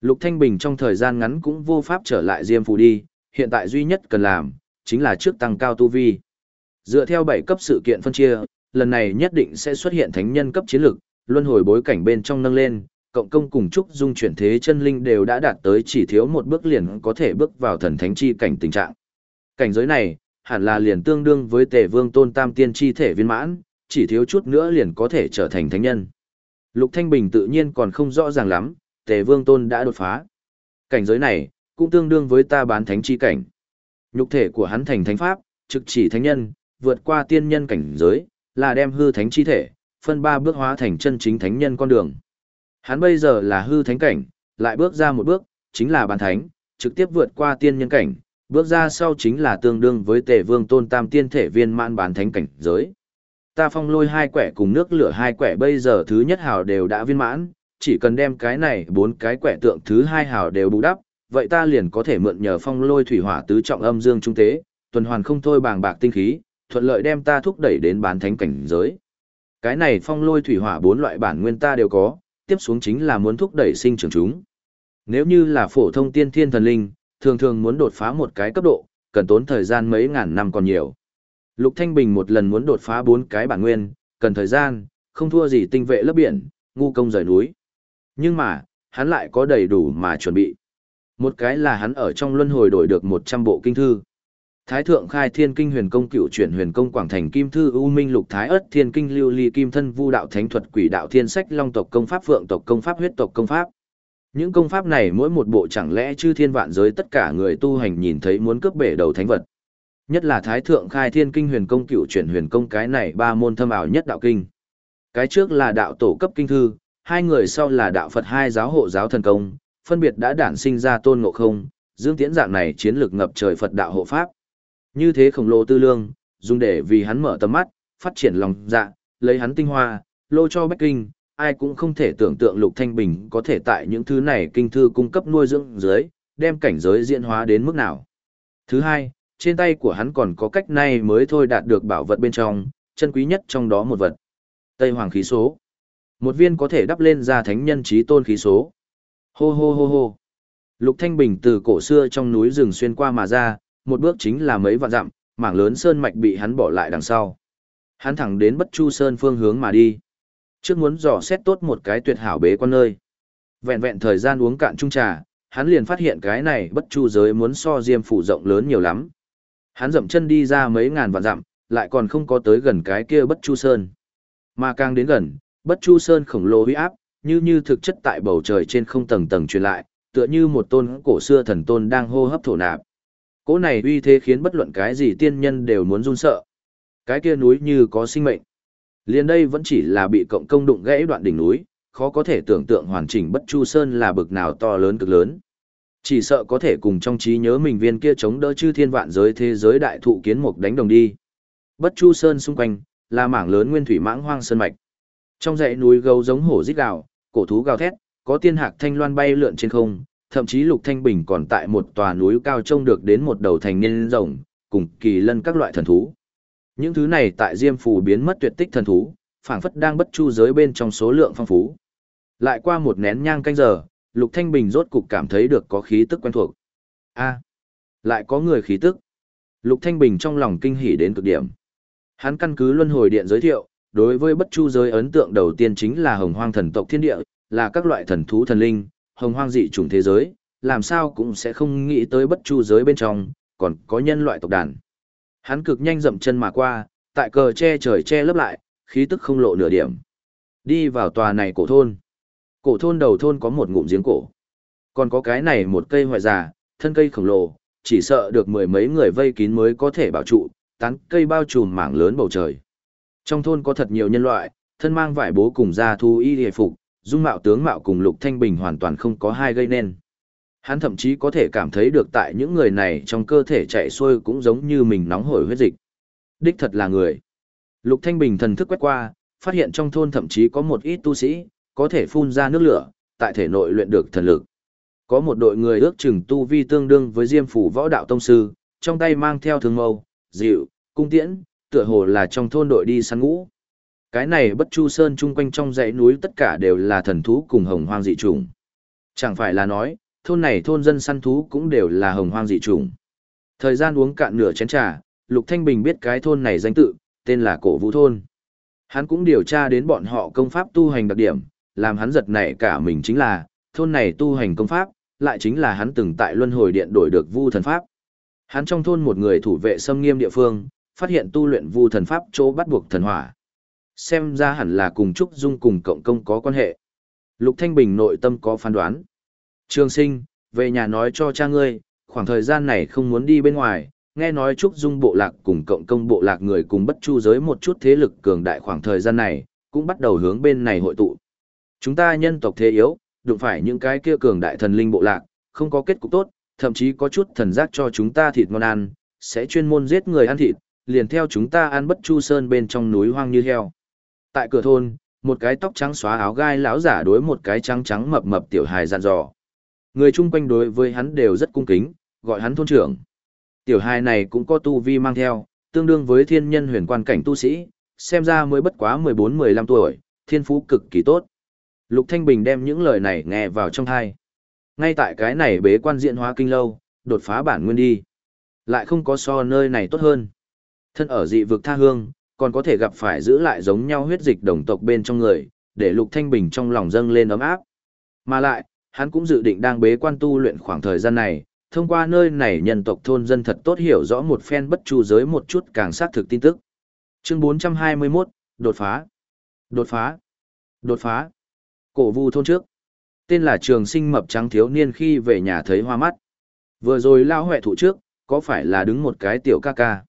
Lục Thanh Bình trong thời gian ngắn cũng vô pháp trở lại Diêm Phù đi, hiện tại duy nhất cần làm, chính là trước tăng cao tu vi. Dựa theo bảy cấp sự kiện phân chia, lần này nhất định sẽ xuất hiện thánh nhân cấp chiến lực, luân hồi bối cảnh bên trong nâng lên, cộng công cùng chúc dung chuyển thế chân linh đều đã đạt tới chỉ thiếu một bước liền có thể bước vào thần thánh chi cảnh tình trạng. Cảnh giới này, hẳn là liền tương đương với tề vương tôn tam tiên chi thể viên mãn, chỉ thiếu chút nữa liền có thể trở thành thánh nhân. Lục Thanh Bình tự nhiên còn không rõ ràng lắm, tề vương tôn đã đột phá. Cảnh giới này, cũng tương đương với ta bán thánh chi cảnh. Nhục thể của hắn thành thánh pháp, trực chỉ thánh nhân, vượt qua tiên nhân cảnh giới, là đem hư thánh chi thể, phân ba bước hóa thành chân chính thánh nhân con đường. Hắn bây giờ là hư thánh cảnh, Lại bước ra một bước, chính là bán thánh, trực tiếp vượt qua tiên nhân cảnh, bước ra sau chính là tương đương với tề vương tôn tam tiên thể viên mãn bán thánh cảnh giới. Ta phong lôi hai quẻ cùng nước lửa hai quẻ bây giờ thứ nhất hào đều đã viên mãn, chỉ cần đem cái này bốn cái quẻ tượng thứ hai hào đều bù đắp, vậy ta liền có thể mượn nhờ phong lôi thủy hỏa tứ trọng âm dương trung tế, tuần hoàn không thôi bàng bạc tinh khí, thuận lợi đem ta thúc đẩy đến bán thánh cảnh giới. Cái này phong lôi thủy hỏa bốn loại bản nguyên ta đều có, tiếp xuống chính là muốn thúc đẩy sinh trưởng chúng. Nếu như là phổ thông tiên thiên thần linh, thường thường muốn đột phá một cái cấp độ, cần tốn thời gian mấy ngàn năm còn nhiều. Lục Thanh Bình một lần muốn đột phá bốn cái bản nguyên, cần thời gian, không thua gì tinh vệ lớp biển, ngu công rời núi. Nhưng mà, hắn lại có đầy đủ mà chuẩn bị. Một cái là hắn ở trong luân hồi đổi được 100 bộ kinh thư. Thái thượng khai thiên kinh huyền công cựu chuyển huyền công quảng thành kim thư u minh lục thái ất thiên kinh lưu ly kim thân vu đạo thánh thuật quỷ đạo thiên sách long tộc công pháp phượng tộc công pháp huyết tộc công pháp. Những công pháp này mỗi một bộ chẳng lẽ chư thiên vạn giới tất cả người tu hành nhìn thấy muốn cướp bể đầu thánh vật. Nhất là Thái Thượng Khai Thiên Kinh huyền công cựu chuyển huyền công cái này ba môn thâm ảo nhất đạo kinh. Cái trước là đạo tổ cấp kinh thư, hai người sau là đạo Phật hai giáo hộ giáo thần công, phân biệt đã đản sinh ra tôn ngộ không, dương tiễn dạng này chiến lược ngập trời Phật đạo hộ pháp. Như thế khổng lồ tư lương, dùng để vì hắn mở tầm mắt, phát triển lòng dạ, lấy hắn tinh hoa, lô cho Bắc kinh, ai cũng không thể tưởng tượng Lục Thanh Bình có thể tại những thứ này kinh thư cung cấp nuôi dưỡng dưới, đem cảnh giới diễn hóa đến mức nào. Thứ hai, trên tay của hắn còn có cách này mới thôi đạt được bảo vật bên trong, chân quý nhất trong đó một vật. Tây Hoàng khí số. Một viên có thể đắp lên ra thánh nhân trí tôn khí số. Hô hô hô hô. Lục Thanh Bình từ cổ xưa trong núi rừng xuyên qua mà ra, một bước chính là mấy vạn dặm, mảng lớn sơn mạch bị hắn bỏ lại đằng sau. Hắn thẳng đến Bất Chu Sơn phương hướng mà đi. Trước muốn dò xét tốt một cái tuyệt hảo bế quan nơi. Vẹn vẹn thời gian uống cạn chung trà, hắn liền phát hiện cái này Bất Chu giới muốn so Diêm phủ rộng lớn nhiều lắm. Hắn dậm chân đi ra mấy ngàn vạn dặm, lại còn không có tới gần cái kia Bất Chu Sơn. Mà càng đến gần, Bất Chu Sơn khổng lồ huy áp, như như thực chất tại bầu trời trên không tầng tầng truyền lại, tựa như một tôn cổ xưa thần tôn đang hô hấp thổ nạp. Cỗ này uy thế khiến bất luận cái gì tiên nhân đều muốn run sợ. Cái kia núi như có sinh mệnh. Liên đây vẫn chỉ là bị cộng công đụng gãy đoạn đỉnh núi, khó có thể tưởng tượng hoàn chỉnh Bất Chu Sơn là bực nào to lớn cực lớn. Chỉ sợ có thể cùng trong trí nhớ mình viên kia chống đỡ chư thiên vạn giới thế giới đại thụ kiến mục đánh đồng đi. Bất Chu Sơn xung quanh là mảng lớn nguyên thủy mãng hoang sơn mạch. Trong dãy núi gấu giống hổ rít gào, cổ thú gào thét, có tiên hạc thanh loan bay lượn trên không, thậm chí Lục Thanh Bình còn tại một tòa núi cao trông được đến một đầu thành niên rồng, cùng kỳ lân các loại thần thú. Những thứ này tại Diêm Phù biến mất tuyệt tích thần thú, phảng phất đang bất chu giới bên trong số lượng phong phú. Lại qua một nén nhang canh giờ, Lục Thanh Bình rốt cục cảm thấy được có khí tức quen thuộc. A, lại có người khí tức. Lục Thanh Bình trong lòng kinh hỉ đến cực điểm. Hắn căn cứ luân hồi điện giới thiệu, đối với bất chu giới ấn tượng đầu tiên chính là hồng hoang thần tộc thiên địa, là các loại thần thú thần linh, hồng hoang dị chủng thế giới, làm sao cũng sẽ không nghĩ tới bất chu giới bên trong, còn có nhân loại tộc đàn. Hắn cực nhanh dậm chân mà qua, tại cờ che trời che lấp lại, khí tức không lộ nửa điểm. Đi vào tòa này cổ thôn. Cổ thôn đầu thôn có một ngụm giếng cổ. Còn có cái này một cây hoại già, thân cây khổng lồ, chỉ sợ được mười mấy người vây kín mới có thể bảo trụ, tán cây bao trùm mảng lớn bầu trời. Trong thôn có thật nhiều nhân loại, thân mang vải bố cùng da thu y hề phục, dung mạo tướng mạo cùng Lục Thanh Bình hoàn toàn không có hai gây nên. Hắn thậm chí có thể cảm thấy được tại những người này trong cơ thể chạy xuôi cũng giống như mình nóng hổi huyết dịch. Đích thật là người. Lục Thanh Bình thần thức quét qua, phát hiện trong thôn thậm chí có một ít tu sĩ, có thể phun ra nước lửa, tại thể nội luyện được thần lực. Có một đội người ước chừng tu vi tương đương với Diêm phủ võ đạo tông sư, trong tay mang theo thương mâu, dịu, cung tiễn, tựa hồ là trong thôn đội đi săn ngũ. Cái này bất chu sơn chung quanh trong dãy núi tất cả đều là thần thú cùng hồng hoang dị trùng. Chẳng phải là nói, thôn này thôn dân săn thú cũng đều là hồng hoang dị trùng. Thời gian uống cạn nửa chén trà, Lục Thanh Bình biết cái thôn này danh tự, tên là Cổ Vũ Thôn. Hắn cũng điều tra đến bọn họ công pháp tu hành đặc điểm, làm hắn giật nảy cả mình chính là, thôn này tu hành công pháp, lại chính là hắn từng tại luân hồi điện đổi được vu thần pháp. Hắn trong thôn một người thủ vệ xâm nghiêm địa phương, phát hiện tu luyện vu thần pháp chỗ bắt buộc thần hỏa. Xem ra hẳn là cùng Trúc Dung cùng cộng công có quan hệ. Lục Thanh Bình nội tâm có phán đoán. Trường sinh, về nhà nói cho cha ngươi, khoảng thời gian này không muốn đi bên ngoài, nghe nói Trúc Dung bộ lạc cùng cộng công bộ lạc người cùng bất chu giới một chút thế lực cường đại khoảng thời gian này, cũng bắt đầu hướng bên này hội tụ. Chúng ta nhân tộc thế yếu, đụng phải những cái kia cường đại thần linh bộ lạc, không có kết cục tốt, thậm chí có chút thần giác cho chúng ta thịt ngon ăn, sẽ chuyên môn giết người ăn thịt, liền theo chúng ta ăn bất chu sơn bên trong núi hoang như heo. Tại cửa thôn, một cái tóc trắng xóa áo gai lão giả đối một cái trắng trắng mập mập tiểu hài dặn dò. Người chung quanh đối với hắn đều rất cung kính, gọi hắn thôn trưởng. Tiểu hài này cũng có tu vi mang theo, tương đương với thiên nhân huyền quan cảnh tu sĩ, xem ra mới bất quá 14-15 tuổi, thiên phú cực kỳ tốt. Lục Thanh Bình đem những lời này nghe vào trong tai Ngay tại cái này bế quan diện hóa kinh lâu, đột phá bản nguyên đi. Lại không có so nơi này tốt hơn. Thân ở dị vực tha hương, còn có thể gặp phải giữ lại giống nhau huyết dịch đồng tộc bên trong người, để Lục Thanh Bình trong lòng dâng lên ấm áp. Mà lại, hắn cũng dự định đang bế quan tu luyện khoảng thời gian này, thông qua nơi này nhân tộc thôn dân thật tốt hiểu rõ một phen bất chu giới một chút càng xác thực tin tức. Chương 421, đột phá. Đột phá. Đột phá. Cổ vu thôn trước. Tên là trường sinh mập trắng thiếu niên khi về nhà thấy hoa mắt. Vừa rồi lao huệ thủ trước, có phải là đứng một cái tiểu ca ca.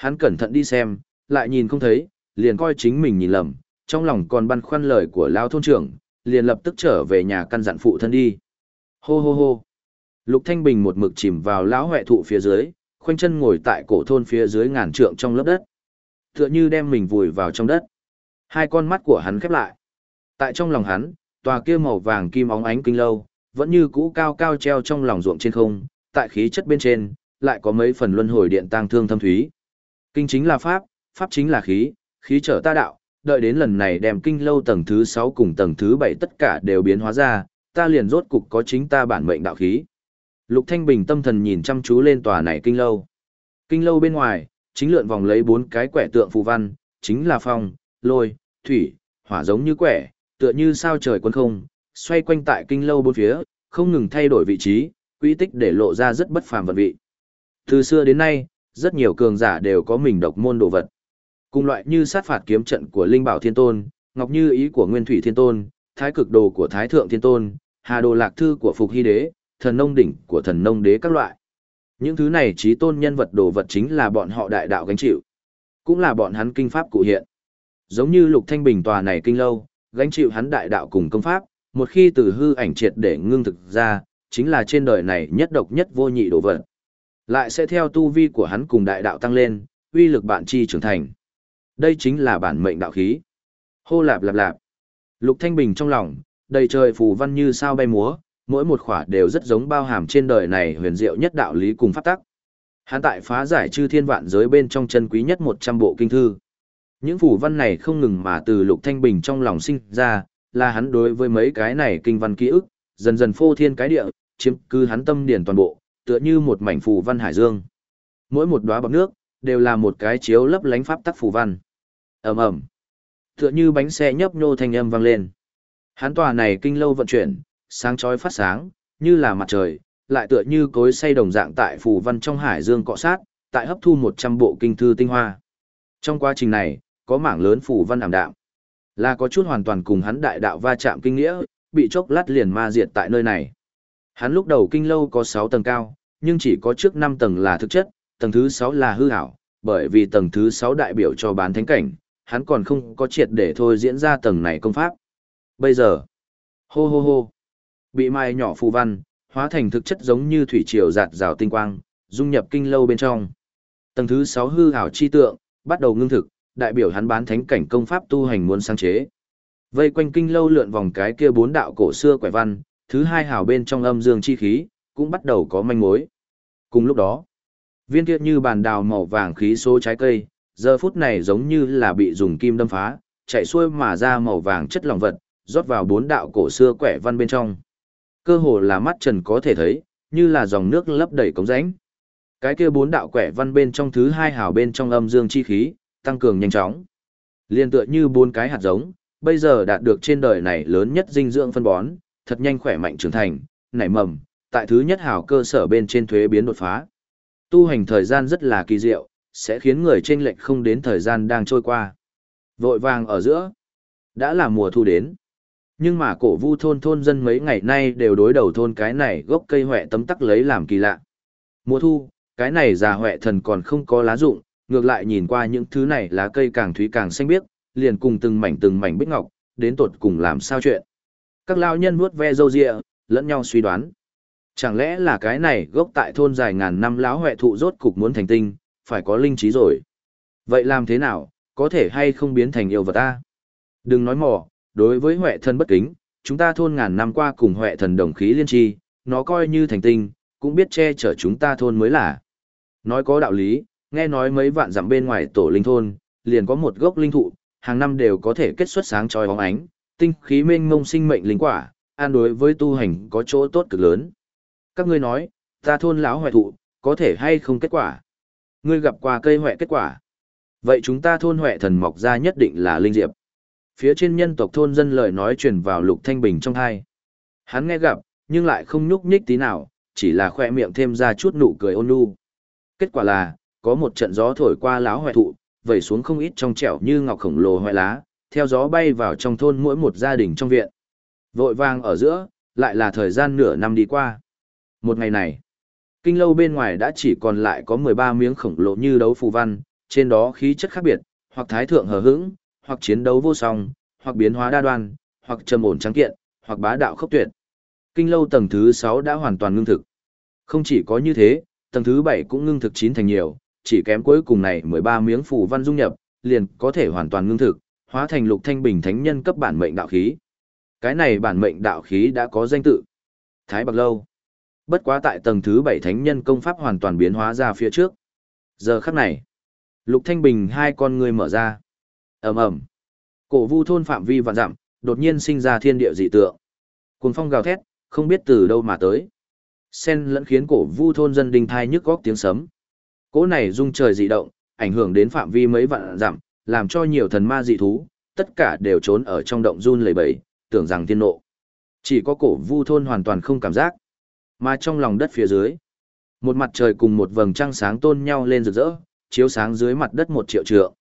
Hắn cẩn thận đi xem, lại nhìn không thấy, liền coi chính mình nhìn lầm, trong lòng còn băn khoăn lời của lao thôn trưởng, liền lập tức trở về nhà căn dặn phụ thân đi. Hô hô hô. Lục Thanh Bình một mực chìm vào lão huệ thụ phía dưới, khoanh chân ngồi tại cổ thôn phía dưới ngàn trượng trong lớp đất. Tựa như đem mình vùi vào trong đất. Hai con mắt của hắn khép lại. Tại trong lòng hắn, tòa kia màu vàng kim óng ánh kinh lâu, vẫn như cũ cao cao treo trong lòng ruộng trên không, tại khí chất bên trên, lại có mấy phần luân hồi điện tang thương thâm thúy. Kinh chính là pháp, pháp chính là khí, khí trở ta đạo, đợi đến lần này đem kinh lâu tầng thứ 6 cùng tầng thứ 7 tất cả đều biến hóa ra, ta liền rốt cục có chính ta bản mệnh đạo khí. Lục Thanh Bình tâm thần nhìn chăm chú lên tòa này kinh lâu. Kinh lâu bên ngoài, chính lượn vòng lấy bốn cái quẻ tượng phù văn, chính là phong, lôi, thủy, hỏa giống như quẻ, tựa như sao trời quân không, xoay quanh tại kinh lâu bốn phía, không ngừng thay đổi vị trí, quy tích để lộ ra rất bất phàm vật vị. Từ xưa đến nay, rất nhiều cường giả đều có mình độc môn đồ vật. Cùng loại như sát phạt kiếm trận của Linh Bảo Thiên Tôn, Ngọc Như ý của Nguyên Thủy Thiên Tôn, Thái Cực Đồ của Thái Thượng Thiên Tôn, Hà Đồ Lạc Thư của Phục Hy Đế, Thần Nông Đỉnh của Thần Nông Đế các loại. Những thứ này trí tôn nhân vật đồ vật chính là bọn họ đại đạo gánh chịu. Cũng là bọn hắn kinh pháp cụ hiện. Giống như Lục Thanh Bình tòa này kinh lâu, gánh chịu hắn đại đạo cùng công pháp, một khi từ hư ảnh triệt để ngưng thực ra, chính là trên đời này nhất độc nhất vô nhị đồ vật. Lại sẽ theo tu vi của hắn cùng đại đạo tăng lên, uy lực bạn chi trưởng thành. Đây chính là bản mệnh đạo khí. Hô lạp lạp lạp. Lục Thanh Bình trong lòng, đầy trời phù văn như sao bay múa, mỗi một khỏa đều rất giống bao hàm trên đời này huyền diệu nhất đạo lý cùng pháp tắc. Hắn tại phá giải chư thiên vạn giới bên trong chân quý nhất 100 bộ kinh thư. Những phù văn này không ngừng mà từ Lục Thanh Bình trong lòng sinh ra, là hắn đối với mấy cái này kinh văn ký ức, dần dần phô thiên cái địa, chiếm cứ hắn tâm điển toàn bộ, tựa như một mảnh phù văn hải dương. Mỗi một đóa bọt nước đều là một cái chiếu lấp lánh pháp tắc phù văn. Ầm ầm. Tựa như bánh xe nhấp nhô thanh âm vang lên. Hán tòa này kinh lâu vận chuyển, sáng chói phát sáng, như là mặt trời, lại tựa như cối xay đồng dạng tại phù văn trong hải dương cọ sát, tại hấp thu 100 bộ kinh thư tinh hoa. Trong quá trình này, có mảng lớn phù văn ảm đạm. Là có chút hoàn toàn cùng hắn đại đạo va chạm kinh nghĩa, bị chốc lát liền ma diệt tại nơi này. Hắn lúc đầu kinh lâu có 6 tầng cao, nhưng chỉ có trước 5 tầng là thực chất, tầng thứ 6 là hư ảo, bởi vì tầng thứ 6 đại biểu cho bán thánh cảnh, hắn còn không có triệt để thôi diễn ra tầng này công pháp. Bây giờ, hô hô hô, bị mai nhỏ phù văn, hóa thành thực chất giống như thủy triều giạt rào tinh quang, dung nhập kinh lâu bên trong. Tầng thứ 6 hư ảo chi tượng, bắt đầu ngưng thực, đại biểu hắn bán thánh cảnh công pháp tu hành muốn sáng chế. Vây quanh kinh lâu lượn vòng cái kia bốn đạo cổ xưa quẻ văn, thứ hai hào bên trong âm dương chi khí, cũng bắt đầu có manh mối. Cùng lúc đó, viên kia như bàn đào màu vàng khí số trái cây, giờ phút này giống như là bị dùng kim đâm phá, chạy xuôi mà ra màu vàng chất lỏng vật, rót vào bốn đạo cổ xưa quẻ văn bên trong. Cơ hồ là mắt trần có thể thấy, như là dòng nước lấp đầy cống rãnh. Cái kia bốn đạo quẻ văn bên trong thứ hai hào bên trong âm dương chi khí, tăng cường nhanh chóng. Liên tựa như bốn cái hạt giống, bây giờ đạt được trên đời này lớn nhất dinh dưỡng phân bón, thật nhanh khỏe mạnh trưởng thành, nảy mầm, tại thứ nhất hào cơ sở bên trên thuế biến đột phá. Tu hành thời gian rất là kỳ diệu, sẽ khiến người trên lệnh không đến thời gian đang trôi qua. Vội vàng ở giữa, đã là mùa thu đến. Nhưng mà cổ vu thôn thôn dân mấy ngày nay đều đối đầu thôn cái này gốc cây hỏe tấm tắc lấy làm kỳ lạ. Mùa thu, cái này già hỏe thần còn không có lá rụng, ngược lại nhìn qua những thứ này lá cây càng thúy càng xanh biếc, liền cùng từng mảnh từng mảnh bích ngọc, đến tột cùng làm sao chuyện. Các lao nhân vuốt ve râu ria, lẫn nhau suy đoán. Chẳng lẽ là cái này gốc tại thôn dài ngàn năm lão huệ thụ rốt cục muốn thành tinh, phải có linh trí rồi. Vậy làm thế nào, có thể hay không biến thành yêu vật ta? Đừng nói mò, đối với huệ thần bất kính, chúng ta thôn ngàn năm qua cùng huệ thần đồng khí liên tri, nó coi như thành tinh, cũng biết che chở chúng ta thôn mới là. Nói có đạo lý, nghe nói mấy vạn dặm bên ngoài tổ linh thôn, liền có một gốc linh thụ, hàng năm đều có thể kết xuất sáng trói bóng ánh, tinh khí mênh mông sinh mệnh linh quả, an đối với tu hành có chỗ tốt cực lớn. Các ngươi nói, ta thôn lão hoại thụ, có thể hay không kết quả? Ngươi gặp qua cây hoại kết quả. Vậy chúng ta thôn hoại thần mọc ra nhất định là linh diệp. Phía trên nhân tộc thôn dân lời nói truyền vào lục thanh bình trong hai. Hắn nghe gặp, nhưng lại không nhúc nhích tí nào, chỉ là khoe miệng thêm ra chút nụ cười ôn nhu. Kết quả là, có một trận gió thổi qua lão hoại thụ, vẩy xuống không ít trong trẻo như ngọc khổng lồ hoại lá, theo gió bay vào trong thôn mỗi một gia đình trong viện. Vội vàng ở giữa, lại là thời gian nửa năm đi qua. Một ngày này, kinh lâu bên ngoài đã chỉ còn lại có 13 miếng khổng lồ như đấu phù văn, trên đó khí chất khác biệt, hoặc thái thượng hờ hững, hoặc chiến đấu vô song, hoặc biến hóa đa đoan, hoặc trầm ổn trắng kiện, hoặc bá đạo khốc tuyệt. Kinh lâu tầng thứ 6 đã hoàn toàn ngưng thực. Không chỉ có như thế, tầng thứ 7 cũng ngưng thực chín thành nhiều, chỉ kém cuối cùng này 13 miếng phù văn dung nhập, liền có thể hoàn toàn ngưng thực, hóa thành lục thanh bình thánh nhân cấp bản mệnh đạo khí. Cái này bản mệnh đạo khí đã có danh tự. Thái Bạc Lâu. Bất quá tại tầng thứ 7 thánh nhân công pháp hoàn toàn biến hóa ra phía trước. Giờ khắc này, Lục Thanh Bình hai con người mở ra. Ầm ầm. Cổ Vu thôn phạm vi vạn dặm, đột nhiên sinh ra thiên địa dị tượng. Cuồng phong gào thét, không biết từ đâu mà tới. Sen lẫn khiến cổ Vu thôn dân đình thai nhức góc tiếng sấm. Cỗ này rung trời dị động, ảnh hưởng đến phạm vi mấy vạn dặm, làm cho nhiều thần ma dị thú, tất cả đều trốn ở trong động run lẩy bẩy, tưởng rằng thiên nộ. Chỉ có cổ Vu thôn hoàn toàn không cảm giác. Mà trong lòng đất phía dưới, một mặt trời cùng một vầng trăng sáng tôn nhau lên rực rỡ, chiếu sáng dưới mặt đất một triệu trượng.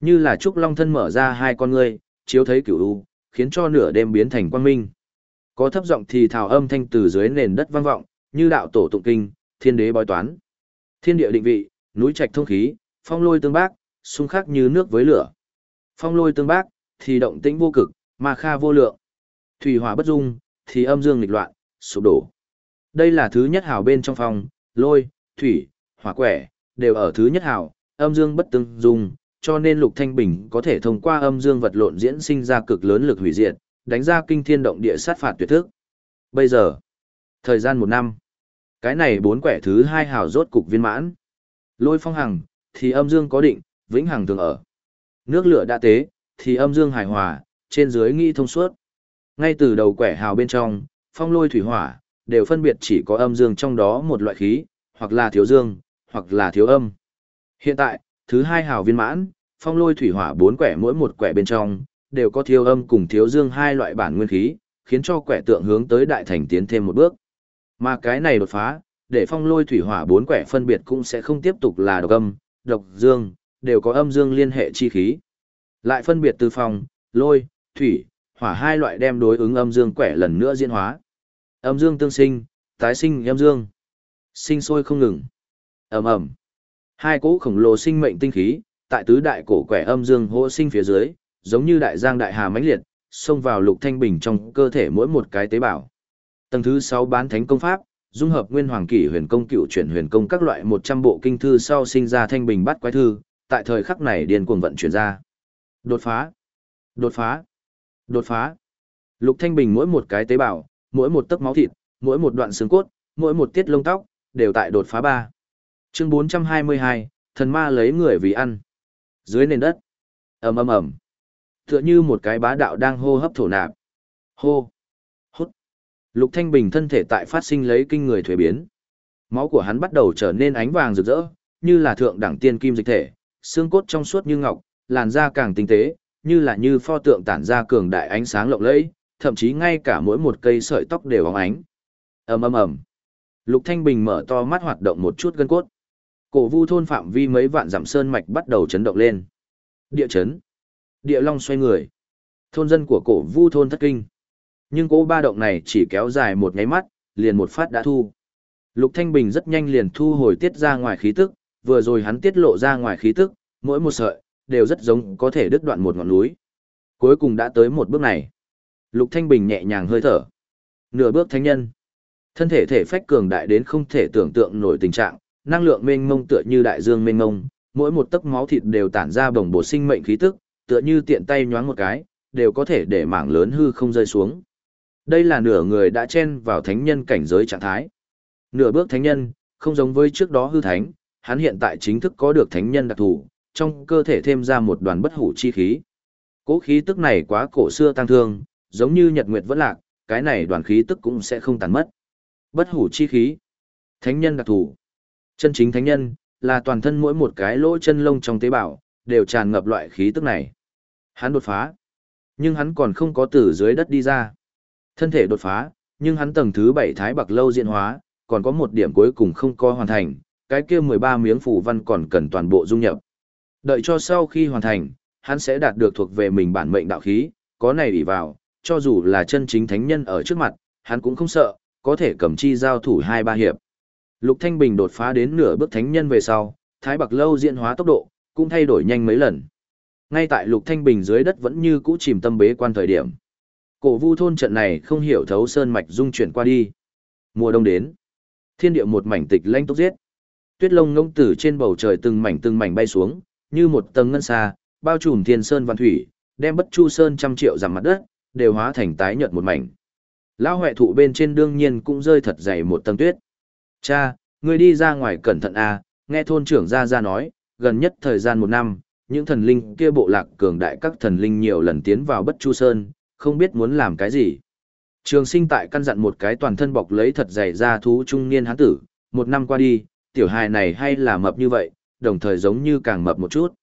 Như là trúc long thân mở ra hai con ngươi, chiếu thấy cửu u, khiến cho nửa đêm biến thành quang minh. Có thấp giọng thì thào âm thanh từ dưới nền đất vang vọng, như đạo tổ tụng kinh, thiên đế bói toán. Thiên địa định vị, núi trạch thông khí, phong lôi tương bác, xung khắc như nước với lửa. Phong lôi tương bác, thì động tĩnh vô cực, mà kha vô lượng. Thủy hỏa bất dung, thì âm dương nghịch loạn, sụp đổ. Đây là thứ nhất hào bên trong phòng, lôi, thủy, hỏa quẻ, đều ở thứ nhất hào, âm dương bất tương dung, cho nên Lục Thanh Bình có thể thông qua âm dương vật lộn diễn sinh ra cực lớn lực hủy diệt, đánh ra kinh thiên động địa sát phạt tuyệt thức. Bây giờ, thời gian một năm, cái này bốn quẻ thứ hai hào rốt cục viên mãn. Lôi phong hằng, thì âm dương có định, vĩnh hằng thường ở. Nước lửa đã tế, thì âm dương hài hòa, trên dưới nghi thông suốt. Ngay từ đầu quẻ hào bên trong, phong lôi thủy hỏa, đều phân biệt chỉ có âm dương trong đó một loại khí, hoặc là thiếu dương, hoặc là thiếu âm. Hiện tại, thứ hai hào viên mãn, phong lôi thủy hỏa bốn quẻ mỗi một quẻ bên trong, đều có thiếu âm cùng thiếu dương hai loại bản nguyên khí, khiến cho quẻ tượng hướng tới đại thành tiến thêm một bước. Mà cái này đột phá, để phong lôi thủy hỏa bốn quẻ phân biệt cũng sẽ không tiếp tục là độc âm, độc dương, đều có âm dương liên hệ chi khí. Lại phân biệt từ phong, lôi, thủy, hỏa hai loại đem đối ứng âm dương quẻ lần nữa diễn hóa. Âm dương tương sinh, tái sinh âm dương. Sinh sôi không ngừng. ầm ầm Hai cỗ khổng lồ sinh mệnh tinh khí, tại tứ đại cổ quẻ âm dương hô sinh phía dưới, giống như đại giang đại hà mãnh liệt, xông vào lục thanh bình trong cơ thể mỗi một cái tế bào. Tầng thứ 6 bán thánh công pháp, dung hợp nguyên hoàng kỷ huyền công cựu chuyển huyền công các loại 100 bộ kinh thư sau sinh ra thanh bình bắt quái thư, tại thời khắc này điên cuồng vận chuyển ra. Đột phá, đột phá, đột phá. Lục Thanh Bình mỗi một cái tế bào, mỗi một tấc máu thịt, mỗi một đoạn xương cốt, mỗi một tiết lông tóc, đều tại đột phá ba. Chương 422, thần ma lấy người vì ăn. Dưới nền đất, ầm ầm ầm, tựa như một cái bá đạo đang hô hấp thổ nạp. Hô, hút. Lục Thanh Bình thân thể tại phát sinh lấy kinh người thuế biến. Máu của hắn bắt đầu trở nên ánh vàng rực rỡ, như là thượng đẳng tiên kim dịch thể, xương cốt trong suốt như ngọc, làn da càng tinh tế, như là như pho tượng tản ra cường đại ánh sáng lộng lẫy, thậm chí ngay cả mỗi một cây sợi tóc đều óng ánh. ầm ầm ầm. Lục Thanh Bình mở to mắt hoạt động một chút gân cốt. Cổ Vu thôn phạm vi mấy vạn dặm sơn mạch bắt đầu chấn động lên. Địa chấn. Địa long xoay người. Thôn dân của cổ Vu thôn thất kinh. Nhưng cỗ ba động này chỉ kéo dài một nháy mắt, liền một phát đã thu. Lục Thanh Bình rất nhanh liền thu hồi tiết ra ngoài khí tức, vừa rồi hắn tiết lộ ra ngoài khí tức, mỗi một sợi, đều rất giống có thể đứt đoạn một ngọn núi. Cuối cùng đã tới một bước này. Lục Thanh Bình nhẹ nhàng hơi thở. Nửa bước thánh nhân. Thân thể thể phách cường đại đến không thể tưởng tượng nổi tình trạng, năng lượng mênh mông tựa như đại dương mênh mông, mỗi một tấc máu thịt đều tản ra bồng bổ sinh mệnh khí tức, tựa như tiện tay nhoáng một cái, đều có thể để mảng lớn hư không rơi xuống. Đây là nửa người đã chen vào thánh nhân cảnh giới trạng thái. Nửa bước thánh nhân, không giống với trước đó hư thánh, hắn hiện tại chính thức có được thánh nhân đặc thù, trong cơ thể thêm ra một đoàn bất hủ chi khí. Cố khí tức này quá cổ xưa tăng thương, giống như nhật nguyệt vẫn lạc, cái này đoàn khí tức cũng sẽ không tàn mất. Bất hủ chi khí. Thánh nhân đặc thù. Chân chính thánh nhân, là toàn thân mỗi một cái lỗ chân lông trong tế bào, đều tràn ngập loại khí tức này. Hắn đột phá. Nhưng hắn còn không có từ dưới đất đi ra. Thân thể đột phá, nhưng hắn tầng thứ bảy thái bạc lâu diễn hóa, còn có một điểm cuối cùng không có hoàn thành, cái kia 13 miếng phủ văn còn cần toàn bộ dung nhập. Đợi cho sau khi hoàn thành, hắn sẽ đạt được thuộc về mình bản mệnh đạo khí, có này ủy vào, cho dù là chân chính thánh nhân ở trước mặt, hắn cũng không sợ, có thể cầm chi giao thủ hai ba hiệp. Lục Thanh Bình đột phá đến nửa bước thánh nhân về sau, Thái Bạc Lâu diễn hóa tốc độ, cũng thay đổi nhanh mấy lần. Ngay tại Lục Thanh Bình dưới đất vẫn như cũ chìm tâm bế quan thời điểm. Cổ vu thôn trận này không hiểu thấu sơn mạch dung chuyển qua đi. Mùa đông đến. Thiên địa một mảnh tịch lanh tốc giết. Tuyết lông ngông tử trên bầu trời từng mảnh từng mảnh bay xuống, như một tầng ngân xa, bao trùm thiên sơn văn thủy, đem bất chu sơn trăm triệu giảm mặt đất, đều hóa thành tái nhợt một mảnh. Lão huệ thụ bên trên đương nhiên cũng rơi thật dày một tầng tuyết. Cha, ngươi đi ra ngoài cẩn thận à, nghe thôn trưởng ra ra nói, gần nhất thời gian một năm, những thần linh kia bộ lạc cường đại các thần linh nhiều lần tiến vào bất chu sơn, không biết muốn làm cái gì. Trường sinh tại căn dặn một cái toàn thân bọc lấy thật dày ra thú trung niên hán tử, một năm qua đi, tiểu hài này hay là mập như vậy, đồng thời giống như càng mập một chút.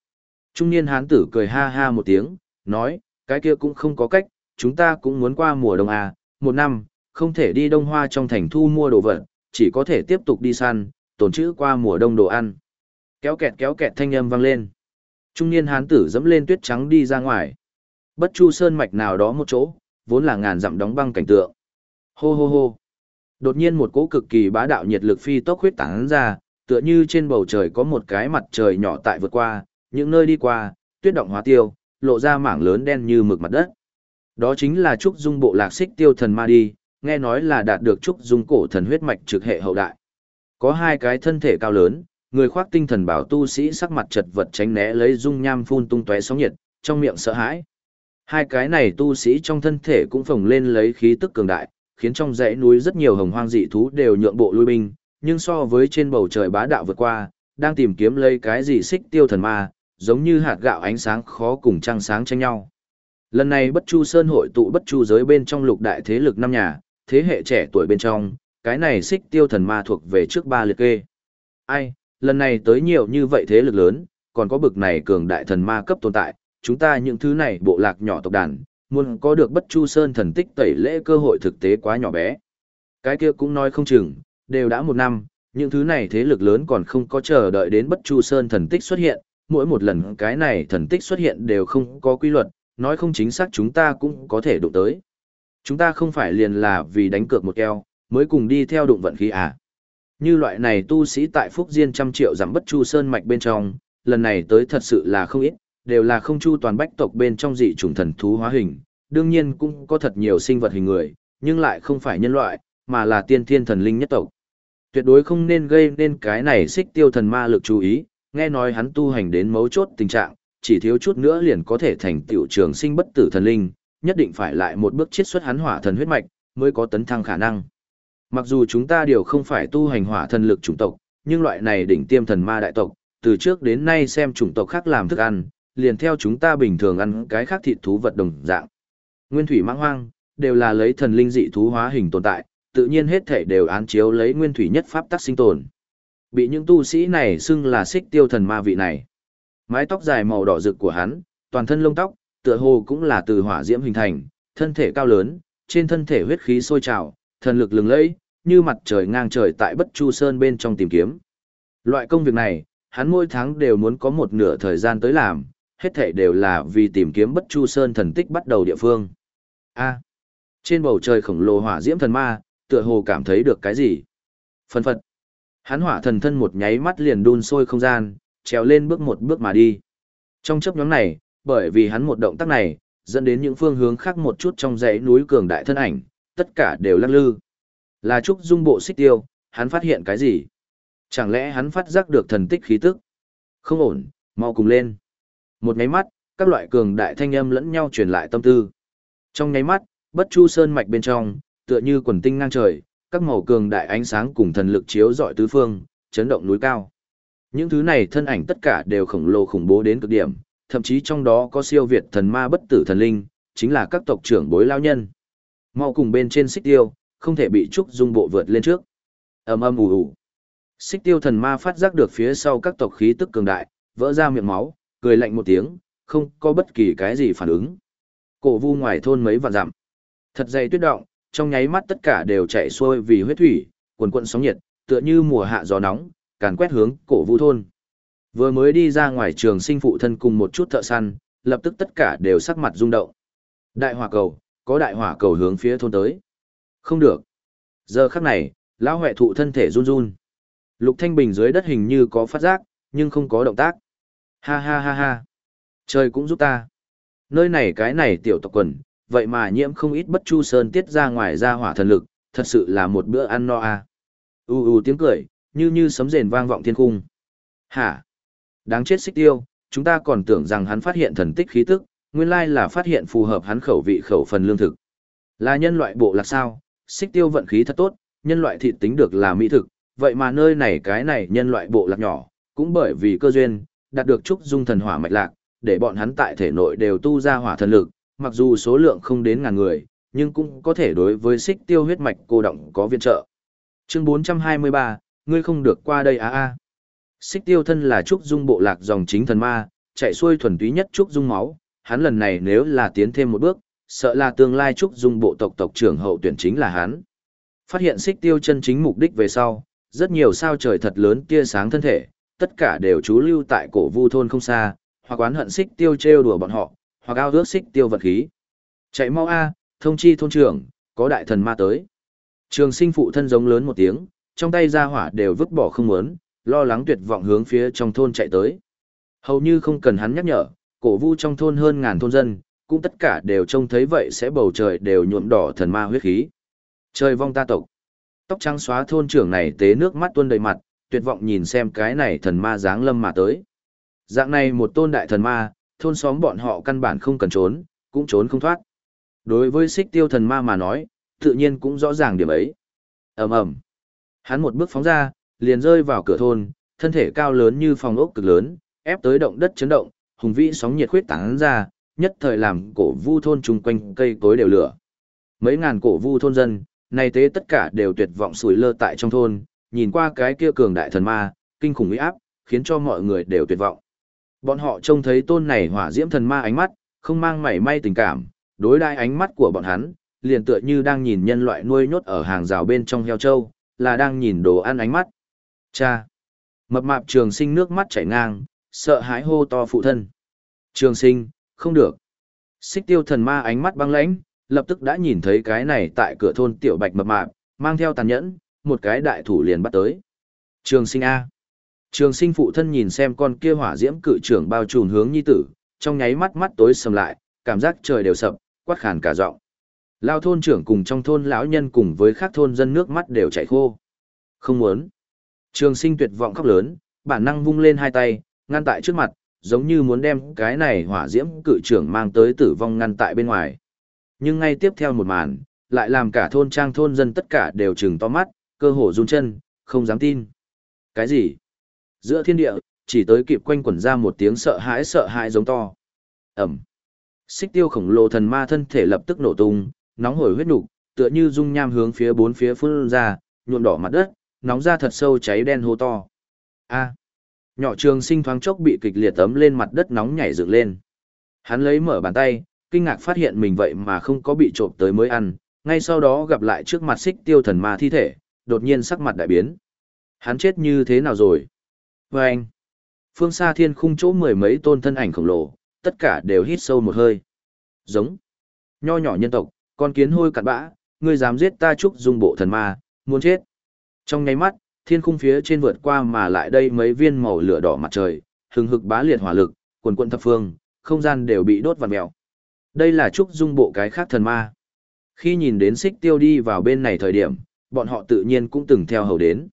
Trung niên hán tử cười ha ha một tiếng, nói, cái kia cũng không có cách, chúng ta cũng muốn qua mùa đông à, một năm, không thể đi đông hoa trong thành thu mua đồ vật, chỉ có thể tiếp tục đi săn, tồn trữ qua mùa đông đồ ăn. Kéo kẹt kéo kẹt thanh âm vang lên. Trung niên hán tử dẫm lên tuyết trắng đi ra ngoài. Bất chu sơn mạch nào đó một chỗ, vốn là ngàn dặm đóng băng cảnh tượng. Hô hô hô. Đột nhiên một cỗ cực kỳ bá đạo nhiệt lực phi tốc huyết tán ra, tựa như trên bầu trời có một cái mặt trời nhỏ tại vượt qua, những nơi đi qua, tuyết động hóa tiêu, lộ ra mảng lớn đen như mực mặt đất. Đó chính là trúc dung bộ lạc xích tiêu thần ma đi, nghe nói là đạt được trúc dung cổ thần huyết mạch trực hệ hậu đại. Có hai cái thân thể cao lớn, người khoác tinh thần bảo tu sĩ sắc mặt chật vật tránh né lấy dung nham phun tung tóe sóng nhiệt, trong miệng sợ hãi. Hai cái này tu sĩ trong thân thể cũng phồng lên lấy khí tức cường đại, khiến trong dãy núi rất nhiều hồng hoang dị thú đều nhượng bộ lui binh, nhưng so với trên bầu trời bá đạo vượt qua, đang tìm kiếm lấy cái gì xích tiêu thần ma, giống như hạt gạo ánh sáng khó cùng trăng sáng tranh nhau. Lần này Bất Chu Sơn hội tụ Bất Chu giới bên trong lục đại thế lực năm nhà, thế hệ trẻ tuổi bên trong, cái này xích tiêu thần ma thuộc về trước ba liệt kê. Ai, lần này tới nhiều như vậy thế lực lớn, còn có bực này cường đại thần ma cấp tồn tại, chúng ta những thứ này bộ lạc nhỏ tộc đàn, muốn có được bất chu sơn thần tích tẩy lễ cơ hội thực tế quá nhỏ bé. Cái kia cũng nói không chừng, đều đã một năm, những thứ này thế lực lớn còn không có chờ đợi đến bất chu sơn thần tích xuất hiện, mỗi một lần cái này thần tích xuất hiện đều không có quy luật, nói không chính xác chúng ta cũng có thể đụng tới. Chúng ta không phải liền là vì đánh cược một keo, mới cùng đi theo đụng vận khí à. Như loại này tu sĩ tại Phúc Diên trăm triệu giảm bất chu sơn mạch bên trong, lần này tới thật sự là không ít, đều là không chu toàn bách tộc bên trong dị chủng thần thú hóa hình, đương nhiên cũng có thật nhiều sinh vật hình người, nhưng lại không phải nhân loại, mà là tiên thiên thần linh nhất tộc. Tuyệt đối không nên gây nên cái này xích tiêu thần ma lực chú ý, nghe nói hắn tu hành đến mấu chốt tình trạng, chỉ thiếu chút nữa liền có thể thành tiểu trường sinh bất tử thần linh, nhất định phải lại một bước chiết xuất hắn hỏa thần huyết mạch, mới có tấn thăng khả năng. Mặc dù chúng ta đều không phải tu hành hỏa thần lực chủng tộc, nhưng loại này đỉnh tiêm thần ma đại tộc, từ trước đến nay xem chủng tộc khác làm thức ăn, liền theo chúng ta bình thường ăn cái khác thịt thú vật đồng dạng. Nguyên thủy mãng hoang, đều là lấy thần linh dị thú hóa hình tồn tại, tự nhiên hết thể đều án chiếu lấy nguyên thủy nhất pháp tắc sinh tồn. Bị những tu sĩ này xưng là xích tiêu thần ma vị này. Mái tóc dài màu đỏ rực của hắn, toàn thân lông tóc, tựa hồ cũng là từ hỏa diễm hình thành, thân thể cao lớn, trên thân thể huyết khí sôi trào, thần lực lừng lẫy, như mặt trời ngang trời tại Bất Chu Sơn bên trong tìm kiếm. Loại công việc này, hắn mỗi tháng đều muốn có một nửa thời gian tới làm, hết thảy đều là vì tìm kiếm Bất Chu Sơn thần tích bắt đầu địa phương. A. trên bầu trời khổng lồ hỏa diễm thần ma, tựa hồ cảm thấy được cái gì? Phân phật. Hắn hỏa thần thân một nháy mắt liền đun sôi không gian, trèo lên bước một bước mà đi. Trong chấp nhóm này, bởi vì hắn một động tác này, dẫn đến những phương hướng khác một chút trong dãy núi cường đại thân ảnh, tất cả đều lắc lư. Là Trúc Dung bộ xích tiêu, hắn phát hiện cái gì? Chẳng lẽ hắn phát giác được thần tích khí tức? Không ổn, mau cùng lên. Một nháy mắt, các loại cường đại thanh âm lẫn nhau truyền lại tâm tư. Trong nháy mắt, bất chu sơn mạch bên trong, tựa như quần tinh ngang trời, các màu cường đại ánh sáng cùng thần lực chiếu rọi tứ phương, chấn động núi cao. Những thứ này thân ảnh tất cả đều khổng lồ khủng bố đến cực điểm, thậm chí trong đó có siêu việt thần ma bất tử thần linh, chính là các tộc trưởng bối lao nhân. Mau cùng bên trên xích tiêu, không thể bị trúc dung bộ vượt lên trước. ầm ầm ù ù. Xích tiêu thần ma phát giác được phía sau các tộc khí tức cường đại, vỡ ra miệng máu, cười lạnh một tiếng, không có bất kỳ cái gì phản ứng. Cổ vu ngoài thôn mấy vạn dặm. Thật dày tuyết động, trong nháy mắt tất cả đều chạy xuôi vì huyết thủy, quần quận sóng nhiệt, tựa như mùa hạ gió nóng, càn quét hướng cổ vu thôn. Vừa mới đi ra ngoài trường sinh phụ thân cùng một chút thợ săn, lập tức tất cả đều sắc mặt rung động. Đại hỏa cầu, có đại hỏa cầu hướng phía thôn tới. Không được. Giờ khắc này, lão huệ thụ thân thể run run. Lục Thanh Bình dưới đất hình như có phát giác, nhưng không có động tác. Ha ha ha ha. Trời cũng giúp ta. Nơi này cái này tiểu tộc quần, vậy mà nhiễm không ít bất chu sơn tiết ra ngoài ra hỏa thần lực, thật sự là một bữa ăn no à. U u tiếng cười, như như sấm rền vang vọng thiên cung. Hả? Đáng chết xích tiêu, chúng ta còn tưởng rằng hắn phát hiện thần tích khí tức, nguyên lai là phát hiện phù hợp hắn khẩu vị khẩu phần lương thực. Là nhân loại bộ lạc sao? Xích tiêu vận khí thật tốt, nhân loại thịt tính được là mỹ thực, vậy mà nơi này cái này nhân loại bộ lạc nhỏ, cũng bởi vì cơ duyên, đạt được trúc dung thần hỏa mạch lạc, để bọn hắn tại thể nội đều tu ra hỏa thần lực, mặc dù số lượng không đến ngàn người, nhưng cũng có thể đối với xích tiêu huyết mạch cô động có viện trợ. Chương 423, ngươi không được qua đây á à a. Xích tiêu thân là trúc dung bộ lạc dòng chính thần ma, chạy xuôi thuần túy nhất trúc dung máu, hắn lần này nếu là tiến thêm một bước, sợ là tương lai trúc dung bộ tộc tộc trưởng hậu tuyển chính là hắn. Phát hiện xích tiêu chân chính mục đích về sau, rất nhiều sao trời thật lớn tia sáng thân thể, tất cả đều trú lưu tại cổ vu thôn không xa, hoặc oán hận xích tiêu trêu đùa bọn họ, hoặc ao ước xích tiêu vật khí. Chạy mau a, thông chi thôn trưởng, có đại thần ma tới. Trường sinh phụ thân giống lớn một tiếng, trong tay ra hỏa đều vứt bỏ không muốn, lo lắng tuyệt vọng hướng phía trong thôn chạy tới. Hầu như không cần hắn nhắc nhở, cổ vu trong thôn hơn ngàn thôn dân, cũng tất cả đều trông thấy vậy sẽ bầu trời đều nhuộm đỏ thần ma huyết khí. Trời vong ta tộc. Tóc trắng xóa thôn trưởng này tế nước mắt tuôn đầy mặt, tuyệt vọng nhìn xem cái này thần ma dáng lâm mà tới. Dạng này một tôn đại thần ma, thôn xóm bọn họ căn bản không cần trốn, cũng trốn không thoát. Đối với xích tiêu thần ma mà nói, tự nhiên cũng rõ ràng điểm ấy. ầm ầm Hắn một bước phóng ra, liền rơi vào cửa thôn, thân thể cao lớn như phòng ốc cực lớn, ép tới động đất chấn động, hùng vĩ sóng nhiệt khuyết tán ra, nhất thời làm cổ vu thôn chung quanh cây cối đều lửa. Mấy ngàn cổ vu thôn dân, nay tế tất cả đều tuyệt vọng sủi lơ tại trong thôn, nhìn qua cái kia cường đại thần ma, kinh khủng uy áp, khiến cho mọi người đều tuyệt vọng. Bọn họ trông thấy tôn này hỏa diễm thần ma ánh mắt, không mang mảy may tình cảm, đối đai ánh mắt của bọn hắn, liền tựa như đang nhìn nhân loại nuôi nhốt ở hàng rào bên trong heo trâu, là đang nhìn đồ ăn ánh mắt. Cha! Mập mạp trường sinh nước mắt chảy ngang, sợ hãi hô to phụ thân. Trường sinh, không được. Xích tiêu thần ma ánh mắt băng lãnh, lập tức đã nhìn thấy cái này tại cửa thôn tiểu bạch mập mạp, mang theo tàn nhẫn, một cái đại thủ liền bắt tới. Trường sinh A. Trường sinh phụ thân nhìn xem con kia hỏa diễm cự trưởng bao trùm hướng nhi tử, trong nháy mắt mắt tối sầm lại, cảm giác trời đều sập, quát khàn cả giọng. Lao thôn trưởng cùng trong thôn lão nhân cùng với các thôn dân nước mắt đều chảy khô. Không muốn. Trường sinh tuyệt vọng khóc lớn, bản năng vung lên hai tay, ngăn tại trước mặt, giống như muốn đem cái này hỏa diễm cự trưởng mang tới tử vong ngăn tại bên ngoài. Nhưng ngay tiếp theo một màn, lại làm cả thôn trang thôn dân tất cả đều trừng to mắt, cơ hồ run chân, không dám tin. Cái gì? Giữa thiên địa, chỉ tới kịp quanh quẩn ra một tiếng sợ hãi sợ hãi giống to. Ẩm. Xích tiêu khổng lồ thần ma thân thể lập tức nổ tung, nóng hổi huyết nục, tựa như dung nham hướng phía bốn phía phun ra, nhuộm đỏ mặt đất, nóng ra thật sâu cháy đen hô to. A. Nhỏ trường sinh thoáng chốc bị kịch liệt tấm lên mặt đất nóng nhảy dựng lên. Hắn lấy mở bàn tay, kinh ngạc phát hiện mình vậy mà không có bị trộm tới mới ăn, ngay sau đó gặp lại trước mặt xích tiêu thần ma thi thể, đột nhiên sắc mặt đại biến. Hắn chết như thế nào rồi? Và anh, phương xa thiên khung chỗ mười mấy tôn thân ảnh khổng lồ, tất cả đều hít sâu một hơi. Giống, nho nhỏ nhân tộc, con kiến hôi cặn bã, ngươi dám giết ta trúc dung bộ thần ma, muốn chết. Trong nháy mắt, thiên khung phía trên vượt qua mà lại đây mấy viên màu lửa đỏ mặt trời, hừng hực bá liệt hỏa lực, quần quận thập phương, không gian đều bị đốt vằn mèo. Đây là trúc dung bộ cái khác thần ma. Khi nhìn đến xích tiêu đi vào bên này thời điểm, bọn họ tự nhiên cũng từng theo hầu đến.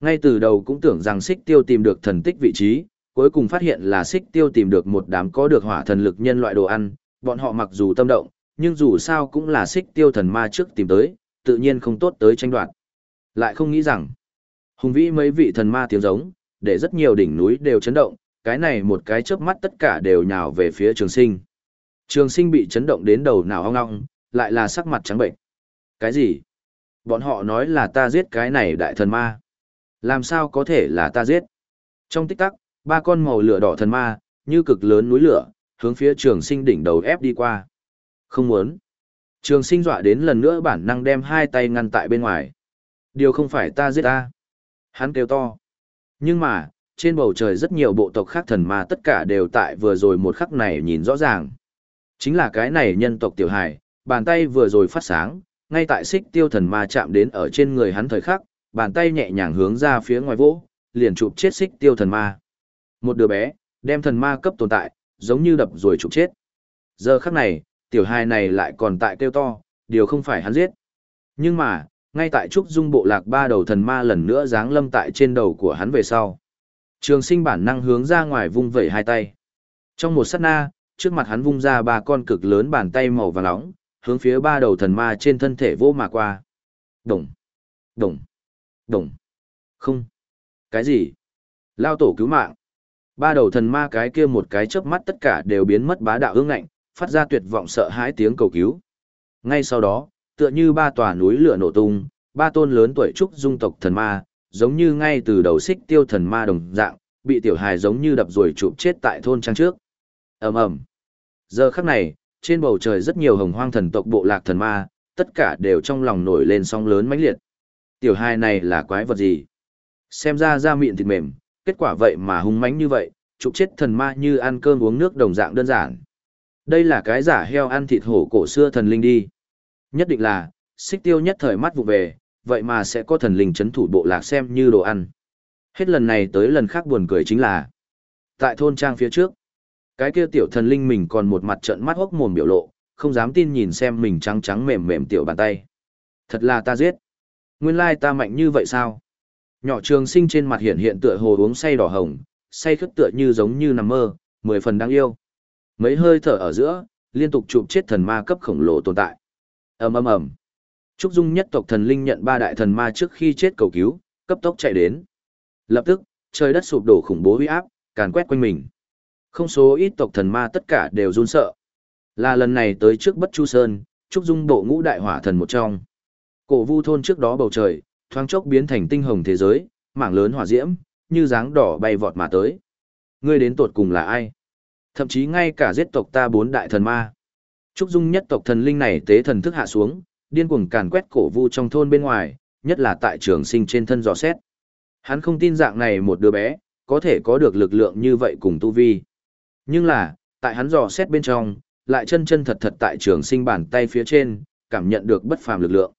Ngay từ đầu cũng tưởng rằng xích tiêu tìm được thần tích vị trí, cuối cùng phát hiện là xích tiêu tìm được một đám có được hỏa thần lực nhân loại đồ ăn, bọn họ mặc dù tâm động, nhưng dù sao cũng là xích tiêu thần ma trước tìm tới, tự nhiên không tốt tới tranh đoạt. Lại không nghĩ rằng, hùng vĩ mấy vị thần ma tiếng giống, để rất nhiều đỉnh núi đều chấn động, cái này một cái chớp mắt tất cả đều nhào về phía trường sinh. Trường sinh bị chấn động đến đầu nào ong ong, lại là sắc mặt trắng bệnh. Cái gì? Bọn họ nói là ta giết cái này đại thần ma. Làm sao có thể là ta giết? Trong tích tắc, ba con màu lửa đỏ thần ma, như cực lớn núi lửa, hướng phía trường sinh đỉnh đầu ép đi qua. Không muốn. Trường sinh dọa đến lần nữa bản năng đem hai tay ngăn tại bên ngoài. Điều không phải ta giết ta. Hắn kêu to. Nhưng mà, trên bầu trời rất nhiều bộ tộc khác thần ma tất cả đều tại vừa rồi một khắc này nhìn rõ ràng. Chính là cái này nhân tộc tiểu hải, bàn tay vừa rồi phát sáng, ngay tại xích tiêu thần ma chạm đến ở trên người hắn thời khắc, bàn tay nhẹ nhàng hướng ra phía ngoài vỗ, liền chụp chết xích tiêu thần ma. Một đứa bé, đem thần ma cấp tồn tại, giống như đập rồi chụp chết. Giờ khắc này, tiểu hài này lại còn tại kêu to, điều không phải hắn giết. Nhưng mà, ngay tại trúc dung bộ lạc ba đầu thần ma lần nữa giáng lâm tại trên đầu của hắn về sau. Trường sinh bản năng hướng ra ngoài vung vẩy hai tay. Trong một sát na, trước mặt hắn vung ra ba con cực lớn bàn tay màu vàng nóng, hướng phía ba đầu thần ma trên thân thể vô mà qua. Đồng, đồng, đồng, không, cái gì? Lao tổ cứu mạng. Ba đầu thần ma cái kia một cái chớp mắt tất cả đều biến mất bá đạo ương ngạnh, phát ra tuyệt vọng sợ hãi tiếng cầu cứu. Ngay sau đó, tựa như ba tòa núi lửa nổ tung, ba tôn lớn tuổi trúc dung tộc thần ma, giống như ngay từ đầu xích tiêu thần ma đồng dạng, bị tiểu hài giống như đập rồi chụp chết tại thôn trang trước. ầm ầm. Giờ khắc này, trên bầu trời rất nhiều hồng hoang thần tộc bộ lạc thần ma, tất cả đều trong lòng nổi lên sóng lớn mãnh liệt. Tiểu hài này là quái vật gì? Xem ra da miệng thịt mềm, kết quả vậy mà hung mãnh như vậy, trục chết thần ma như ăn cơm uống nước đồng dạng đơn giản. Đây là cái giả heo ăn thịt hổ cổ xưa thần linh đi. Nhất định là, xích tiêu nhất thời mắt vụ về, vậy mà sẽ có thần linh chấn thủ bộ lạc xem như đồ ăn. Hết lần này tới lần khác buồn cười chính là, tại thôn trang phía trước, cái kia tiểu thần linh mình còn một mặt trận mắt hốc mồm biểu lộ, không dám tin nhìn xem mình trắng trắng mềm mềm tiểu bàn tay. Thật là ta giết. Nguyên lai ta mạnh như vậy sao? Nhỏ trường sinh trên mặt hiện hiện tựa hồ uống say đỏ hồng, say khất tựa như giống như nằm mơ, mười phần đáng yêu. Mấy hơi thở ở giữa, liên tục chụp chết thần ma cấp khổng lồ tồn tại. ầm ầm ầm. Trúc Dung nhất tộc thần linh nhận ba đại thần ma trước khi chết cầu cứu, cấp tốc chạy đến. Lập tức, trời đất sụp đổ khủng bố uy áp, càn quét quanh mình. Không số ít tộc thần ma tất cả đều run sợ. Là lần này tới trước Bất Chu Sơn, Trúc Dung bộ ngũ đại hỏa thần một trong. Cổ Vu thôn trước đó bầu trời, thoáng chốc biến thành tinh hồng thế giới, mảng lớn hỏa diễm, như dáng đỏ bay vọt mà tới. Ngươi đến tột cùng là ai? Thậm chí ngay cả giết tộc ta bốn đại thần ma. Trúc Dung nhất tộc thần linh này tế thần thức hạ xuống, điên cuồng càn quét cổ vu trong thôn bên ngoài, nhất là tại trường sinh trên thân dò xét. Hắn không tin dạng này một đứa bé, có thể có được lực lượng như vậy cùng tu vi. Nhưng là, tại hắn dò xét bên trong, lại chân chân thật thật tại trường sinh bàn tay phía trên, cảm nhận được bất phàm lực lượng.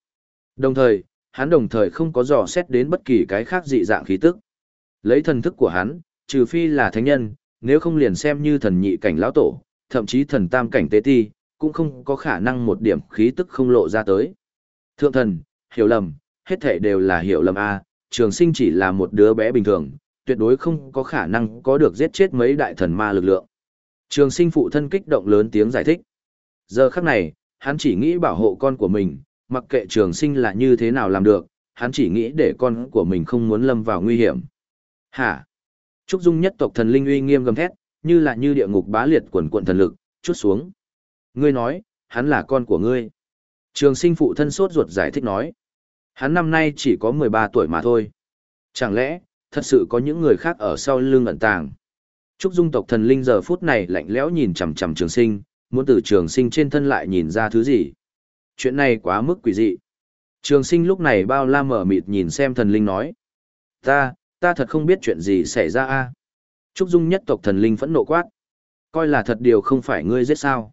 Đồng thời, hắn đồng thời không có dò xét đến bất kỳ cái khác dị dạng khí tức. Lấy thần thức của hắn, trừ phi là thánh nhân, nếu không liền xem như thần nhị cảnh lão tổ, thậm chí thần tam cảnh tế ti, cũng không có khả năng một điểm khí tức không lộ ra tới. Thượng thần, hiểu lầm, hết thể đều là hiểu lầm A, trường sinh chỉ là một đứa bé bình thường, tuyệt đối không có khả năng có được giết chết mấy đại thần ma lực lượng. Trường sinh phụ thân kích động lớn tiếng giải thích. Giờ khắc này, hắn chỉ nghĩ bảo hộ con của mình, mặc kệ trường sinh là như thế nào làm được, hắn chỉ nghĩ để con của mình không muốn lâm vào nguy hiểm. Hả? Trúc Dung nhất tộc thần linh uy nghiêm gầm thét, như là như địa ngục bá liệt quần quận thần lực, chút xuống. Ngươi nói, hắn là con của ngươi. Trường sinh phụ thân sốt ruột giải thích nói. Hắn năm nay chỉ có 13 tuổi mà thôi. Chẳng lẽ, thật sự có những người khác ở sau lưng ẩn tàng. Trúc Dung tộc thần linh giờ phút này lạnh lẽo nhìn chằm chằm trường sinh, muốn từ trường sinh trên thân lại nhìn ra thứ gì. Chuyện này quá mức quỷ dị. Trường sinh lúc này bao la mở mịt nhìn xem thần linh nói. Ta, ta thật không biết chuyện gì xảy ra a. Trúc Dung nhất tộc thần linh phẫn nộ quát. Coi là thật điều không phải ngươi giết sao.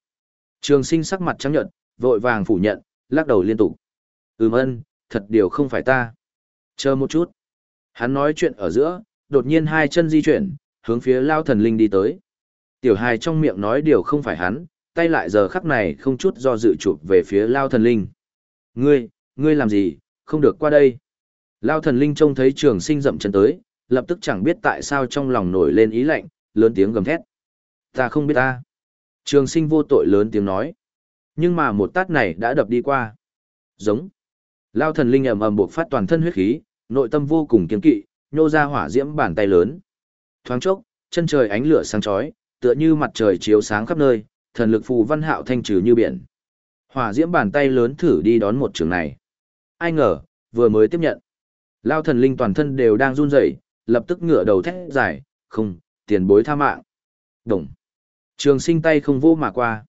Trường sinh sắc mặt trắng nhợt, vội vàng phủ nhận, lắc đầu liên tục. Ừm ân, thật điều không phải ta. Chờ một chút. Hắn nói chuyện ở giữa, đột nhiên hai chân di chuyển, hướng phía lao thần linh đi tới. Tiểu hài trong miệng nói điều không phải hắn, tay lại giờ khắc này không chút do dự chụp về phía Lao Thần Linh. Ngươi, ngươi làm gì, không được qua đây. Lao Thần Linh trông thấy trường sinh dậm chân tới, lập tức chẳng biết tại sao trong lòng nổi lên ý lạnh, lớn tiếng gầm thét. Ta không biết ta. Trường sinh vô tội lớn tiếng nói. Nhưng mà một tát này đã đập đi qua. Giống. Lao thần linh ầm ầm buộc phát toàn thân huyết khí, nội tâm vô cùng kiên kỵ, nhô ra hỏa diễm bàn tay lớn. Thoáng chốc, chân trời ánh lửa sáng chói, tựa như mặt trời chiếu sáng khắp nơi, thần lực phù văn hạo thanh trừ như biển. Hỏa diễm bàn tay lớn thử đi đón một trường này. Ai ngờ, vừa mới tiếp nhận. Lao thần linh toàn thân đều đang run rẩy, lập tức ngửa đầu thét dài, không, tiền bối tha mạng. Đồng. Trường sinh tay không vô mà qua.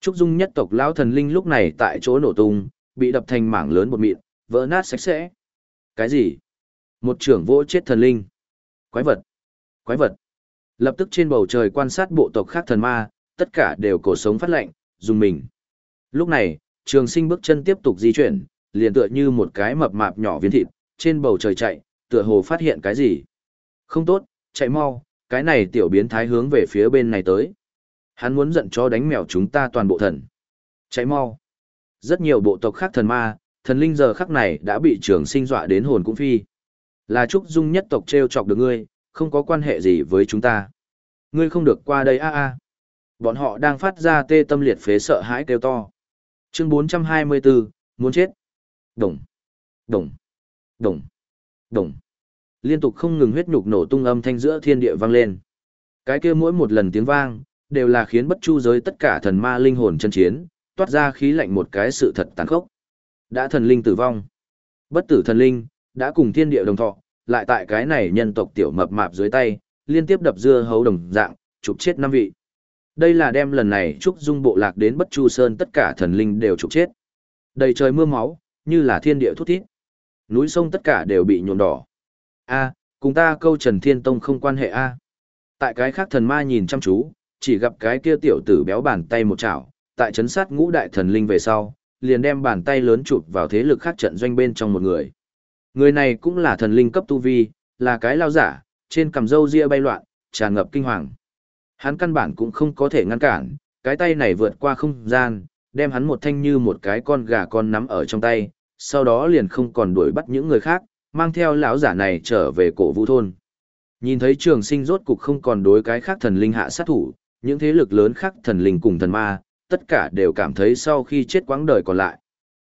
Trúc Dung nhất tộc lão thần linh lúc này tại chỗ nổ tung, bị đập thành mảng lớn bột mịn, vỡ nát sạch sẽ. Cái gì? Một trưởng vỗ chết thần linh. Quái vật. Quái vật. Lập tức trên bầu trời quan sát bộ tộc khác thần ma, tất cả đều cổ sống phát lạnh, dùng mình. Lúc này, trường sinh bước chân tiếp tục di chuyển, liền tựa như một cái mập mạp nhỏ viên thịt, trên bầu trời chạy, tựa hồ phát hiện cái gì. Không tốt, chạy mau, cái này tiểu biến thái hướng về phía bên này tới. Hắn muốn giận cho đánh mèo chúng ta toàn bộ thần. Chạy mau. Rất nhiều bộ tộc khác thần ma, thần linh giờ khắc này đã bị trường sinh dọa đến hồn cũng phi. Là Trúc Dung nhất tộc treo chọc được ngươi, không có quan hệ gì với chúng ta. Ngươi không được qua đây a a. Bọn họ đang phát ra tê tâm liệt phế sợ hãi kêu to. Chương 424, muốn chết. Đồng, đồng, đồng, đồng. Liên tục không ngừng huyết nhục nổ tung âm thanh giữa thiên địa vang lên. Cái kia mỗi một lần tiếng vang, đều là khiến bất chu giới tất cả thần ma linh hồn chân chiến, toát ra khí lạnh một cái sự thật tàn khốc. Đã thần linh tử vong. Bất tử thần linh, đã cùng thiên địa đồng thọ, lại tại cái này nhân tộc tiểu mập mạp dưới tay, liên tiếp đập dưa hấu đồng dạng, trục chết năm vị. Đây là đem lần này trúc dung bộ lạc đến bất chu sơn tất cả thần linh đều trục chết. Đầy trời mưa máu, như là thiên địa thút thít. Núi sông tất cả đều bị nhuộm đỏ. A, cùng ta câu Trần Thiên Tông không quan hệ a. Tại cái khác thần ma nhìn chăm chú, chỉ gặp cái kia tiểu tử béo bàn tay một chảo, tại chấn sát ngũ đại thần linh về sau, liền đem bàn tay lớn chụp vào thế lực khác trận doanh bên trong một người. Người này cũng là thần linh cấp tu vi, là cái lao giả, trên cằm râu ria bay loạn, tràn ngập kinh hoàng. Hắn căn bản cũng không có thể ngăn cản, cái tay này vượt qua không gian, đem hắn một thanh như một cái con gà con nắm ở trong tay, sau đó liền không còn đuổi bắt những người khác, mang theo lão giả này trở về cổ vũ thôn. Nhìn thấy trường sinh rốt cục không còn đối cái khác thần linh hạ sát thủ, những thế lực lớn khác thần linh cùng thần ma, tất cả đều cảm thấy sau khi chết quãng đời còn lại.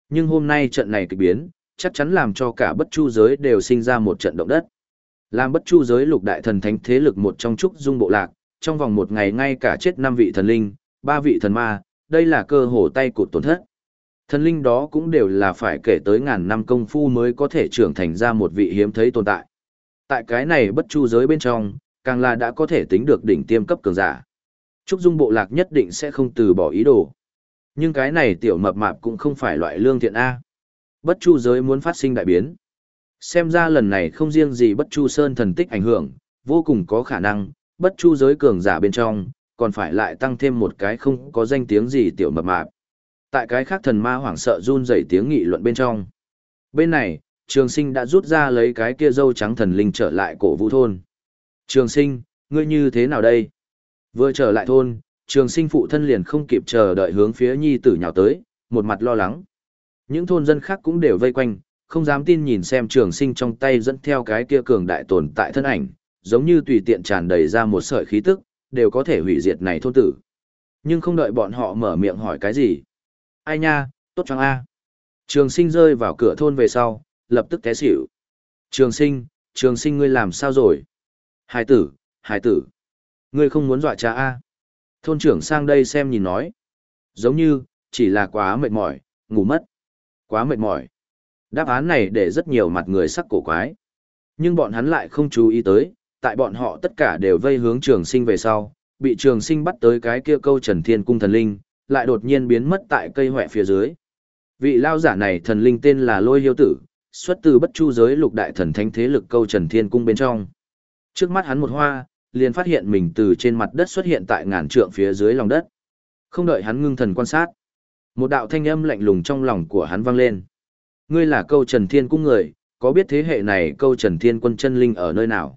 Nhưng hôm nay trận này kịch biến, chắc chắn làm cho cả bất chu giới đều sinh ra một trận động đất. Làm bất chu giới lục đại thần thánh thế lực một trong trúc dung bộ lạc, trong vòng một ngày ngay cả chết năm vị thần linh, ba vị thần ma, đây là cơ hồ tay cụt tổn thất. Thần linh đó cũng đều là phải kể tới ngàn năm công phu mới có thể trưởng thành ra một vị hiếm thấy tồn tại. Tại cái này bất chu giới bên trong, càng là đã có thể tính được đỉnh tiêm cấp cường giả. Trúc Dung bộ lạc nhất định sẽ không từ bỏ ý đồ. Nhưng cái này tiểu mập mạp cũng không phải loại lương thiện A. Bất chu giới muốn phát sinh đại biến. Xem ra lần này không riêng gì bất chu sơn thần tích ảnh hưởng, vô cùng có khả năng, bất chu giới cường giả bên trong, còn phải lại tăng thêm một cái không có danh tiếng gì tiểu mập mạp. Tại cái khác thần ma hoảng sợ run rẩy tiếng nghị luận bên trong. Bên này, trường sinh đã rút ra lấy cái kia dâu trắng thần linh trở lại cổ vũ thôn. Trường sinh, ngươi như thế nào đây? Vừa trở lại thôn, trường sinh phụ thân liền không kịp chờ đợi hướng phía nhi tử nhào tới, một mặt lo lắng. Những thôn dân khác cũng đều vây quanh, không dám tin nhìn xem trường sinh trong tay dẫn theo cái kia cường đại tồn tại thân ảnh, giống như tùy tiện tràn đầy ra một sợi khí tức, đều có thể hủy diệt này thôn tử. Nhưng không đợi bọn họ mở miệng hỏi cái gì. Ai nha, tốt cho A. Trường sinh rơi vào cửa thôn về sau, lập tức té xỉu. Trường sinh, trường sinh ngươi làm sao rồi? Hải tử, hải tử. Ngươi không muốn dọa cha A. Thôn trưởng sang đây xem nhìn nói. Giống như, chỉ là quá mệt mỏi, ngủ mất. Quá mệt mỏi. Đáp án này để rất nhiều mặt người sắc cổ quái. Nhưng bọn hắn lại không chú ý tới, tại bọn họ tất cả đều vây hướng trường sinh về sau, bị trường sinh bắt tới cái kia câu trần thiên cung thần linh, lại đột nhiên biến mất tại cây hỏe phía dưới. Vị lao giả này thần linh tên là Lôi Hiêu Tử, xuất từ bất chu giới lục đại thần thánh thế lực câu trần thiên cung bên trong. Trước mắt hắn một hoa, liền phát hiện mình từ trên mặt đất xuất hiện tại ngàn trượng phía dưới lòng đất. Không đợi hắn ngưng thần quan sát. Một đạo thanh âm lạnh lùng trong lòng của hắn vang lên. Ngươi là câu Trần Thiên Cung người, có biết thế hệ này câu Trần Thiên Quân chân linh ở nơi nào?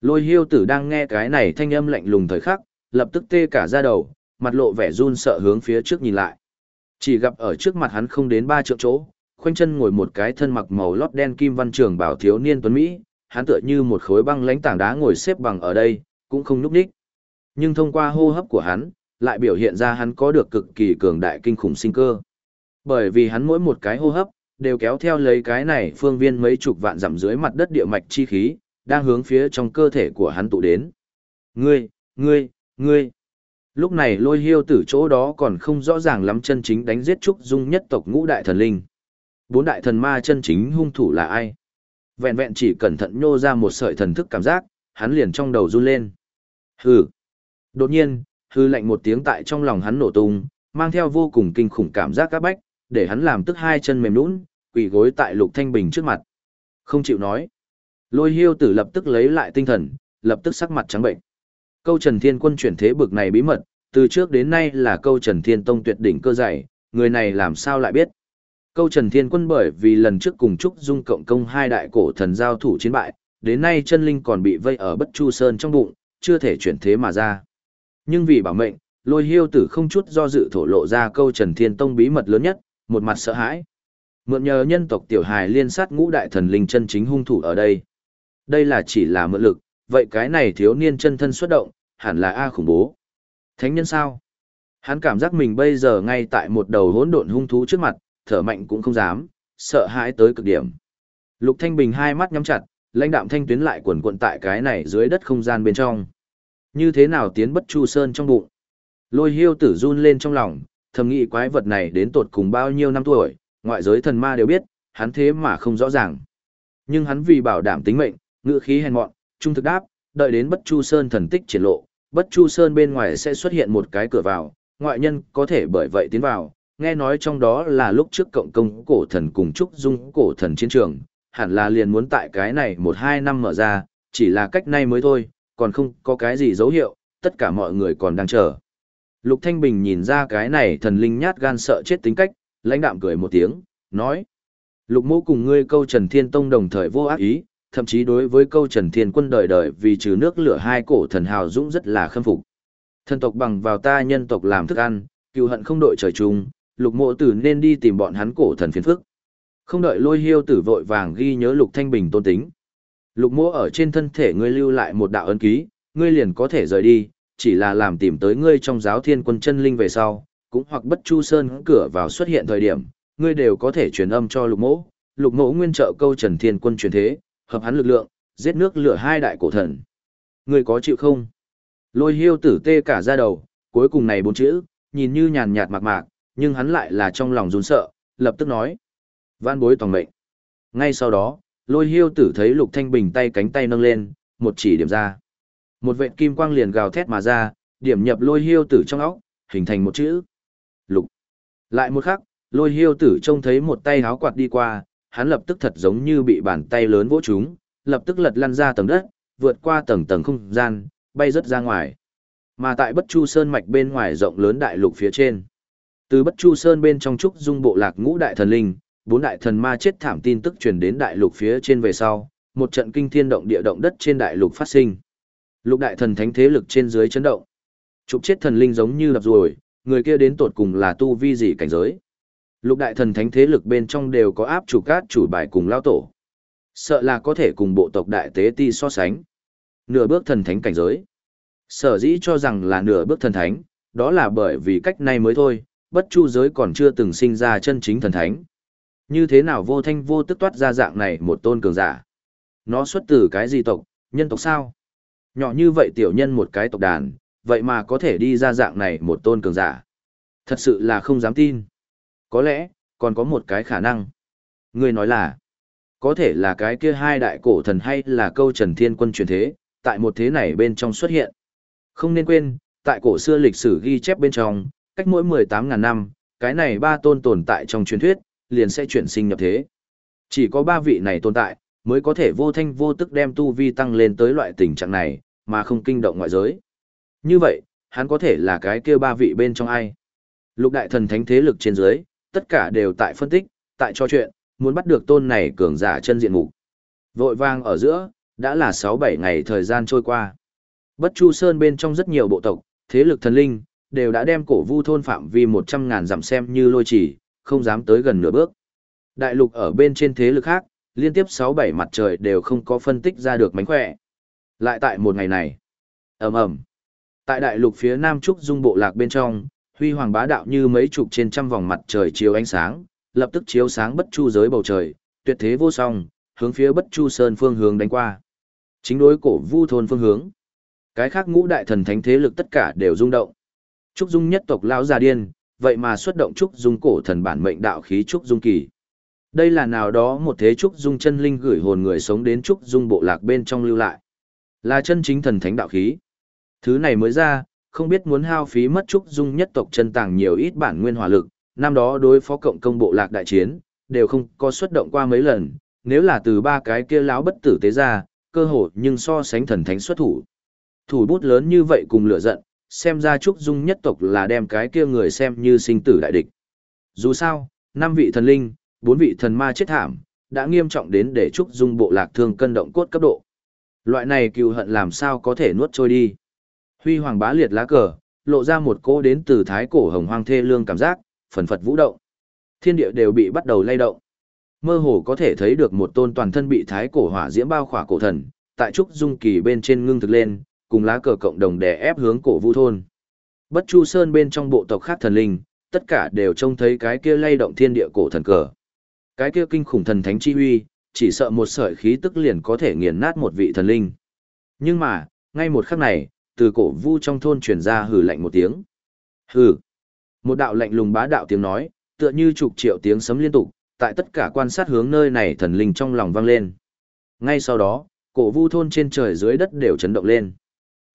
Lôi hiêu tử đang nghe cái này thanh âm lạnh lùng thời khắc, lập tức tê cả ra đầu, mặt lộ vẻ run sợ hướng phía trước nhìn lại. Chỉ gặp ở trước mặt hắn không đến ba trượng chỗ, khoanh chân ngồi một cái thân mặc màu lót đen kim văn trường bảo thiếu niên tuấn Mỹ, hắn tựa như một khối băng lãnh tảng đá ngồi xếp bằng ở đây, cũng không núp đích. Nhưng thông qua hô hấp của hắn, lại biểu hiện ra hắn có được cực kỳ cường đại kinh khủng sinh cơ. Bởi vì hắn mỗi một cái hô hấp, đều kéo theo lấy cái này phương viên mấy chục vạn dặm dưới mặt đất địa mạch chi khí, đang hướng phía trong cơ thể của hắn tụ đến. Ngươi, ngươi, ngươi. Lúc này lôi hiêu tử chỗ đó còn không rõ ràng lắm chân chính đánh giết trúc dung nhất tộc ngũ đại thần linh. Bốn đại thần ma chân chính hung thủ là ai? Vẹn vẹn chỉ cẩn thận nhô ra một sợi thần thức cảm giác, hắn liền trong đầu run lên. Hừ. Đột nhiên, hư lạnh một tiếng tại trong lòng hắn nổ tung, mang theo vô cùng kinh khủng cảm giác các bách, để hắn làm tức hai chân mềm nũng, quỳ gối tại Lục Thanh Bình trước mặt. Không chịu nói. Lôi hiêu tử lập tức lấy lại tinh thần, lập tức sắc mặt trắng bệnh. Câu Trần Thiên Quân chuyển thế bực này bí mật, từ trước đến nay là câu Trần Thiên Tông tuyệt đỉnh cơ dạy, người này làm sao lại biết. Câu Trần Thiên Quân bởi vì lần trước cùng Trúc Dung cộng công hai đại cổ thần giao thủ chiến bại, đến nay chân linh còn bị vây ở Bất Chu Sơn trong bụng, chưa thể chuyển thế mà ra. Nhưng vì bảo mệnh, lôi hiêu tử không chút do dự thổ lộ ra câu Trần Thiên Tông bí mật lớn nhất, một mặt sợ hãi. Mượn nhờ nhân tộc tiểu hài liên sát ngũ đại thần linh chân chính hung thủ ở đây. Đây là chỉ là mượn lực, vậy cái này thiếu niên chân thân xuất động, hẳn là A khủng bố. Thánh nhân sao? Hắn cảm giác mình bây giờ ngay tại một đầu hỗn độn hung thú trước mặt, thở mạnh cũng không dám, sợ hãi tới cực điểm. Lục Thanh Bình hai mắt nhắm chặt, lãnh đạm thanh tuyến lại quần quận tại cái này dưới đất không gian bên trong. Như thế nào tiến bất chu sơn trong bụng? Lôi hiêu tử run lên trong lòng, thầm nghĩ quái vật này đến tột cùng bao nhiêu năm tuổi, ngoại giới thần ma đều biết, hắn thế mà không rõ ràng. Nhưng hắn vì bảo đảm tính mệnh, ngựa khí hèn mọn, trung thực đáp, đợi đến bất chu sơn thần tích triển lộ, bất chu sơn bên ngoài sẽ xuất hiện một cái cửa vào, ngoại nhân có thể bởi vậy tiến vào, nghe nói trong đó là lúc trước cộng công cổ thần cùng trúc dung cổ thần chiến trường, hẳn là liền muốn tại cái này một hai năm mở ra, chỉ là cách nay mới thôi, còn không có cái gì dấu hiệu, tất cả mọi người còn đang chờ. Lục Thanh Bình nhìn ra cái này thần linh nhát gan sợ chết tính cách, lãnh đạm cười một tiếng, nói. Lục mô cùng ngươi câu Trần Thiên Tông đồng thời vô ác ý, thậm chí đối với câu Trần Thiên Quân đời đời vì trừ nước lửa hai cổ thần hào dũng rất là khâm phục. Thần tộc bằng vào ta nhân tộc làm thức ăn, cựu hận không đội trời chung, lục mộ tử nên đi tìm bọn hắn cổ thần phiền phức. Không đợi lôi hiêu tử vội vàng ghi nhớ lục thanh bình tôn tính. Lục mô ở trên thân thể ngươi lưu lại một đạo ấn ký, ngươi liền có thể rời đi, chỉ là làm tìm tới ngươi trong giáo thiên quân chân linh về sau, cũng hoặc bất chu sơn cửa vào xuất hiện thời điểm, ngươi đều có thể truyền âm cho lục mô. Lục mô nguyên trợ câu trần thiên quân truyền thế, hợp hắn lực lượng, giết nước lửa hai đại cổ thần. Ngươi có chịu không? Lôi hiêu tử tê cả ra đầu, cuối cùng này bốn chữ, nhìn như nhàn nhạt mạc mạc, nhưng hắn lại là trong lòng run sợ, lập tức nói. Văn bối toàn mệnh. Ngay sau đó, lôi hiêu tử thấy lục thanh bình tay cánh tay nâng lên, một chỉ điểm ra. Một vệt kim quang liền gào thét mà ra, điểm nhập lôi hiêu tử trong óc, hình thành một chữ. Lục. Lại một khắc, lôi hiêu tử trông thấy một tay háo quạt đi qua, hắn lập tức thật giống như bị bàn tay lớn vỗ trúng, lập tức lật lăn ra tầng đất, vượt qua tầng tầng không gian, bay rất ra ngoài. Mà tại Bất Chu Sơn mạch bên ngoài rộng lớn đại lục phía trên, từ Bất Chu Sơn bên trong trúc dung bộ lạc ngũ đại thần linh, bốn đại thần ma chết thảm tin tức truyền đến đại lục phía trên về sau, một trận kinh thiên động địa động đất trên đại lục phát sinh. Lục đại thần thánh thế lực trên dưới chấn động. Trục chết thần linh giống như đập rồi, người kia đến tột cùng là tu vi gì cảnh giới. Lục đại thần thánh thế lực bên trong đều có áp chủ cát chủ bài cùng lao tổ. Sợ là có thể cùng bộ tộc đại tế ti so sánh. Nửa bước thần thánh cảnh giới. Sở dĩ cho rằng là nửa bước thần thánh, đó là bởi vì cách này mới thôi, bất chu giới còn chưa từng sinh ra chân chính thần thánh. Như thế nào vô thanh vô tức toát ra dạng này một tôn cường giả? Nó xuất từ cái gì tộc, nhân tộc sao? Nhỏ như vậy tiểu nhân một cái tộc đàn, vậy mà có thể đi ra dạng này một tôn cường giả. Thật sự là không dám tin. Có lẽ, còn có một cái khả năng. Người nói là, có thể là cái kia hai đại cổ thần hay là câu trần thiên quân truyền thế, tại một thế này bên trong xuất hiện. Không nên quên, tại cổ xưa lịch sử ghi chép bên trong, cách mỗi 18.000 năm, cái này ba tôn tồn tại trong truyền thuyết, liền sẽ chuyển sinh nhập thế. Chỉ có ba vị này tồn tại, mới có thể vô thanh vô tức đem tu vi tăng lên tới loại tình trạng này, mà không kinh động ngoại giới. Như vậy, hắn có thể là cái kia ba vị bên trong ai? Lục đại thần thánh thế lực trên dưới, tất cả đều tại phân tích, tại cho chuyện, muốn bắt được tôn này cường giả chân diện mục. Vội vang ở giữa, đã là 6-7 ngày thời gian trôi qua. Bất Chu Sơn bên trong rất nhiều bộ tộc, thế lực thần linh, đều đã đem cổ vu thôn phạm vi một trăm ngàn dặm xem như lôi chỉ, không dám tới gần nửa bước. Đại lục ở bên trên thế lực khác, liên tiếp sáu bảy mặt trời đều không có phân tích ra được mánh khỏe. Lại tại một ngày này, ầm ầm Tại đại lục phía nam trúc dung bộ lạc bên trong, huy hoàng bá đạo như mấy chục trên trăm vòng mặt trời chiếu ánh sáng, lập tức chiếu sáng bất chu giới bầu trời, tuyệt thế vô song, hướng phía bất chu sơn phương hướng đánh qua. Chính đối cổ vu thôn phương hướng. Cái khác ngũ đại thần thánh thế lực tất cả đều rung động. Trúc dung nhất tộc lão già điên, vậy mà xuất động trúc dung cổ thần bản mệnh đạo khí trúc dung kỳ. Đây là nào đó một thế trúc dung chân linh gửi hồn người sống đến trúc dung bộ lạc bên trong lưu lại. Là chân chính thần thánh đạo khí. Thứ này mới ra, không biết muốn hao phí mất trúc dung nhất tộc chân tàng nhiều ít bản nguyên hỏa lực, năm đó đối phó cộng công bộ lạc đại chiến, đều không có xuất động qua mấy lần, nếu là từ ba cái kia láo bất tử tế ra, cơ hội nhưng so sánh thần thánh xuất thủ. Thủ bút lớn như vậy cùng lửa giận, xem ra trúc dung nhất tộc là đem cái kia người xem như sinh tử đại địch. Dù sao, năm vị thần linh, bốn vị thần ma chết thảm, đã nghiêm trọng đến để trúc dung bộ lạc thương cân động cốt cấp độ. Loại này cừu hận làm sao có thể nuốt trôi đi. Huy hoàng bá liệt lá cờ, lộ ra một cỗ đến từ thái cổ hồng hoang thê lương cảm giác, phần phật vũ động. Thiên địa đều bị bắt đầu lay động. Mơ hồ có thể thấy được một tôn toàn thân bị thái cổ hỏa diễm bao khỏa cổ thần, tại trúc dung kỳ bên trên ngưng thực lên, cùng lá cờ cộng đồng đè ép hướng cổ vu thôn. Bất Chu Sơn bên trong bộ tộc khác thần linh, tất cả đều trông thấy cái kia lay động thiên địa cổ thần cờ. Cái kia kinh khủng thần thánh chi uy, chỉ sợ một sợi khí tức liền có thể nghiền nát một vị thần linh. Nhưng mà, ngay một khắc này, từ cổ vu trong thôn truyền ra hừ lạnh một tiếng. Hừ. Một đạo lạnh lùng bá đạo tiếng nói, tựa như chục triệu tiếng sấm liên tục, tại tất cả quan sát hướng nơi này thần linh trong lòng vang lên. Ngay sau đó, cổ vu thôn trên trời dưới đất đều chấn động lên.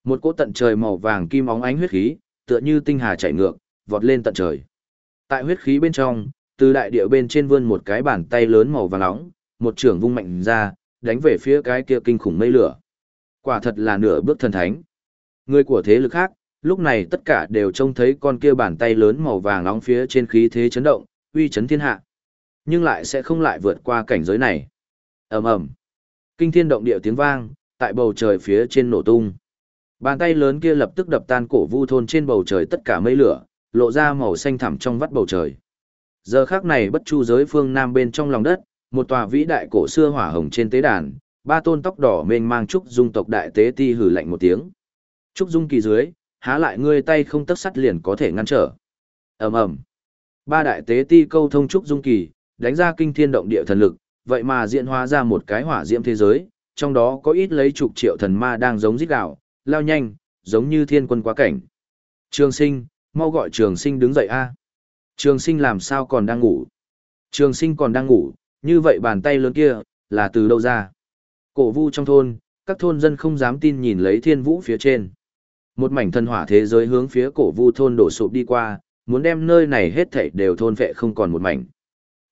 Một cỗ tận trời màu vàng kim óng ánh huyết khí, tựa như tinh hà chảy ngược, vọt lên tận trời. Tại huyết khí bên trong, từ đại địa bên trên vươn một cái bàn tay lớn màu vàng nóng, một trưởng vung mạnh ra, đánh về phía cái kia kinh khủng mây lửa. Quả thật là nửa bước thần thánh. Người của thế lực khác, lúc này tất cả đều trông thấy con kia bàn tay lớn màu vàng nóng phía trên khí thế chấn động, uy chấn thiên hạ. Nhưng lại sẽ không lại vượt qua cảnh giới này. ầm ầm, kinh thiên động địa tiếng vang, tại bầu trời phía trên nổ tung. Bàn tay lớn kia lập tức đập tan cổ vu thôn trên bầu trời tất cả mây lửa, lộ ra màu xanh thẳm trong vắt bầu trời. Giờ khắc này bất chu giới phương nam bên trong lòng đất, một tòa vĩ đại cổ xưa hỏa hồng trên tế đàn, ba tôn tóc đỏ mênh mang trúc dung tộc đại tế ti hử lạnh một tiếng. Trúc dung kỳ dưới, há lại ngươi tay không tấc sắt liền có thể ngăn trở. Ầm ầm. Ba đại tế ti câu thông trúc dung kỳ, đánh ra kinh thiên động địa thần lực, vậy mà diễn hóa ra một cái hỏa diễm thế giới, trong đó có ít lấy chục triệu thần ma đang giống rít gào, lao nhanh, giống như thiên quân quá cảnh. Trường sinh, mau gọi trường sinh đứng dậy a. Trường sinh làm sao còn đang ngủ? Trường sinh còn đang ngủ, như vậy bàn tay lớn kia, là từ đâu ra? Cổ vu trong thôn, các thôn dân không dám tin nhìn lấy thiên vũ phía trên. Một mảnh thần hỏa thế giới hướng phía cổ vu thôn đổ sụp đi qua, muốn đem nơi này hết thảy đều thôn vệ không còn một mảnh.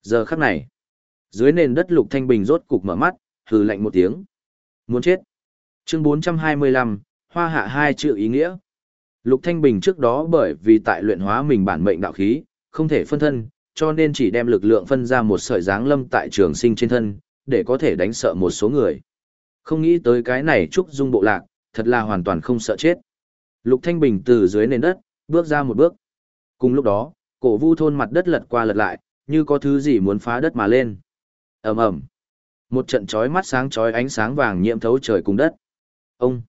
Giờ khắc này, dưới nền đất lục thanh bình rốt cục mở mắt, hừ lạnh một tiếng. Muốn chết. Chương 425, hoa hạ hai chữ ý nghĩa. Lục Thanh Bình trước đó bởi vì tại luyện hóa mình bản mệnh đạo khí, không thể phân thân, cho nên chỉ đem lực lượng phân ra một sợi dáng lâm tại trường sinh trên thân, để có thể đánh sợ một số người. Không nghĩ tới cái này trúc dung bộ lạc, thật là hoàn toàn không sợ chết. Lục Thanh Bình từ dưới nền đất, bước ra một bước. Cùng lúc đó, cổ vu thôn mặt đất lật qua lật lại, như có thứ gì muốn phá đất mà lên. ầm ầm, Một trận chói mắt sáng chói ánh sáng vàng nhiễm thấu trời cùng đất. Ông!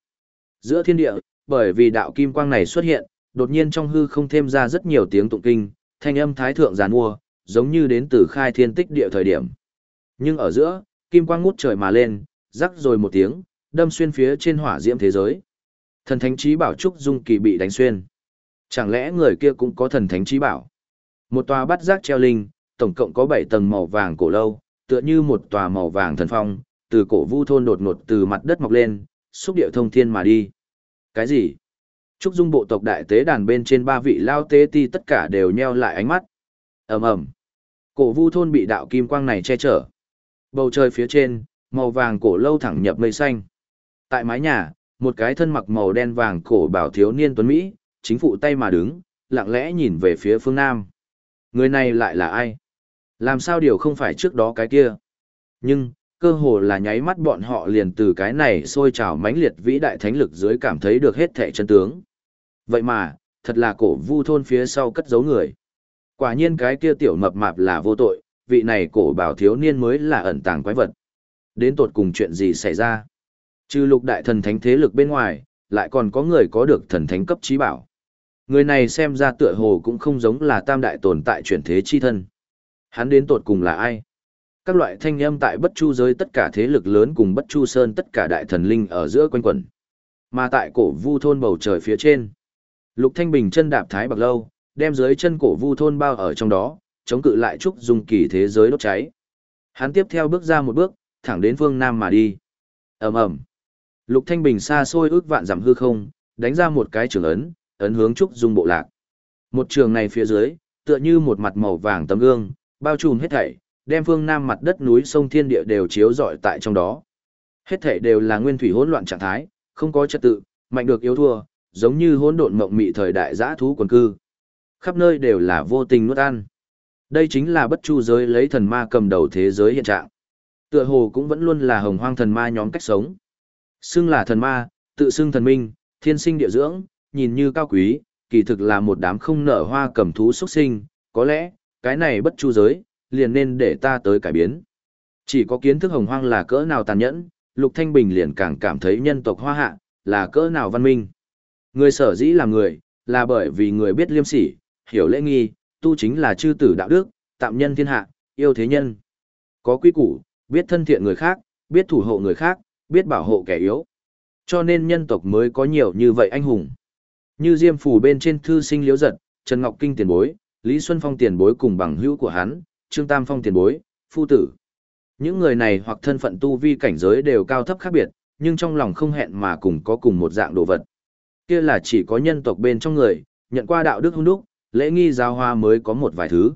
Giữa thiên địa, bởi vì đạo kim quang này xuất hiện, đột nhiên trong hư không thêm ra rất nhiều tiếng tụng kinh, thanh âm thái thượng giàn mua, giống như đến từ khai thiên tích địa thời điểm. Nhưng ở giữa, kim quang ngút trời mà lên, rắc rồi một tiếng, đâm xuyên phía trên hỏa diễm thế giới. Thần thánh trí bảo trúc dung kỳ bị đánh xuyên. Chẳng lẽ người kia cũng có thần thánh trí bảo? Một tòa bắt giác treo linh, tổng cộng có 7 tầng màu vàng cổ lâu, tựa như một tòa màu vàng thần phong, từ cổ vu thôn đột ngột từ mặt đất mọc lên, xúc điệu thông thiên mà đi. Cái gì? Trúc Dung bộ tộc đại tế đàn bên trên ba vị lao tế ti tất cả đều nheo lại ánh mắt. ầm ầm, Cổ vu thôn bị đạo kim quang này che chở. Bầu trời phía trên, màu vàng cổ lâu thẳng nhập mây xanh. Tại mái nhà, một cái thân mặc màu đen vàng cổ bảo thiếu niên tuấn Mỹ, chính phụ tay mà đứng, lặng lẽ nhìn về phía phương Nam. Người này lại là ai? Làm sao điều không phải trước đó cái kia? Nhưng, cơ hồ là nháy mắt bọn họ liền từ cái này sôi trào mãnh liệt vĩ đại thánh lực dưới cảm thấy được hết thẻ chân tướng. Vậy mà, thật là cổ vu thôn phía sau cất giấu người. Quả nhiên cái kia tiểu mập mạp là vô tội, vị này cổ bảo thiếu niên mới là ẩn tàng quái vật. Đến tột cùng chuyện gì xảy ra? Trừ lục đại thần thánh thế lực bên ngoài, lại còn có người có được thần thánh cấp trí bảo. Người này xem ra tựa hồ cũng không giống là tam đại tồn tại chuyển thế chi thân. Hắn đến tột cùng là ai? Các loại thanh âm tại bất chu giới tất cả thế lực lớn cùng bất chu sơn tất cả đại thần linh ở giữa quanh quẩn. Mà tại cổ vu thôn bầu trời phía trên, Lục Thanh Bình chân đạp thái bạc lâu, đem dưới chân cổ vu thôn bao ở trong đó, chống cự lại trúc dung kỳ thế giới đốt cháy. Hắn tiếp theo bước ra một bước, thẳng đến phương Nam mà đi. ầm ầm Lục Thanh Bình xa xôi ước vạn giảm hư không, đánh ra một cái trường ấn, ấn hướng trúc dung bộ lạc. Một trường này phía dưới, tựa như một mặt màu vàng tấm gương, bao trùm hết thảy, đem phương Nam mặt đất núi sông thiên địa đều chiếu rọi tại trong đó. Hết thể đều là nguyên thủy hỗn loạn trạng thái, không có trật tự, mạnh được yếu thua, giống như hỗn độn mộng mị thời đại giã thú quần cư. Khắp nơi đều là vô tình nuốt ăn. Đây chính là bất chu giới lấy thần ma cầm đầu thế giới hiện trạng. Tựa hồ cũng vẫn luôn là hồng hoang thần ma nhóm cách sống. Xưng là thần ma, tự xưng thần minh, thiên sinh địa dưỡng, nhìn như cao quý, kỳ thực là một đám không nở hoa cầm thú xuất sinh, có lẽ, cái này bất chu giới, liền nên để ta tới cải biến. Chỉ có kiến thức hồng hoang là cỡ nào tàn nhẫn, Lục Thanh Bình liền càng cảm thấy nhân tộc hoa hạ, là cỡ nào văn minh. Người sở dĩ là người, là bởi vì người biết liêm sỉ, hiểu lễ nghi, tu chính là chư tử đạo đức, tạm nhân thiên hạ, yêu thế nhân. Có quy củ, biết thân thiện người khác, biết thủ hộ người khác, biết bảo hộ kẻ yếu. Cho nên nhân tộc mới có nhiều như vậy anh hùng. Như Diêm Phủ bên trên thư sinh liễu giật, Trần Ngọc Kinh tiền bối, Lý Xuân Phong tiền bối cùng bằng hữu của hắn, Trương Tam Phong tiền bối, phu tử. Những người này hoặc thân phận tu vi cảnh giới đều cao thấp khác biệt, nhưng trong lòng không hẹn mà cùng có cùng một dạng đồ vật. Kia là chỉ có nhân tộc bên trong người, nhận qua đạo đức hung đúc, lễ nghi giao hoa mới có một vài thứ.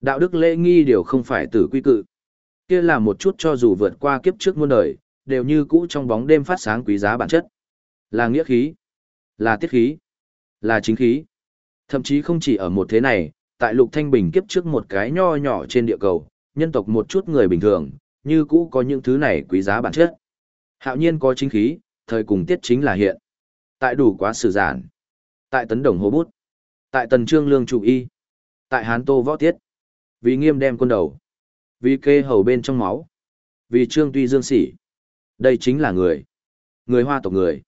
Đạo đức lễ nghi đều không phải tử quy cự. Kia là một chút cho dù vượt qua kiếp trước muôn đời, đều như cũ trong bóng đêm phát sáng quý giá bản chất. Là nghĩa khí, là tiết khí, là chính khí. Thậm chí không chỉ ở một thế này, tại lục thanh bình kiếp trước một cái nho nhỏ trên địa cầu, nhân tộc một chút người bình thường, như cũ có những thứ này quý giá bản chất. Hạo nhiên có chính khí, thời cùng tiết chính là hiện. Tại đủ quá sử giản. Tại tấn đồng hồ bút. Tại tần trương lương chủ y. Tại hán tô võ tiết. Vì nghiêm đem quân đầu. Vì kê hầu bên trong máu. Vì trương tuy dương sỉ. Đây chính là người. Người hoa tộc người.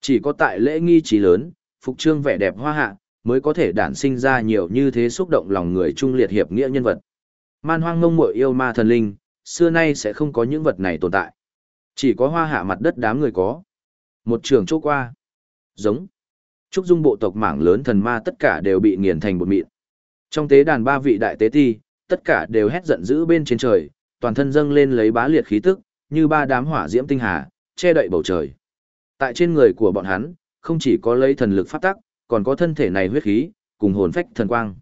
Chỉ có tại lễ nghi trí lớn, phục trương vẻ đẹp hoa hạ, mới có thể đản sinh ra nhiều như thế xúc động lòng người trung liệt hiệp nghĩa nhân vật. Man hoang ngông muội yêu ma thần linh, xưa nay sẽ không có những vật này tồn tại. Chỉ có hoa hạ mặt đất đám người có. Một trường chỗ qua. Giống. Trúc dung bộ tộc mảng lớn thần ma tất cả đều bị nghiền thành bột mịn. Trong tế đàn ba vị đại tế ti, tất cả đều hét giận dữ bên trên trời, toàn thân dâng lên lấy bá liệt khí tức, như ba đám hỏa diễm tinh hà, che đậy bầu trời. Tại trên người của bọn hắn, không chỉ có lấy thần lực phát tắc, còn có thân thể này huyết khí, cùng hồn phách thần quang.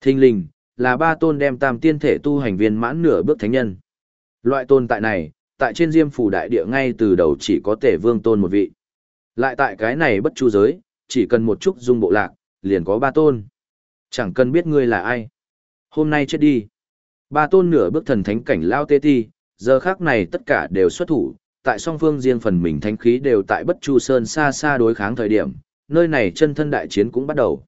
Thinh linh, là ba tôn đem tam tiên thể tu hành viên mãn nửa bước thánh nhân. Loại tôn tại này, tại trên diêm phủ đại địa ngay từ đầu chỉ có tể vương tôn một vị. Lại tại cái này bất chu giới, chỉ cần một chút dung bộ lạc, liền có ba tôn. Chẳng cần biết ngươi là ai. Hôm nay chết đi. Ba tôn nửa bước thần thánh cảnh lao tê ti, giờ khác này tất cả đều xuất thủ, tại song phương riêng phần mình thánh khí đều tại bất chu sơn xa xa đối kháng thời điểm, nơi này chân thân đại chiến cũng bắt đầu.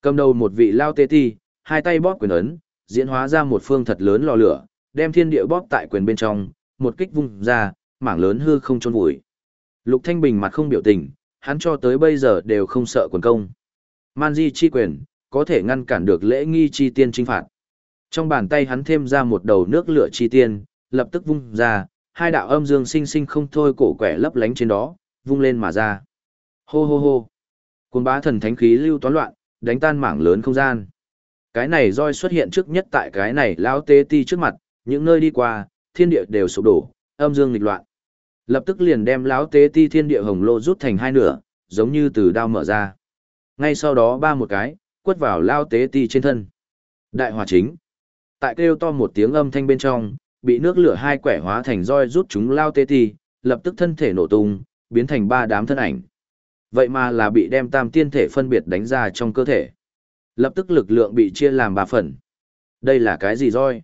Cầm đầu một vị lao tê ti, hai tay bóp quyền ấn, diễn hóa ra một phương thật lớn lò lửa, đem thiên địa bóp tại quyền bên trong, một kích vung ra, mảng lớn hư không trôn vùi. Lục Thanh Bình mặt không biểu tình, hắn cho tới bây giờ đều không sợ quần công. Man di chi quyền, có thể ngăn cản được lễ nghi chi tiên trinh phạt. Trong bàn tay hắn thêm ra một đầu nước lửa chi tiên, lập tức vung ra, hai đạo âm dương sinh sinh không thôi cổ quẻ lấp lánh trên đó, vung lên mà ra. Hô hô hô. Cuồng bá thần thánh khí lưu toán loạn, đánh tan mảng lớn không gian. Cái này roi xuất hiện trước nhất tại cái này lão tê ti trước mặt, những nơi đi qua, thiên địa đều sụp đổ, âm dương nghịch loạn. Lập tức liền đem lão tế ti thiên địa hồng lô rút thành hai nửa, giống như từ đao mở ra. Ngay sau đó ba một cái, quất vào lao tế ti trên thân. Đại hòa chính. Tại kêu to một tiếng âm thanh bên trong, bị nước lửa hai quẻ hóa thành roi rút chúng lao tế ti, lập tức thân thể nổ tung, biến thành ba đám thân ảnh. Vậy mà là bị đem tam tiên thể phân biệt đánh ra trong cơ thể. Lập tức lực lượng bị chia làm ba phần. Đây là cái gì roi?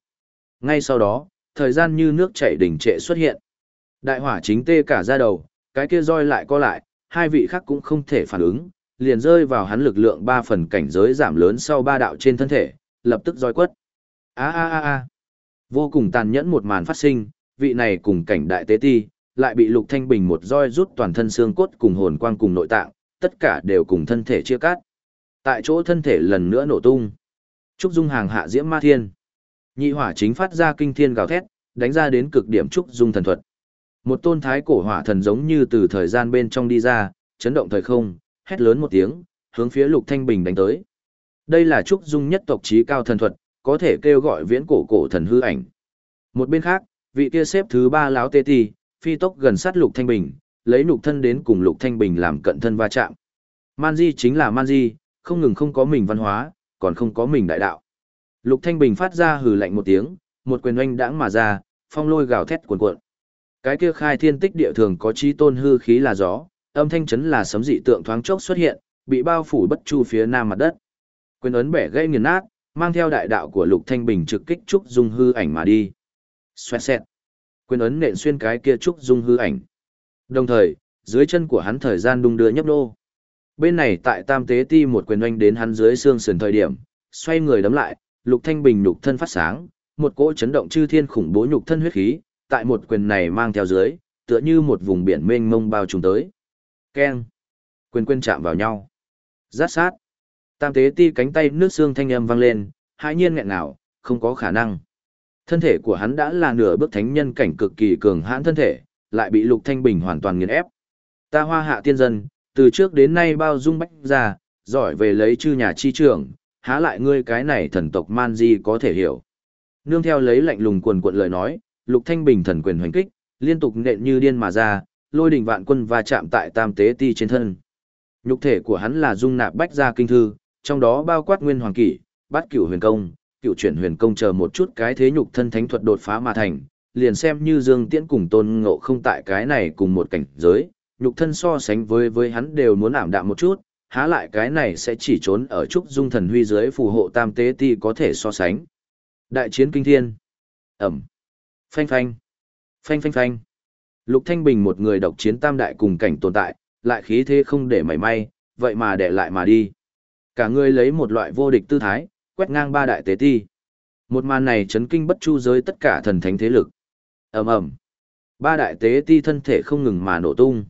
Ngay sau đó, thời gian như nước chảy đỉnh trệ xuất hiện. Đại hỏa chính tê cả ra đầu, cái kia roi lại co lại, hai vị khác cũng không thể phản ứng, liền rơi vào hắn lực lượng ba phần cảnh giới giảm lớn sau ba đạo trên thân thể, lập tức roi quất. A a a a. Vô cùng tàn nhẫn một màn phát sinh, vị này cùng cảnh đại tế ti, lại bị Lục Thanh Bình một roi rút toàn thân xương cốt cùng hồn quang cùng nội tạng, tất cả đều cùng thân thể chia cắt. Tại chỗ thân thể lần nữa nổ tung. Trúc Dung hàng hạ diễm ma thiên. Nhị hỏa chính phát ra kinh thiên gào thét, đánh ra đến cực điểm Trúc Dung thần thuật. Một tôn thái cổ hỏa thần giống như từ thời gian bên trong đi ra, chấn động thời không, hét lớn một tiếng, hướng phía Lục Thanh Bình đánh tới. Đây là Trúc Dung nhất tộc trí cao thần thuật, có thể kêu gọi viễn cổ cổ thần hư ảnh. Một bên khác, vị kia xếp thứ ba láo tê Tì phi tốc gần sát Lục Thanh Bình, lấy Lục Thân đến cùng Lục Thanh Bình làm cận thân va chạm. Man Di chính là Man Di, không ngừng không có mình văn hóa, còn không có mình đại đạo. Lục Thanh Bình phát ra hừ lạnh một tiếng, một quyền oanh đãng mà ra, phong lôi gào thét cuồn cuộn. Cái kia khai thiên tích địa thường có chi tôn hư khí là gió, âm thanh chấn là sấm dị tượng thoáng chốc xuất hiện, bị bao phủ bất chu phía nam mặt đất. Quyền ấn bẻ gãy nghiền nát, mang theo đại đạo của Lục Thanh Bình trực kích trúc dung hư ảnh mà đi. Xoẹt xẹt. Quyền ấn nện xuyên cái kia trúc dung hư ảnh. Đồng thời, dưới chân của hắn thời gian đung đưa nhấp nô. Bên này tại Tam Tế Ti một quyền oanh đến hắn dưới xương sườn thời điểm, xoay người đấm lại, Lục Thanh Bình nhục thân phát sáng, một cỗ chấn động chư thiên khủng bố nhục thân huyết khí, tại một quyền này mang theo dưới, tựa như một vùng biển mênh mông bao trùm tới. Keng. Quyền quyền chạm vào nhau. Rát sát. Tam tế ti cánh tay nước xương thanh âm vang lên, hãi nhiên nghẹn nào, không có khả năng. Thân thể của hắn đã là nửa bước thánh nhân cảnh cực kỳ cường hãn thân thể, lại bị Lục Thanh Bình hoàn toàn nghiền ép. Ta hoa hạ tiên dân, từ trước đến nay bao dung bách ra, giỏi về lấy chư nhà chi trưởng, há lại ngươi cái này thần tộc man di có thể hiểu. Nương theo lấy lạnh lùng quần cuộn lời nói, Lục Thanh Bình thần quyền hoành kích, liên tục nện như điên mà ra, lôi đỉnh vạn quân va chạm tại tam tế ti trên thân. Nhục thể của hắn là dung nạp bách gia kinh thư, trong đó bao quát nguyên hoàng kỷ, bát cửu huyền công, Cựu chuyển huyền công chờ một chút cái thế nhục thân thánh thuật đột phá mà thành, liền xem như Dương Tiễn cùng Tôn Ngộ không tại cái này cùng một cảnh giới, nhục thân so sánh với với hắn đều muốn ảm đạm một chút, há lại cái này sẽ chỉ trốn ở trúc dung thần huy dưới phù hộ tam tế ti có thể so sánh. Đại chiến kinh thiên. Ẩm. Phanh phanh. Phanh phanh phanh. Lục Thanh Bình một người độc chiến tam đại cùng cảnh tồn tại, lại khí thế không để mảy may, vậy mà để lại mà đi. Cả người lấy một loại vô địch tư thái, quét ngang ba đại tế ti. Một màn này chấn kinh bất chu giới tất cả thần thánh thế lực. ầm ầm, Ba đại tế ti thân thể không ngừng mà nổ tung.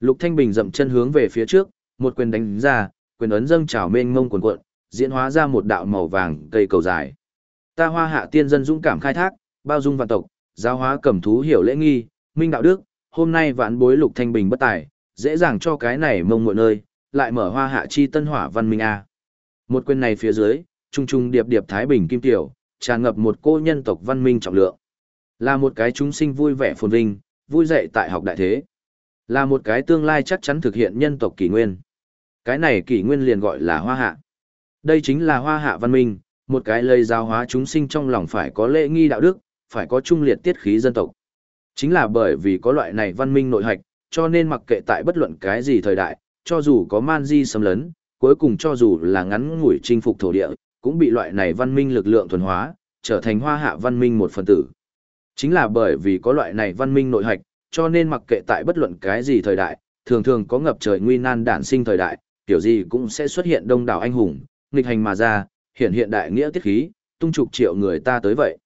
Lục Thanh Bình dậm chân hướng về phía trước, một quyền đánh ra, quyền ấn dâng trào mênh mông cuồn cuộn, diễn hóa ra một đạo màu vàng cây cầu dài. Ta hoa hạ tiên dân dũng cảm khai thác, bao dung vạn tộc, giáo hóa cẩm thú hiểu lễ nghi, minh đạo đức, hôm nay vạn bối Lục Thanh Bình bất tài, dễ dàng cho cái này mông muội nơi, lại mở hoa hạ chi tân hỏa văn minh a. Một quyền này phía dưới, trung trung điệp điệp thái bình kim tiểu, tràn ngập một cô nhân tộc văn minh trọng lượng. Là một cái chúng sinh vui vẻ phồn vinh, vui dậy tại học đại thế. Là một cái tương lai chắc chắn thực hiện nhân tộc kỷ nguyên. Cái này kỷ nguyên liền gọi là hoa hạ. Đây chính là hoa hạ văn minh, một cái lây giáo hóa chúng sinh trong lòng phải có lễ nghi đạo đức, phải có trung liệt tiết khí dân tộc. Chính là bởi vì có loại này văn minh nội hạch, cho nên mặc kệ tại bất luận cái gì thời đại, cho dù có man di xâm lấn, cuối cùng cho dù là ngắn ngủi chinh phục thổ địa, cũng bị loại này văn minh lực lượng thuần hóa, trở thành hoa hạ văn minh một phần tử. Chính là bởi vì có loại này văn minh nội hạch, cho nên mặc kệ tại bất luận cái gì thời đại, thường thường có ngập trời nguy nan đản sinh thời đại, kiểu gì cũng sẽ xuất hiện đông đảo anh hùng, nghịch hành mà ra, hiện hiện đại nghĩa tiết khí, tung trục triệu người ta tới vậy.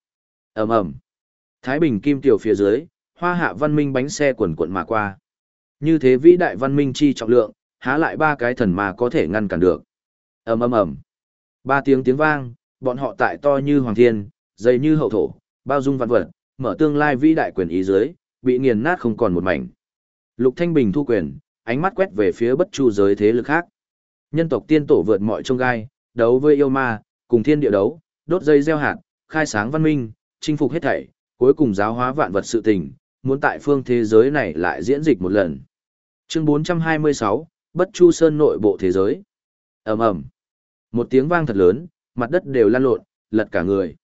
Ầm ầm. Thái Bình Kim tiểu phía dưới, hoa hạ văn minh bánh xe quần quận mà qua. Như thế vĩ đại văn minh chi trọng lượng, há lại ba cái thần mà có thể ngăn cản được. Ầm ầm ầm. Ba tiếng tiếng vang, bọn họ tại to như hoàng thiên, dày như hậu thổ, bao dung văn vật, mở tương lai vĩ đại quyền ý dưới, bị nghiền nát không còn một mảnh. Lục Thanh Bình thu quyền, ánh mắt quét về phía bất chu giới thế lực khác. Nhân tộc tiên tổ vượt mọi trông gai, đấu với yêu ma, cùng thiên địa đấu, đốt dây gieo hạt, khai sáng văn minh, chinh phục hết thảy, cuối cùng giáo hóa vạn vật sự tình, muốn tại phương thế giới này lại diễn dịch một lần. Chương 426, Bất Chu Sơn nội bộ thế giới. Ầm ầm. Một tiếng vang thật lớn, mặt đất đều lan lộn, lật cả người.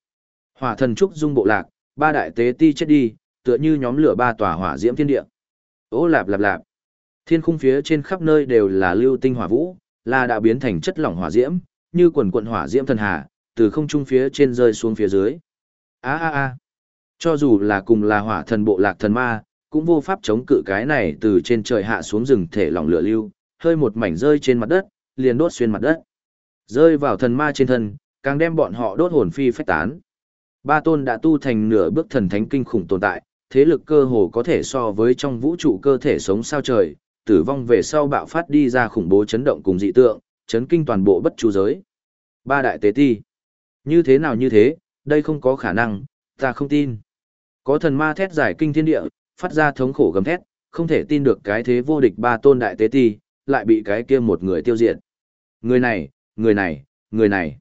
Hỏa thần trúc dung bộ lạc, ba đại tế ti chết đi, tựa như nhóm lửa ba tòa hỏa diễm thiên địa. Ô lạp lạp lạp. Thiên khung phía trên khắp nơi đều là lưu tinh hỏa vũ, là đã biến thành chất lỏng hỏa diễm, như quần quần hỏa diễm thần hà, từ không trung phía trên rơi xuống phía dưới. A a a. Cho dù là cùng là hỏa thần bộ lạc thần ma, cũng vô pháp chống cự cái này từ trên trời hạ xuống rừng thể lỏng lửa lưu, hơi một mảnh rơi trên mặt đất, liền đốt xuyên mặt đất. Rơi vào thần ma trên thân, càng đem bọn họ đốt hồn phi phách tán. Ba tôn đã tu thành nửa bước thần thánh kinh khủng tồn tại, thế lực cơ hồ có thể so với trong vũ trụ cơ thể sống sao trời, tử vong về sau bạo phát đi ra khủng bố chấn động cùng dị tượng, chấn kinh toàn bộ bất chu giới. Ba đại tế ti. Như thế nào như thế, đây không có khả năng, ta không tin. Có thần ma thét giải kinh thiên địa, phát ra thống khổ gầm thét, không thể tin được cái thế vô địch ba tôn đại tế ti, lại bị cái kia một người tiêu diệt. Người này, người này, người này.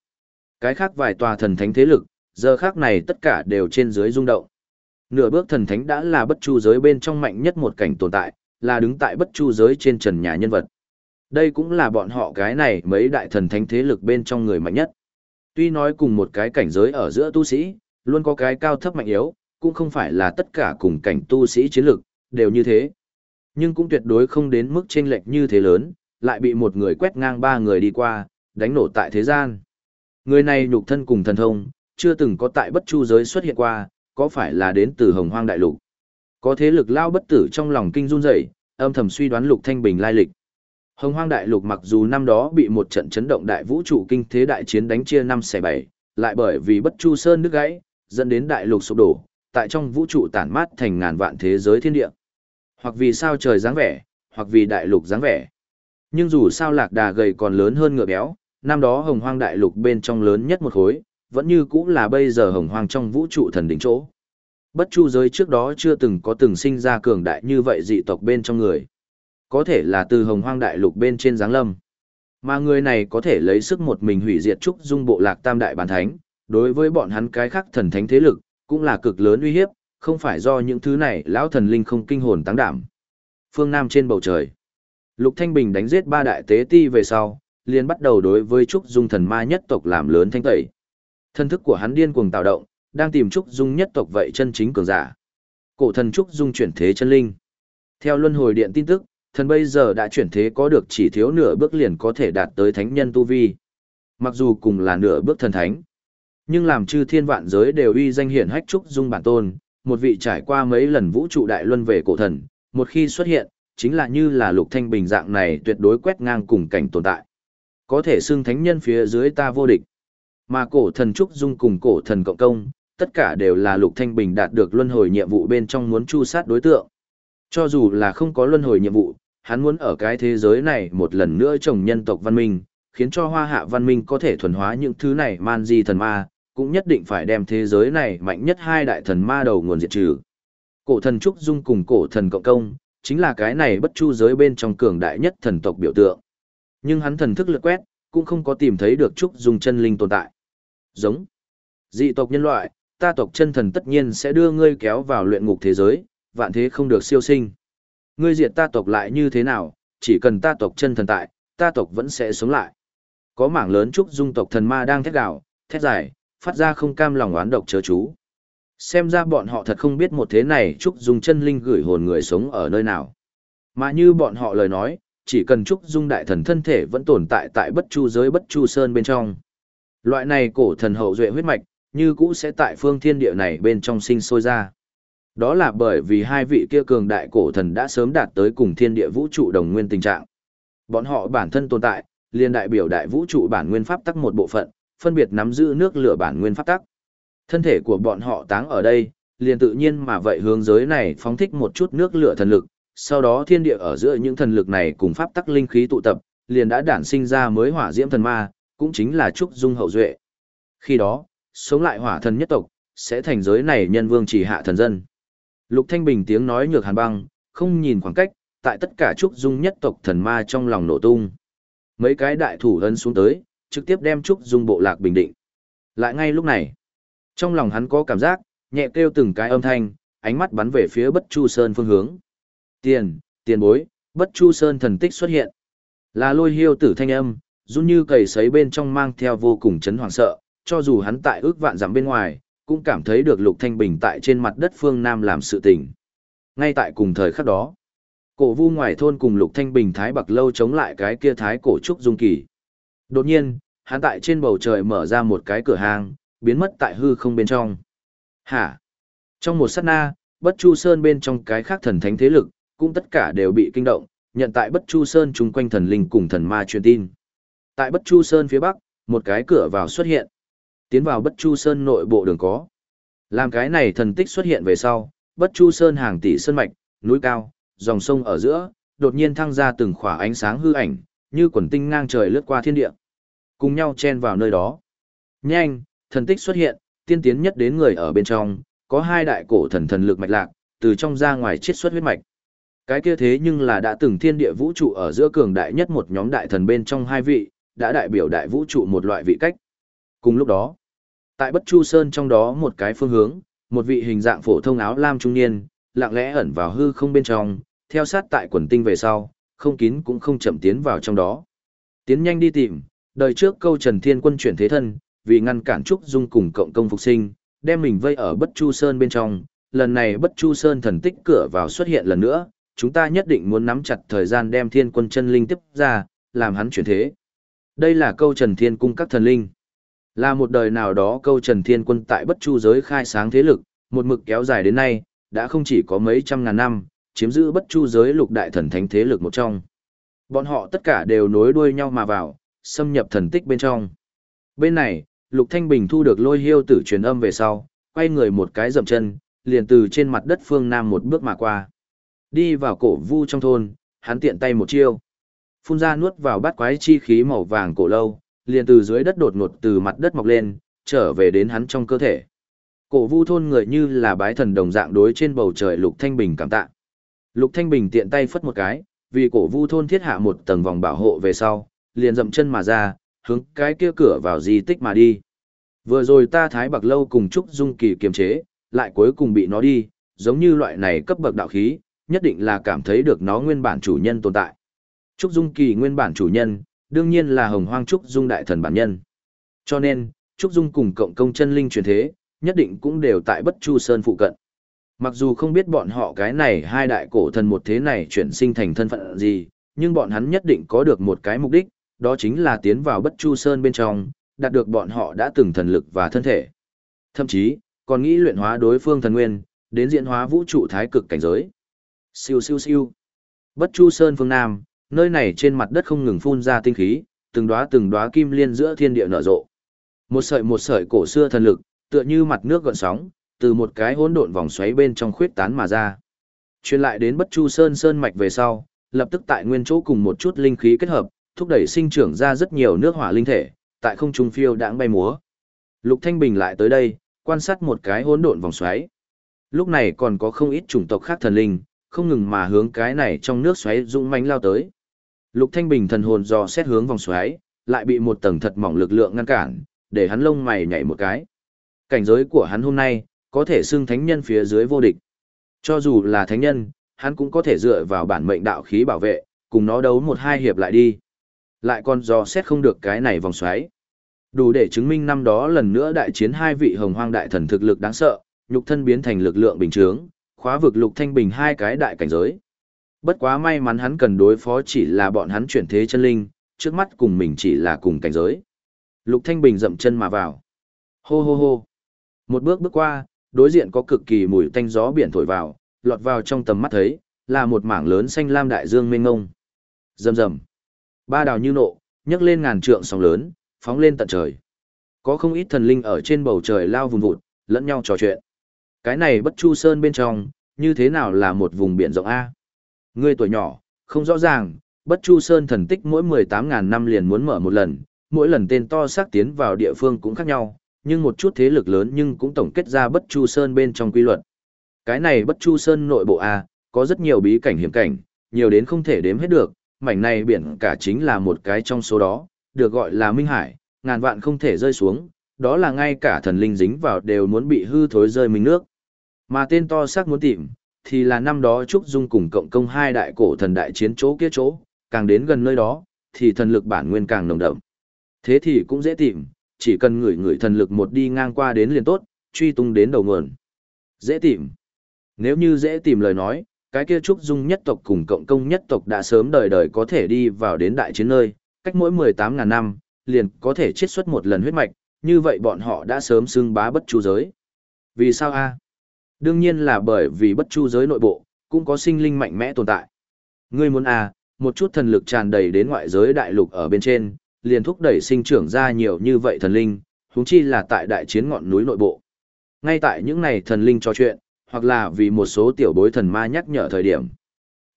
Cái khác vài tòa thần thánh thế lực, giờ khác này tất cả đều trên dưới rung động. Nửa bước thần thánh đã là bất chu giới bên trong mạnh nhất một cảnh tồn tại, là đứng tại bất chu giới trên trần nhà nhân vật. Đây cũng là bọn họ cái này mấy đại thần thánh thế lực bên trong người mạnh nhất. Tuy nói cùng một cái cảnh giới ở giữa tu sĩ, luôn có cái cao thấp mạnh yếu, cũng không phải là tất cả cùng cảnh tu sĩ chiến lực, đều như thế. Nhưng cũng tuyệt đối không đến mức chênh lệch như thế lớn, lại bị một người quét ngang ba người đi qua, đánh nổ tại thế gian. Người này nhục thân cùng thần thông, chưa từng có tại bất chu giới xuất hiện qua, có phải là đến từ hồng hoang đại lục. Có thế lực lao bất tử trong lòng kinh run rẩy, âm thầm suy đoán lục thanh bình lai lịch. Hồng hoang đại lục mặc dù năm đó bị một trận chấn động đại vũ trụ kinh thế đại chiến đánh chia năm xẻ bảy, lại bởi vì bất chu sơn nước gãy, dẫn đến đại lục sụp đổ, tại trong vũ trụ tản mát thành ngàn vạn thế giới thiên địa. Hoặc vì sao trời dáng vẻ, hoặc vì đại lục dáng vẻ. Nhưng dù sao lạc đà gầy còn lớn hơn ngựa béo, năm đó hồng hoang đại lục bên trong lớn nhất một khối, vẫn như cũng là bây giờ hồng hoang trong vũ trụ thần đỉnh chỗ. Bất chu giới trước đó chưa từng có từng sinh ra cường đại như vậy dị tộc bên trong người. Có thể là từ hồng hoang đại lục bên trên giáng lâm. Mà người này có thể lấy sức một mình hủy diệt trúc dung bộ lạc tam đại bản thánh, đối với bọn hắn cái khác thần thánh thế lực, cũng là cực lớn uy hiếp, không phải do những thứ này lão thần linh không kinh hồn tăng đảm. Phương Nam trên bầu trời. Lục Thanh Bình đánh giết ba đại tế ti về sau, liền bắt đầu đối với Trúc Dung thần ma nhất tộc làm lớn thanh tẩy. Thân thức của hắn điên cuồng tạo động, đang tìm Trúc Dung nhất tộc vậy chân chính cường giả. Cổ thần Trúc Dung chuyển thế chân linh. Theo luân hồi điện tin tức, thần bây giờ đã chuyển thế có được chỉ thiếu nửa bước liền có thể đạt tới thánh nhân tu vi. Mặc dù cùng là nửa bước thần thánh, nhưng làm chư thiên vạn giới đều uy danh hiển hách Trúc Dung bản tôn, một vị trải qua mấy lần vũ trụ đại luân về cổ thần, một khi xuất hiện, chính là như là lục thanh bình dạng này tuyệt đối quét ngang cùng cảnh tồn tại. Có thể xưng thánh nhân phía dưới ta vô địch. Mà cổ thần Trúc Dung cùng cổ thần cộng công, tất cả đều là lục thanh bình đạt được luân hồi nhiệm vụ bên trong muốn chu sát đối tượng. Cho dù là không có luân hồi nhiệm vụ, hắn muốn ở cái thế giới này một lần nữa trồng nhân tộc văn minh, khiến cho hoa hạ văn minh có thể thuần hóa những thứ này man di thần ma, cũng nhất định phải đem thế giới này mạnh nhất hai đại thần ma đầu nguồn diệt trừ. Cổ thần Trúc Dung cùng cổ thần cộng công, chính là cái này bất chu giới bên trong cường đại nhất thần tộc biểu tượng. Nhưng hắn thần thức lượt quét, cũng không có tìm thấy được Trúc Dung chân linh tồn tại. Giống. Dị tộc nhân loại, ta tộc chân thần tất nhiên sẽ đưa ngươi kéo vào luyện ngục thế giới, vạn thế không được siêu sinh. Ngươi diệt ta tộc lại như thế nào, chỉ cần ta tộc chân thần tại, ta tộc vẫn sẽ sống lại. Có mảng lớn Trúc Dung tộc thần ma đang thét gào, thét dài, phát ra không cam lòng oán độc chớ chú. Xem ra bọn họ thật không biết một thế này Trúc Dung chân linh gửi hồn người sống ở nơi nào. Mà như bọn họ lời nói, chỉ cần Trúc Dung đại thần thân thể vẫn tồn tại tại bất chu giới bất chu sơn bên trong. Loại này cổ thần hậu duệ huyết mạch, như cũ sẽ tại phương thiên địa này bên trong sinh sôi ra. Đó là bởi vì hai vị kia cường đại cổ thần đã sớm đạt tới cùng thiên địa vũ trụ đồng nguyên tình trạng. Bọn họ bản thân tồn tại, liên đại biểu đại vũ trụ bản nguyên pháp tắc một bộ phận, phân biệt nắm giữ nước lửa bản nguyên pháp tắc. Thân thể của bọn họ táng ở đây, liền tự nhiên mà vậy hướng giới này phóng thích một chút nước lửa thần lực, sau đó thiên địa ở giữa những thần lực này cùng pháp tắc linh khí tụ tập, liền đã đản sinh ra mới hỏa diễm thần ma, cũng chính là trúc dung hậu duệ. Khi đó, sống lại hỏa thần nhất tộc, sẽ thành giới này nhân vương chỉ hạ thần dân. Lục Thanh Bình tiếng nói nhược hàn băng, không nhìn khoảng cách, tại tất cả trúc dung nhất tộc thần ma trong lòng nổ tung. Mấy cái đại thủ ấn xuống tới, trực tiếp đem trúc dung bộ lạc bình định. Lại ngay lúc này, trong lòng hắn có cảm giác, nhẹ kêu từng cái âm thanh, ánh mắt bắn về phía Bất Chu Sơn phương hướng. Tiền, tiền bối, Bất Chu Sơn thần tích xuất hiện. Là lôi hiêu tử thanh âm, run như cầy sấy bên trong mang theo vô cùng chấn hoàng sợ, cho dù hắn tại ước vạn dặm bên ngoài, cũng cảm thấy được Lục Thanh Bình tại trên mặt đất phương Nam làm sự tình. Ngay tại cùng thời khắc đó, cổ vu ngoài thôn cùng Lục Thanh Bình thái bạc lâu chống lại cái kia thái cổ trúc dung kỳ. Đột nhiên, hắn tại trên bầu trời mở ra một cái cửa hàng, biến mất tại hư không bên trong. Hả? Trong một sát na, bất chu sơn bên trong cái khác thần thánh thế lực, cũng tất cả đều bị kinh động, nhận tại Bất Chu Sơn chung quanh thần linh cùng thần ma truyền tin. Tại Bất Chu Sơn phía bắc, một cái cửa vào xuất hiện. Tiến vào Bất Chu Sơn nội bộ đường có. Làm cái này thần tích xuất hiện về sau, Bất Chu Sơn hàng tỷ sơn mạch, núi cao, dòng sông ở giữa, đột nhiên thăng ra từng khỏa ánh sáng hư ảnh, như quần tinh ngang trời lướt qua thiên địa. Cùng nhau chen vào nơi đó. Nhanh, thần tích xuất hiện, tiên tiến nhất đến người ở bên trong, có hai đại cổ thần thần lực mạch lạc, từ trong ra ngoài chiết xuất huyết mạch. Cái kia thế nhưng là đã từng thiên địa vũ trụ ở giữa cường đại nhất một nhóm đại thần bên trong hai vị, đã đại biểu đại vũ trụ một loại vị cách. Cùng lúc đó, tại Bất Chu Sơn trong đó một cái phương hướng, một vị hình dạng phổ thông áo lam trung niên, lặng lẽ ẩn vào hư không bên trong, theo sát tại quần tinh về sau, không kín cũng không chậm tiến vào trong đó. Tiến nhanh đi tìm, đời trước câu Trần Thiên Quân chuyển thế thân, vì ngăn cản Trúc Dung cùng cộng công phục sinh, đem mình vây ở Bất Chu Sơn bên trong, lần này Bất Chu Sơn thần tích cửa vào xuất hiện lần nữa, chúng ta nhất định muốn nắm chặt thời gian đem Thiên Quân chân linh tiếp ra, làm hắn chuyển thế. Đây là câu Trần Thiên cung các thần linh. Là một đời nào đó câu Trần Thiên Quân tại Bất Chu giới khai sáng thế lực, một mực kéo dài đến nay, đã không chỉ có mấy trăm ngàn năm, chiếm giữ Bất Chu giới lục đại thần thánh thế lực một trong. Bọn họ tất cả đều nối đuôi nhau mà vào, xâm nhập thần tích bên trong. Bên này, Lục Thanh Bình thu được lôi hiêu tử truyền âm về sau, quay người một cái dậm chân, liền từ trên mặt đất phương Nam một bước mà qua. Đi vào cổ vu trong thôn, hắn tiện tay một chiêu. Phun ra nuốt vào bát quái chi khí màu vàng cổ lâu, liền từ dưới đất đột ngột từ mặt đất mọc lên, trở về đến hắn trong cơ thể. Cổ vu thôn người như là bái thần đồng dạng đối trên bầu trời Lục Thanh Bình cảm tạ. Lục Thanh Bình tiện tay phất một cái, vì cổ vu thôn thiết hạ một tầng vòng bảo hộ về sau, liền dậm chân mà ra, hướng cái kia cửa vào di tích mà đi. Vừa rồi ta thái bạc lâu cùng Trúc Dung Kỳ kiềm chế, lại cuối cùng bị nó đi, giống như loại này cấp bậc đạo khí, nhất định là cảm thấy được nó nguyên bản chủ nhân tồn tại. Trúc Dung Kỳ nguyên bản chủ nhân, đương nhiên là hồng hoang Trúc Dung đại thần bản nhân. Cho nên, Trúc Dung cùng cộng công chân linh truyền thế, nhất định cũng đều tại Bất Chu Sơn phụ cận. Mặc dù không biết bọn họ cái này hai đại cổ thần một thế này chuyển sinh thành thân phận gì, nhưng bọn hắn nhất định có được một cái mục đích, đó chính là tiến vào Bất Chu Sơn bên trong, đạt được bọn họ đã từng thần lực và thân thể. Thậm chí, còn nghĩ luyện hóa đối phương thần nguyên, đến diễn hóa vũ trụ thái cực cảnh giới. Siêu siêu siêu. Bất Chu Sơn phương Nam, nơi này trên mặt đất không ngừng phun ra tinh khí, từng đóa từng đóa kim liên giữa thiên địa nở rộ. Một sợi một sợi cổ xưa thần lực, tựa như mặt nước gợn sóng, từ một cái hỗn độn vòng xoáy bên trong khuyết tán mà ra. Truyền lại đến Bất Chu Sơn sơn mạch về sau, lập tức tại nguyên chỗ cùng một chút linh khí kết hợp, thúc đẩy sinh trưởng ra rất nhiều nước hỏa linh thể, tại không trung phiêu đãng bay múa. Lục Thanh Bình lại tới đây, quan sát một cái hỗn độn vòng xoáy. Lúc này còn có không ít chủng tộc khác thần linh, không ngừng mà hướng cái này trong nước xoáy dũng mãnh lao tới. Lục Thanh Bình thần hồn dò xét hướng vòng xoáy, lại bị một tầng thật mỏng lực lượng ngăn cản, để hắn lông mày nhảy một cái. Cảnh giới của hắn hôm nay, có thể xưng thánh nhân phía dưới vô địch. Cho dù là thánh nhân, hắn cũng có thể dựa vào bản mệnh đạo khí bảo vệ, cùng nó đấu một hai hiệp lại đi. Lại còn dò xét không được cái này vòng xoáy. Đủ để chứng minh năm đó lần nữa đại chiến hai vị hồng hoang đại thần thực lực đáng sợ, nhục thân biến thành lực lượng bình thường, khóa vực lục thanh bình hai cái đại cảnh giới. Bất quá may mắn hắn cần đối phó chỉ là bọn hắn chuyển thế chân linh, trước mắt cùng mình chỉ là cùng cảnh giới. Lục Thanh Bình dậm chân mà vào. Hô hô hô. Một bước bước qua, đối diện có cực kỳ mùi tanh gió biển thổi vào, lọt vào trong tầm mắt thấy, là một mảng lớn xanh lam đại dương mênh ngông. Rầm rầm. Ba đào như nộ, nhấc lên ngàn trượng sóng lớn, phóng lên tận trời. Có không ít thần linh ở trên bầu trời lao vùng vụt, lẫn nhau trò chuyện. Cái này bất chu sơn bên trong, như thế nào là một vùng biển rộng A? Ngươi tuổi nhỏ, không rõ ràng, bất chu sơn thần tích mỗi 18.000 năm liền muốn mở một lần, mỗi lần tên to xác tiến vào địa phương cũng khác nhau, nhưng một chút thế lực lớn nhưng cũng tổng kết ra bất chu sơn bên trong quy luật. Cái này bất chu sơn nội bộ A, có rất nhiều bí cảnh hiểm cảnh, nhiều đến không thể đếm hết được, mảnh này biển cả chính là một cái trong số đó, được gọi là Minh Hải, ngàn vạn không thể rơi xuống, đó là ngay cả thần linh dính vào đều muốn bị hư thối rơi mình nước. Mà tên to xác muốn tìm, thì là năm đó Trúc Dung cùng cộng công hai đại cổ thần đại chiến chỗ kia chỗ, càng đến gần nơi đó, thì thần lực bản nguyên càng nồng đậm. Thế thì cũng dễ tìm, chỉ cần ngửi ngửi thần lực một đi ngang qua đến liền tốt, truy tung đến đầu nguồn. Dễ tìm. Nếu như dễ tìm lời nói, cái kia Trúc Dung nhất tộc cùng cộng công nhất tộc đã sớm đời đời có thể đi vào đến đại chiến nơi, cách mỗi 18.000 năm, liền có thể chiết xuất một lần huyết mạch, như vậy bọn họ đã sớm xưng bá bất chu giới. Vì sao a? Đương nhiên là bởi vì bất chu giới nội bộ, cũng có sinh linh mạnh mẽ tồn tại. Ngươi muốn a, một chút thần lực tràn đầy đến ngoại giới đại lục ở bên trên, liền thúc đẩy sinh trưởng ra nhiều như vậy thần linh, huống chi là tại đại chiến ngọn núi nội bộ. Ngay tại những này thần linh trò chuyện, hoặc là vì một số tiểu bối thần ma nhắc nhở thời điểm.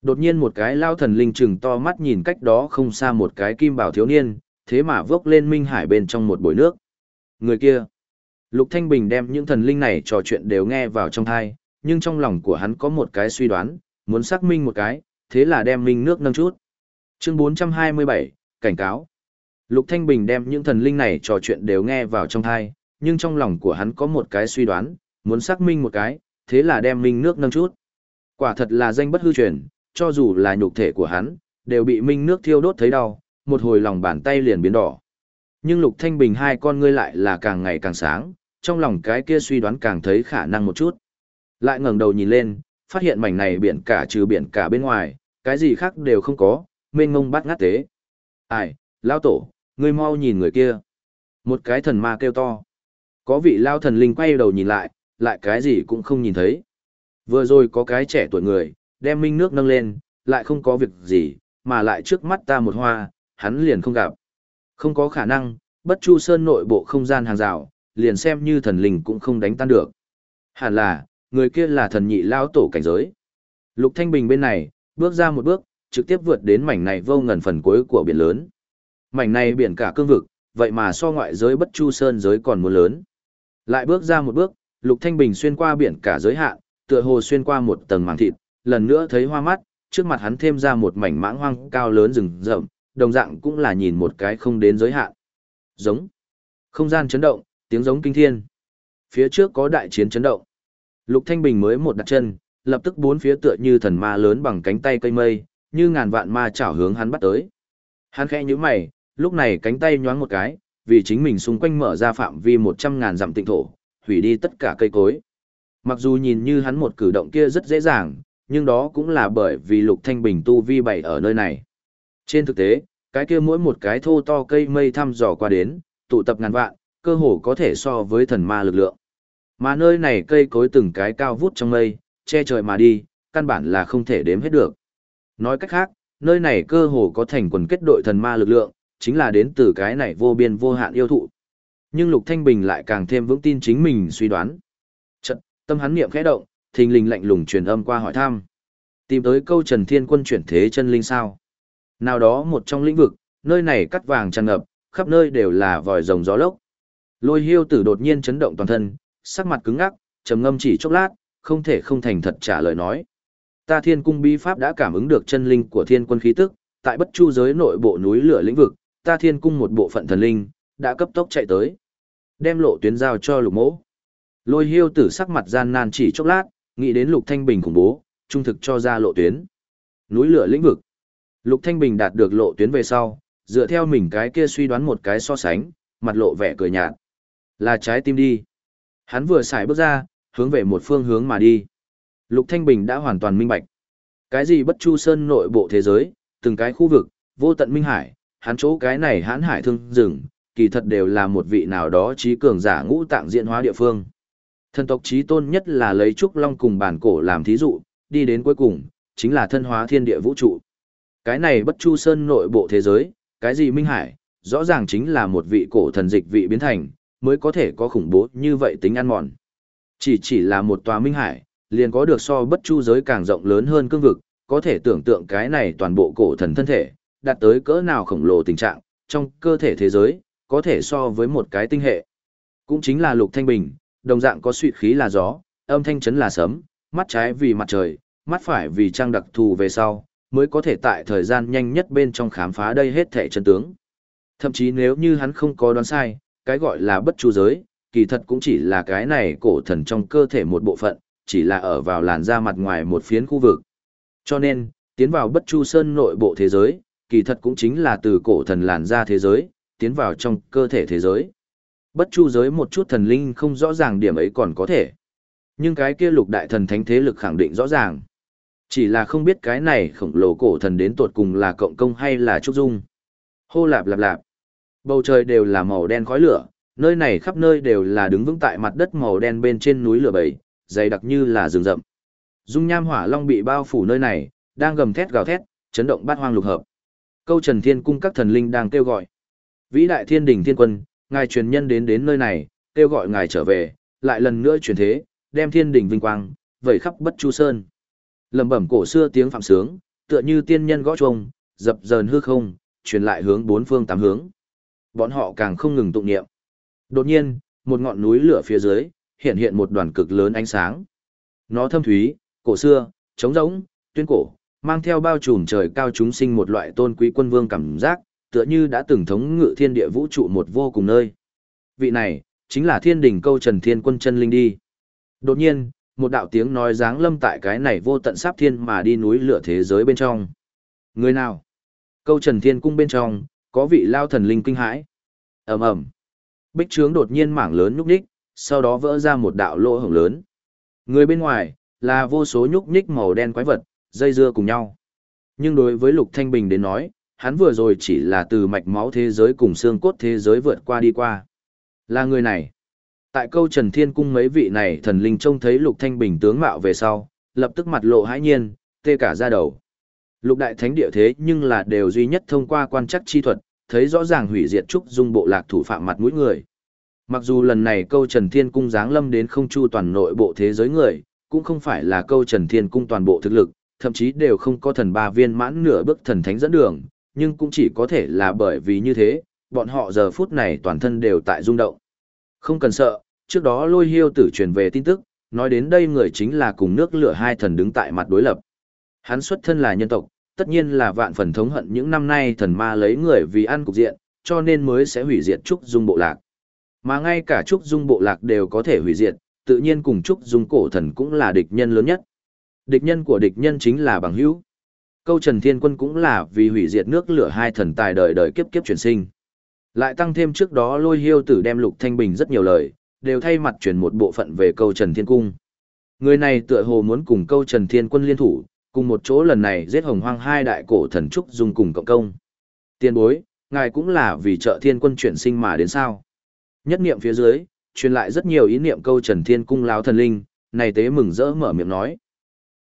Đột nhiên một cái lao thần linh chừng to mắt nhìn cách đó không xa một cái kim bảo thiếu niên, thế mà vốc lên minh hải bên trong một bồi nước. Người kia. Lục Thanh Bình đem những thần linh này trò chuyện đều nghe vào trong thai, nhưng trong lòng của hắn có một cái suy đoán, muốn xác minh một cái, thế là đem minh nước nâng chút. Chương 427, cảnh cáo. Lục Thanh Bình đem những thần linh này trò chuyện đều nghe vào trong thai, nhưng trong lòng của hắn có một cái suy đoán, muốn xác minh một cái, thế là đem minh nước nâng chút. Quả thật là danh bất hư truyền, cho dù là nhục thể của hắn, đều bị minh nước thiêu đốt thấy đau, một hồi lòng bàn tay liền biến đỏ. Nhưng Lục Thanh Bình hai con ngươi lại là càng ngày càng sáng, trong lòng cái kia suy đoán càng thấy khả năng một chút. Lại ngẩng đầu nhìn lên, phát hiện mảnh này biển cả trừ biển cả bên ngoài, cái gì khác đều không có, mênh ngông bát ngát tế. Ai, lao tổ, ngươi mau nhìn người kia. Một cái thần ma kêu to. Có vị lao thần linh quay đầu nhìn lại, lại cái gì cũng không nhìn thấy. Vừa rồi có cái trẻ tuổi người, đem minh nước nâng lên, lại không có việc gì, mà lại trước mắt ta một hoa, hắn liền không gặp. Không có khả năng, bất chu sơn nội bộ không gian hàng rào, liền xem như thần linh cũng không đánh tan được. Hẳn là, người kia là thần nhị lao tổ cảnh giới. Lục Thanh Bình bên này, bước ra một bước, trực tiếp vượt đến mảnh này vô ngần phần cuối của biển lớn. Mảnh này biển cả cương vực, vậy mà so ngoại giới bất chu sơn giới còn muốn lớn. Lại bước ra một bước, Lục Thanh Bình xuyên qua biển cả giới hạn, tựa hồ xuyên qua một tầng màng thịt, lần nữa thấy hoa mắt, trước mặt hắn thêm ra một mảnh mãng hoang cao lớn rừng rậm, đồng dạng cũng là nhìn một cái không đến giới hạn. Giống. Không gian chấn động, tiếng giống kinh thiên. Phía trước có đại chiến chấn động. Lục Thanh Bình mới một đặt chân, lập tức bốn phía tựa như thần ma lớn bằng cánh tay cây mây, như ngàn vạn ma chảo hướng hắn bắt tới. Hắn khẽ nhíu mày, lúc này cánh tay nhoáng một cái, vì chính mình xung quanh mở ra phạm vi một trăm ngàn dặm tịnh thổ, hủy đi tất cả cây cối. Mặc dù nhìn như hắn một cử động kia rất dễ dàng, nhưng đó cũng là bởi vì Lục Thanh Bình tu vi bảy ở nơi này. Trên thực tế, cái kia mỗi một cái thô to cây mây thăm dò qua đến, tụ tập ngàn vạn, cơ hồ có thể so với thần ma lực lượng. Mà nơi này cây cối từng cái cao vút trong mây, che trời mà đi, căn bản là không thể đếm hết được. Nói cách khác, nơi này cơ hồ có thành quần kết đội thần ma lực lượng, chính là đến từ cái này vô biên vô hạn yêu thụ. Nhưng Lục Thanh Bình lại càng thêm vững tin chính mình suy đoán. Chợt, tâm hắn niệm khẽ động, thình lình lạnh lùng truyền âm qua hỏi thăm. Tìm tới câu Trần Thiên Quân chuyển thế chân linh sao? Nào đó một trong lĩnh vực, nơi này cắt vàng tràn ngập, khắp nơi đều là vòi rồng gió lốc. Lôi Hiêu Tử đột nhiên chấn động toàn thân, sắc mặt cứng ngắc, trầm ngâm chỉ chốc lát, không thể không thành thật trả lời nói. Ta Thiên Cung bí pháp đã cảm ứng được chân linh của Thiên Quân khí tức, tại Bất Chu giới nội bộ núi lửa lĩnh vực, ta Thiên Cung một bộ phận thần linh đã cấp tốc chạy tới, đem lộ tuyến giao cho Lục Mỗ. Lôi Hiêu Tử sắc mặt gian nan chỉ chốc lát, nghĩ đến Lục Thanh Bình khủng bố, trung thực cho ra lộ tuyến. Núi lửa lĩnh vực. Lục Thanh Bình đạt được lộ tuyến về sau, dựa theo mình cái kia suy đoán một cái so sánh, mặt lộ vẻ cười nhạt. Là trái tim đi. Hắn vừa xài bước ra, hướng về một phương hướng mà đi. Lục Thanh Bình đã hoàn toàn minh bạch. Cái gì bất chu sơn nội bộ thế giới, từng cái khu vực, vô tận minh hải, hắn chỗ cái này hãn hải thương rừng, kỳ thật đều là một vị nào đó trí cường giả ngũ tạng diện hóa địa phương. Thần tộc trí tôn nhất là lấy trúc long cùng bản cổ làm thí dụ, đi đến cuối cùng, chính là thân hóa thiên địa vũ trụ. Cái này bất chu sơn nội bộ thế giới, cái gì minh hải, rõ ràng chính là một vị cổ thần dịch vị biến thành, mới có thể có khủng bố như vậy tính ăn mòn. Chỉ chỉ là một tòa minh hải, liền có được so bất chu giới càng rộng lớn hơn cương vực, có thể tưởng tượng cái này toàn bộ cổ thần thân thể, đạt tới cỡ nào khổng lồ tình trạng, trong cơ thể thế giới, có thể so với một cái tinh hệ. Cũng chính là lục thanh bình, đồng dạng có suy khí là gió, âm thanh chấn là sấm, mắt trái vì mặt trời, mắt phải vì trăng đặc thù về sau, mới có thể tại thời gian nhanh nhất bên trong khám phá đây hết thể chân tướng. Thậm chí nếu như hắn không có đoán sai, cái gọi là bất chu giới, kỳ thật cũng chỉ là cái này cổ thần trong cơ thể một bộ phận, chỉ là ở vào làn da mặt ngoài một phiến khu vực. Cho nên, tiến vào bất chu sơn nội bộ thế giới, kỳ thật cũng chính là từ cổ thần làn da thế giới, tiến vào trong cơ thể thế giới. Bất chu giới một chút thần linh không rõ ràng điểm ấy còn có thể. Nhưng cái kia lục đại thần thánh thế lực khẳng định rõ ràng. Chỉ là không biết cái này khổng lồ cổ thần đến tột cùng là cộng công hay là trúc dung. Hô lạp lạp lạp. Bầu trời đều là màu đen khói lửa, nơi này khắp nơi đều là đứng vững tại mặt đất màu đen bên trên núi lửa bầy, dày đặc như là rừng rậm. Dung nham hỏa long bị bao phủ nơi này, đang gầm thét gào thét, chấn động bát hoang lục hợp. Câu Trần Thiên cung các thần linh đang kêu gọi. Vĩ đại thiên đình thiên quân, ngài truyền nhân đến đến nơi này, kêu gọi ngài trở về, lại lần nữa truyền thế, đem thiên đình vinh quang, vẩy khắp bất chu sơn. Lầm bẩm cổ xưa tiếng phạm sướng, tựa như tiên nhân gõ chuông, dập dờn hư không, truyền lại hướng bốn phương tám hướng. Bọn họ càng không ngừng tụng niệm. Đột nhiên, một ngọn núi lửa phía dưới, hiện hiện một đoàn cực lớn ánh sáng. Nó thâm thúy, cổ xưa, trống rỗng, tuyên cổ, mang theo bao trùm trời cao chúng sinh một loại tôn quý quân vương cảm giác, tựa như đã từng thống ngự thiên địa vũ trụ một vô cùng nơi. Vị này, chính là thiên đình câu trần thiên quân chân linh đi. Đột nhiên, một đạo tiếng nói dáng lâm tại cái này vô tận sáp thiên mà đi núi lửa thế giới bên trong. Người nào? Câu trần thiên cung bên trong, có vị lao thần linh kinh hãi. ầm ầm Bích trướng đột nhiên mảng lớn nhúc nhích, sau đó vỡ ra một đạo lỗ hổng lớn. Người bên ngoài, là vô số nhúc nhích màu đen quái vật, dây dưa cùng nhau. Nhưng đối với Lục Thanh Bình đến nói, hắn vừa rồi chỉ là từ mạch máu thế giới cùng xương cốt thế giới vượt qua đi qua. Là người này. Tại câu Trần Thiên Cung mấy vị này thần linh trông thấy Lục Thanh Bình tướng mạo về sau, lập tức mặt lộ hãi nhiên, tê cả da đầu. Lục Đại Thánh địa thế nhưng là đều duy nhất thông qua quan chắc chi thuật, thấy rõ ràng hủy diệt trúc dung bộ lạc thủ phạm mặt mũi người. Mặc dù lần này câu Trần Thiên Cung giáng lâm đến không chu toàn nội bộ thế giới người, cũng không phải là câu Trần Thiên Cung toàn bộ thực lực, thậm chí đều không có thần ba viên mãn nửa bước thần thánh dẫn đường, nhưng cũng chỉ có thể là bởi vì như thế, bọn họ giờ phút này toàn thân đều tại rung động. Không cần sợ, trước đó lôi hiêu tử truyền về tin tức, nói đến đây người chính là cùng nước lửa hai thần đứng tại mặt đối lập. Hắn xuất thân là nhân tộc, tất nhiên là vạn phần thống hận những năm nay thần ma lấy người vì ăn cục diện, cho nên mới sẽ hủy diệt Trúc Dung bộ lạc. Mà ngay cả Trúc Dung bộ lạc đều có thể hủy diệt, tự nhiên cùng Trúc Dung cổ thần cũng là địch nhân lớn nhất. Địch nhân của địch nhân chính là bằng hữu. Câu Trần Thiên Quân cũng là vì hủy diệt nước lửa hai thần tài đời đời kiếp kiếp chuyển sinh. Lại tăng thêm trước đó lôi hiêu tử đem Lục Thanh Bình rất nhiều lời, đều thay mặt truyền một bộ phận về câu Trần Thiên Cung. Người này tựa hồ muốn cùng câu Trần Thiên Quân liên thủ, cùng một chỗ lần này giết hồng hoang hai đại cổ thần trúc dung cùng cộng công. Tiên bối, ngài cũng là vì trợ thiên quân chuyển sinh mà đến sao. Nhất niệm phía dưới, truyền lại rất nhiều ý niệm câu Trần Thiên Cung lão thần linh, này tế mừng rỡ mở miệng nói.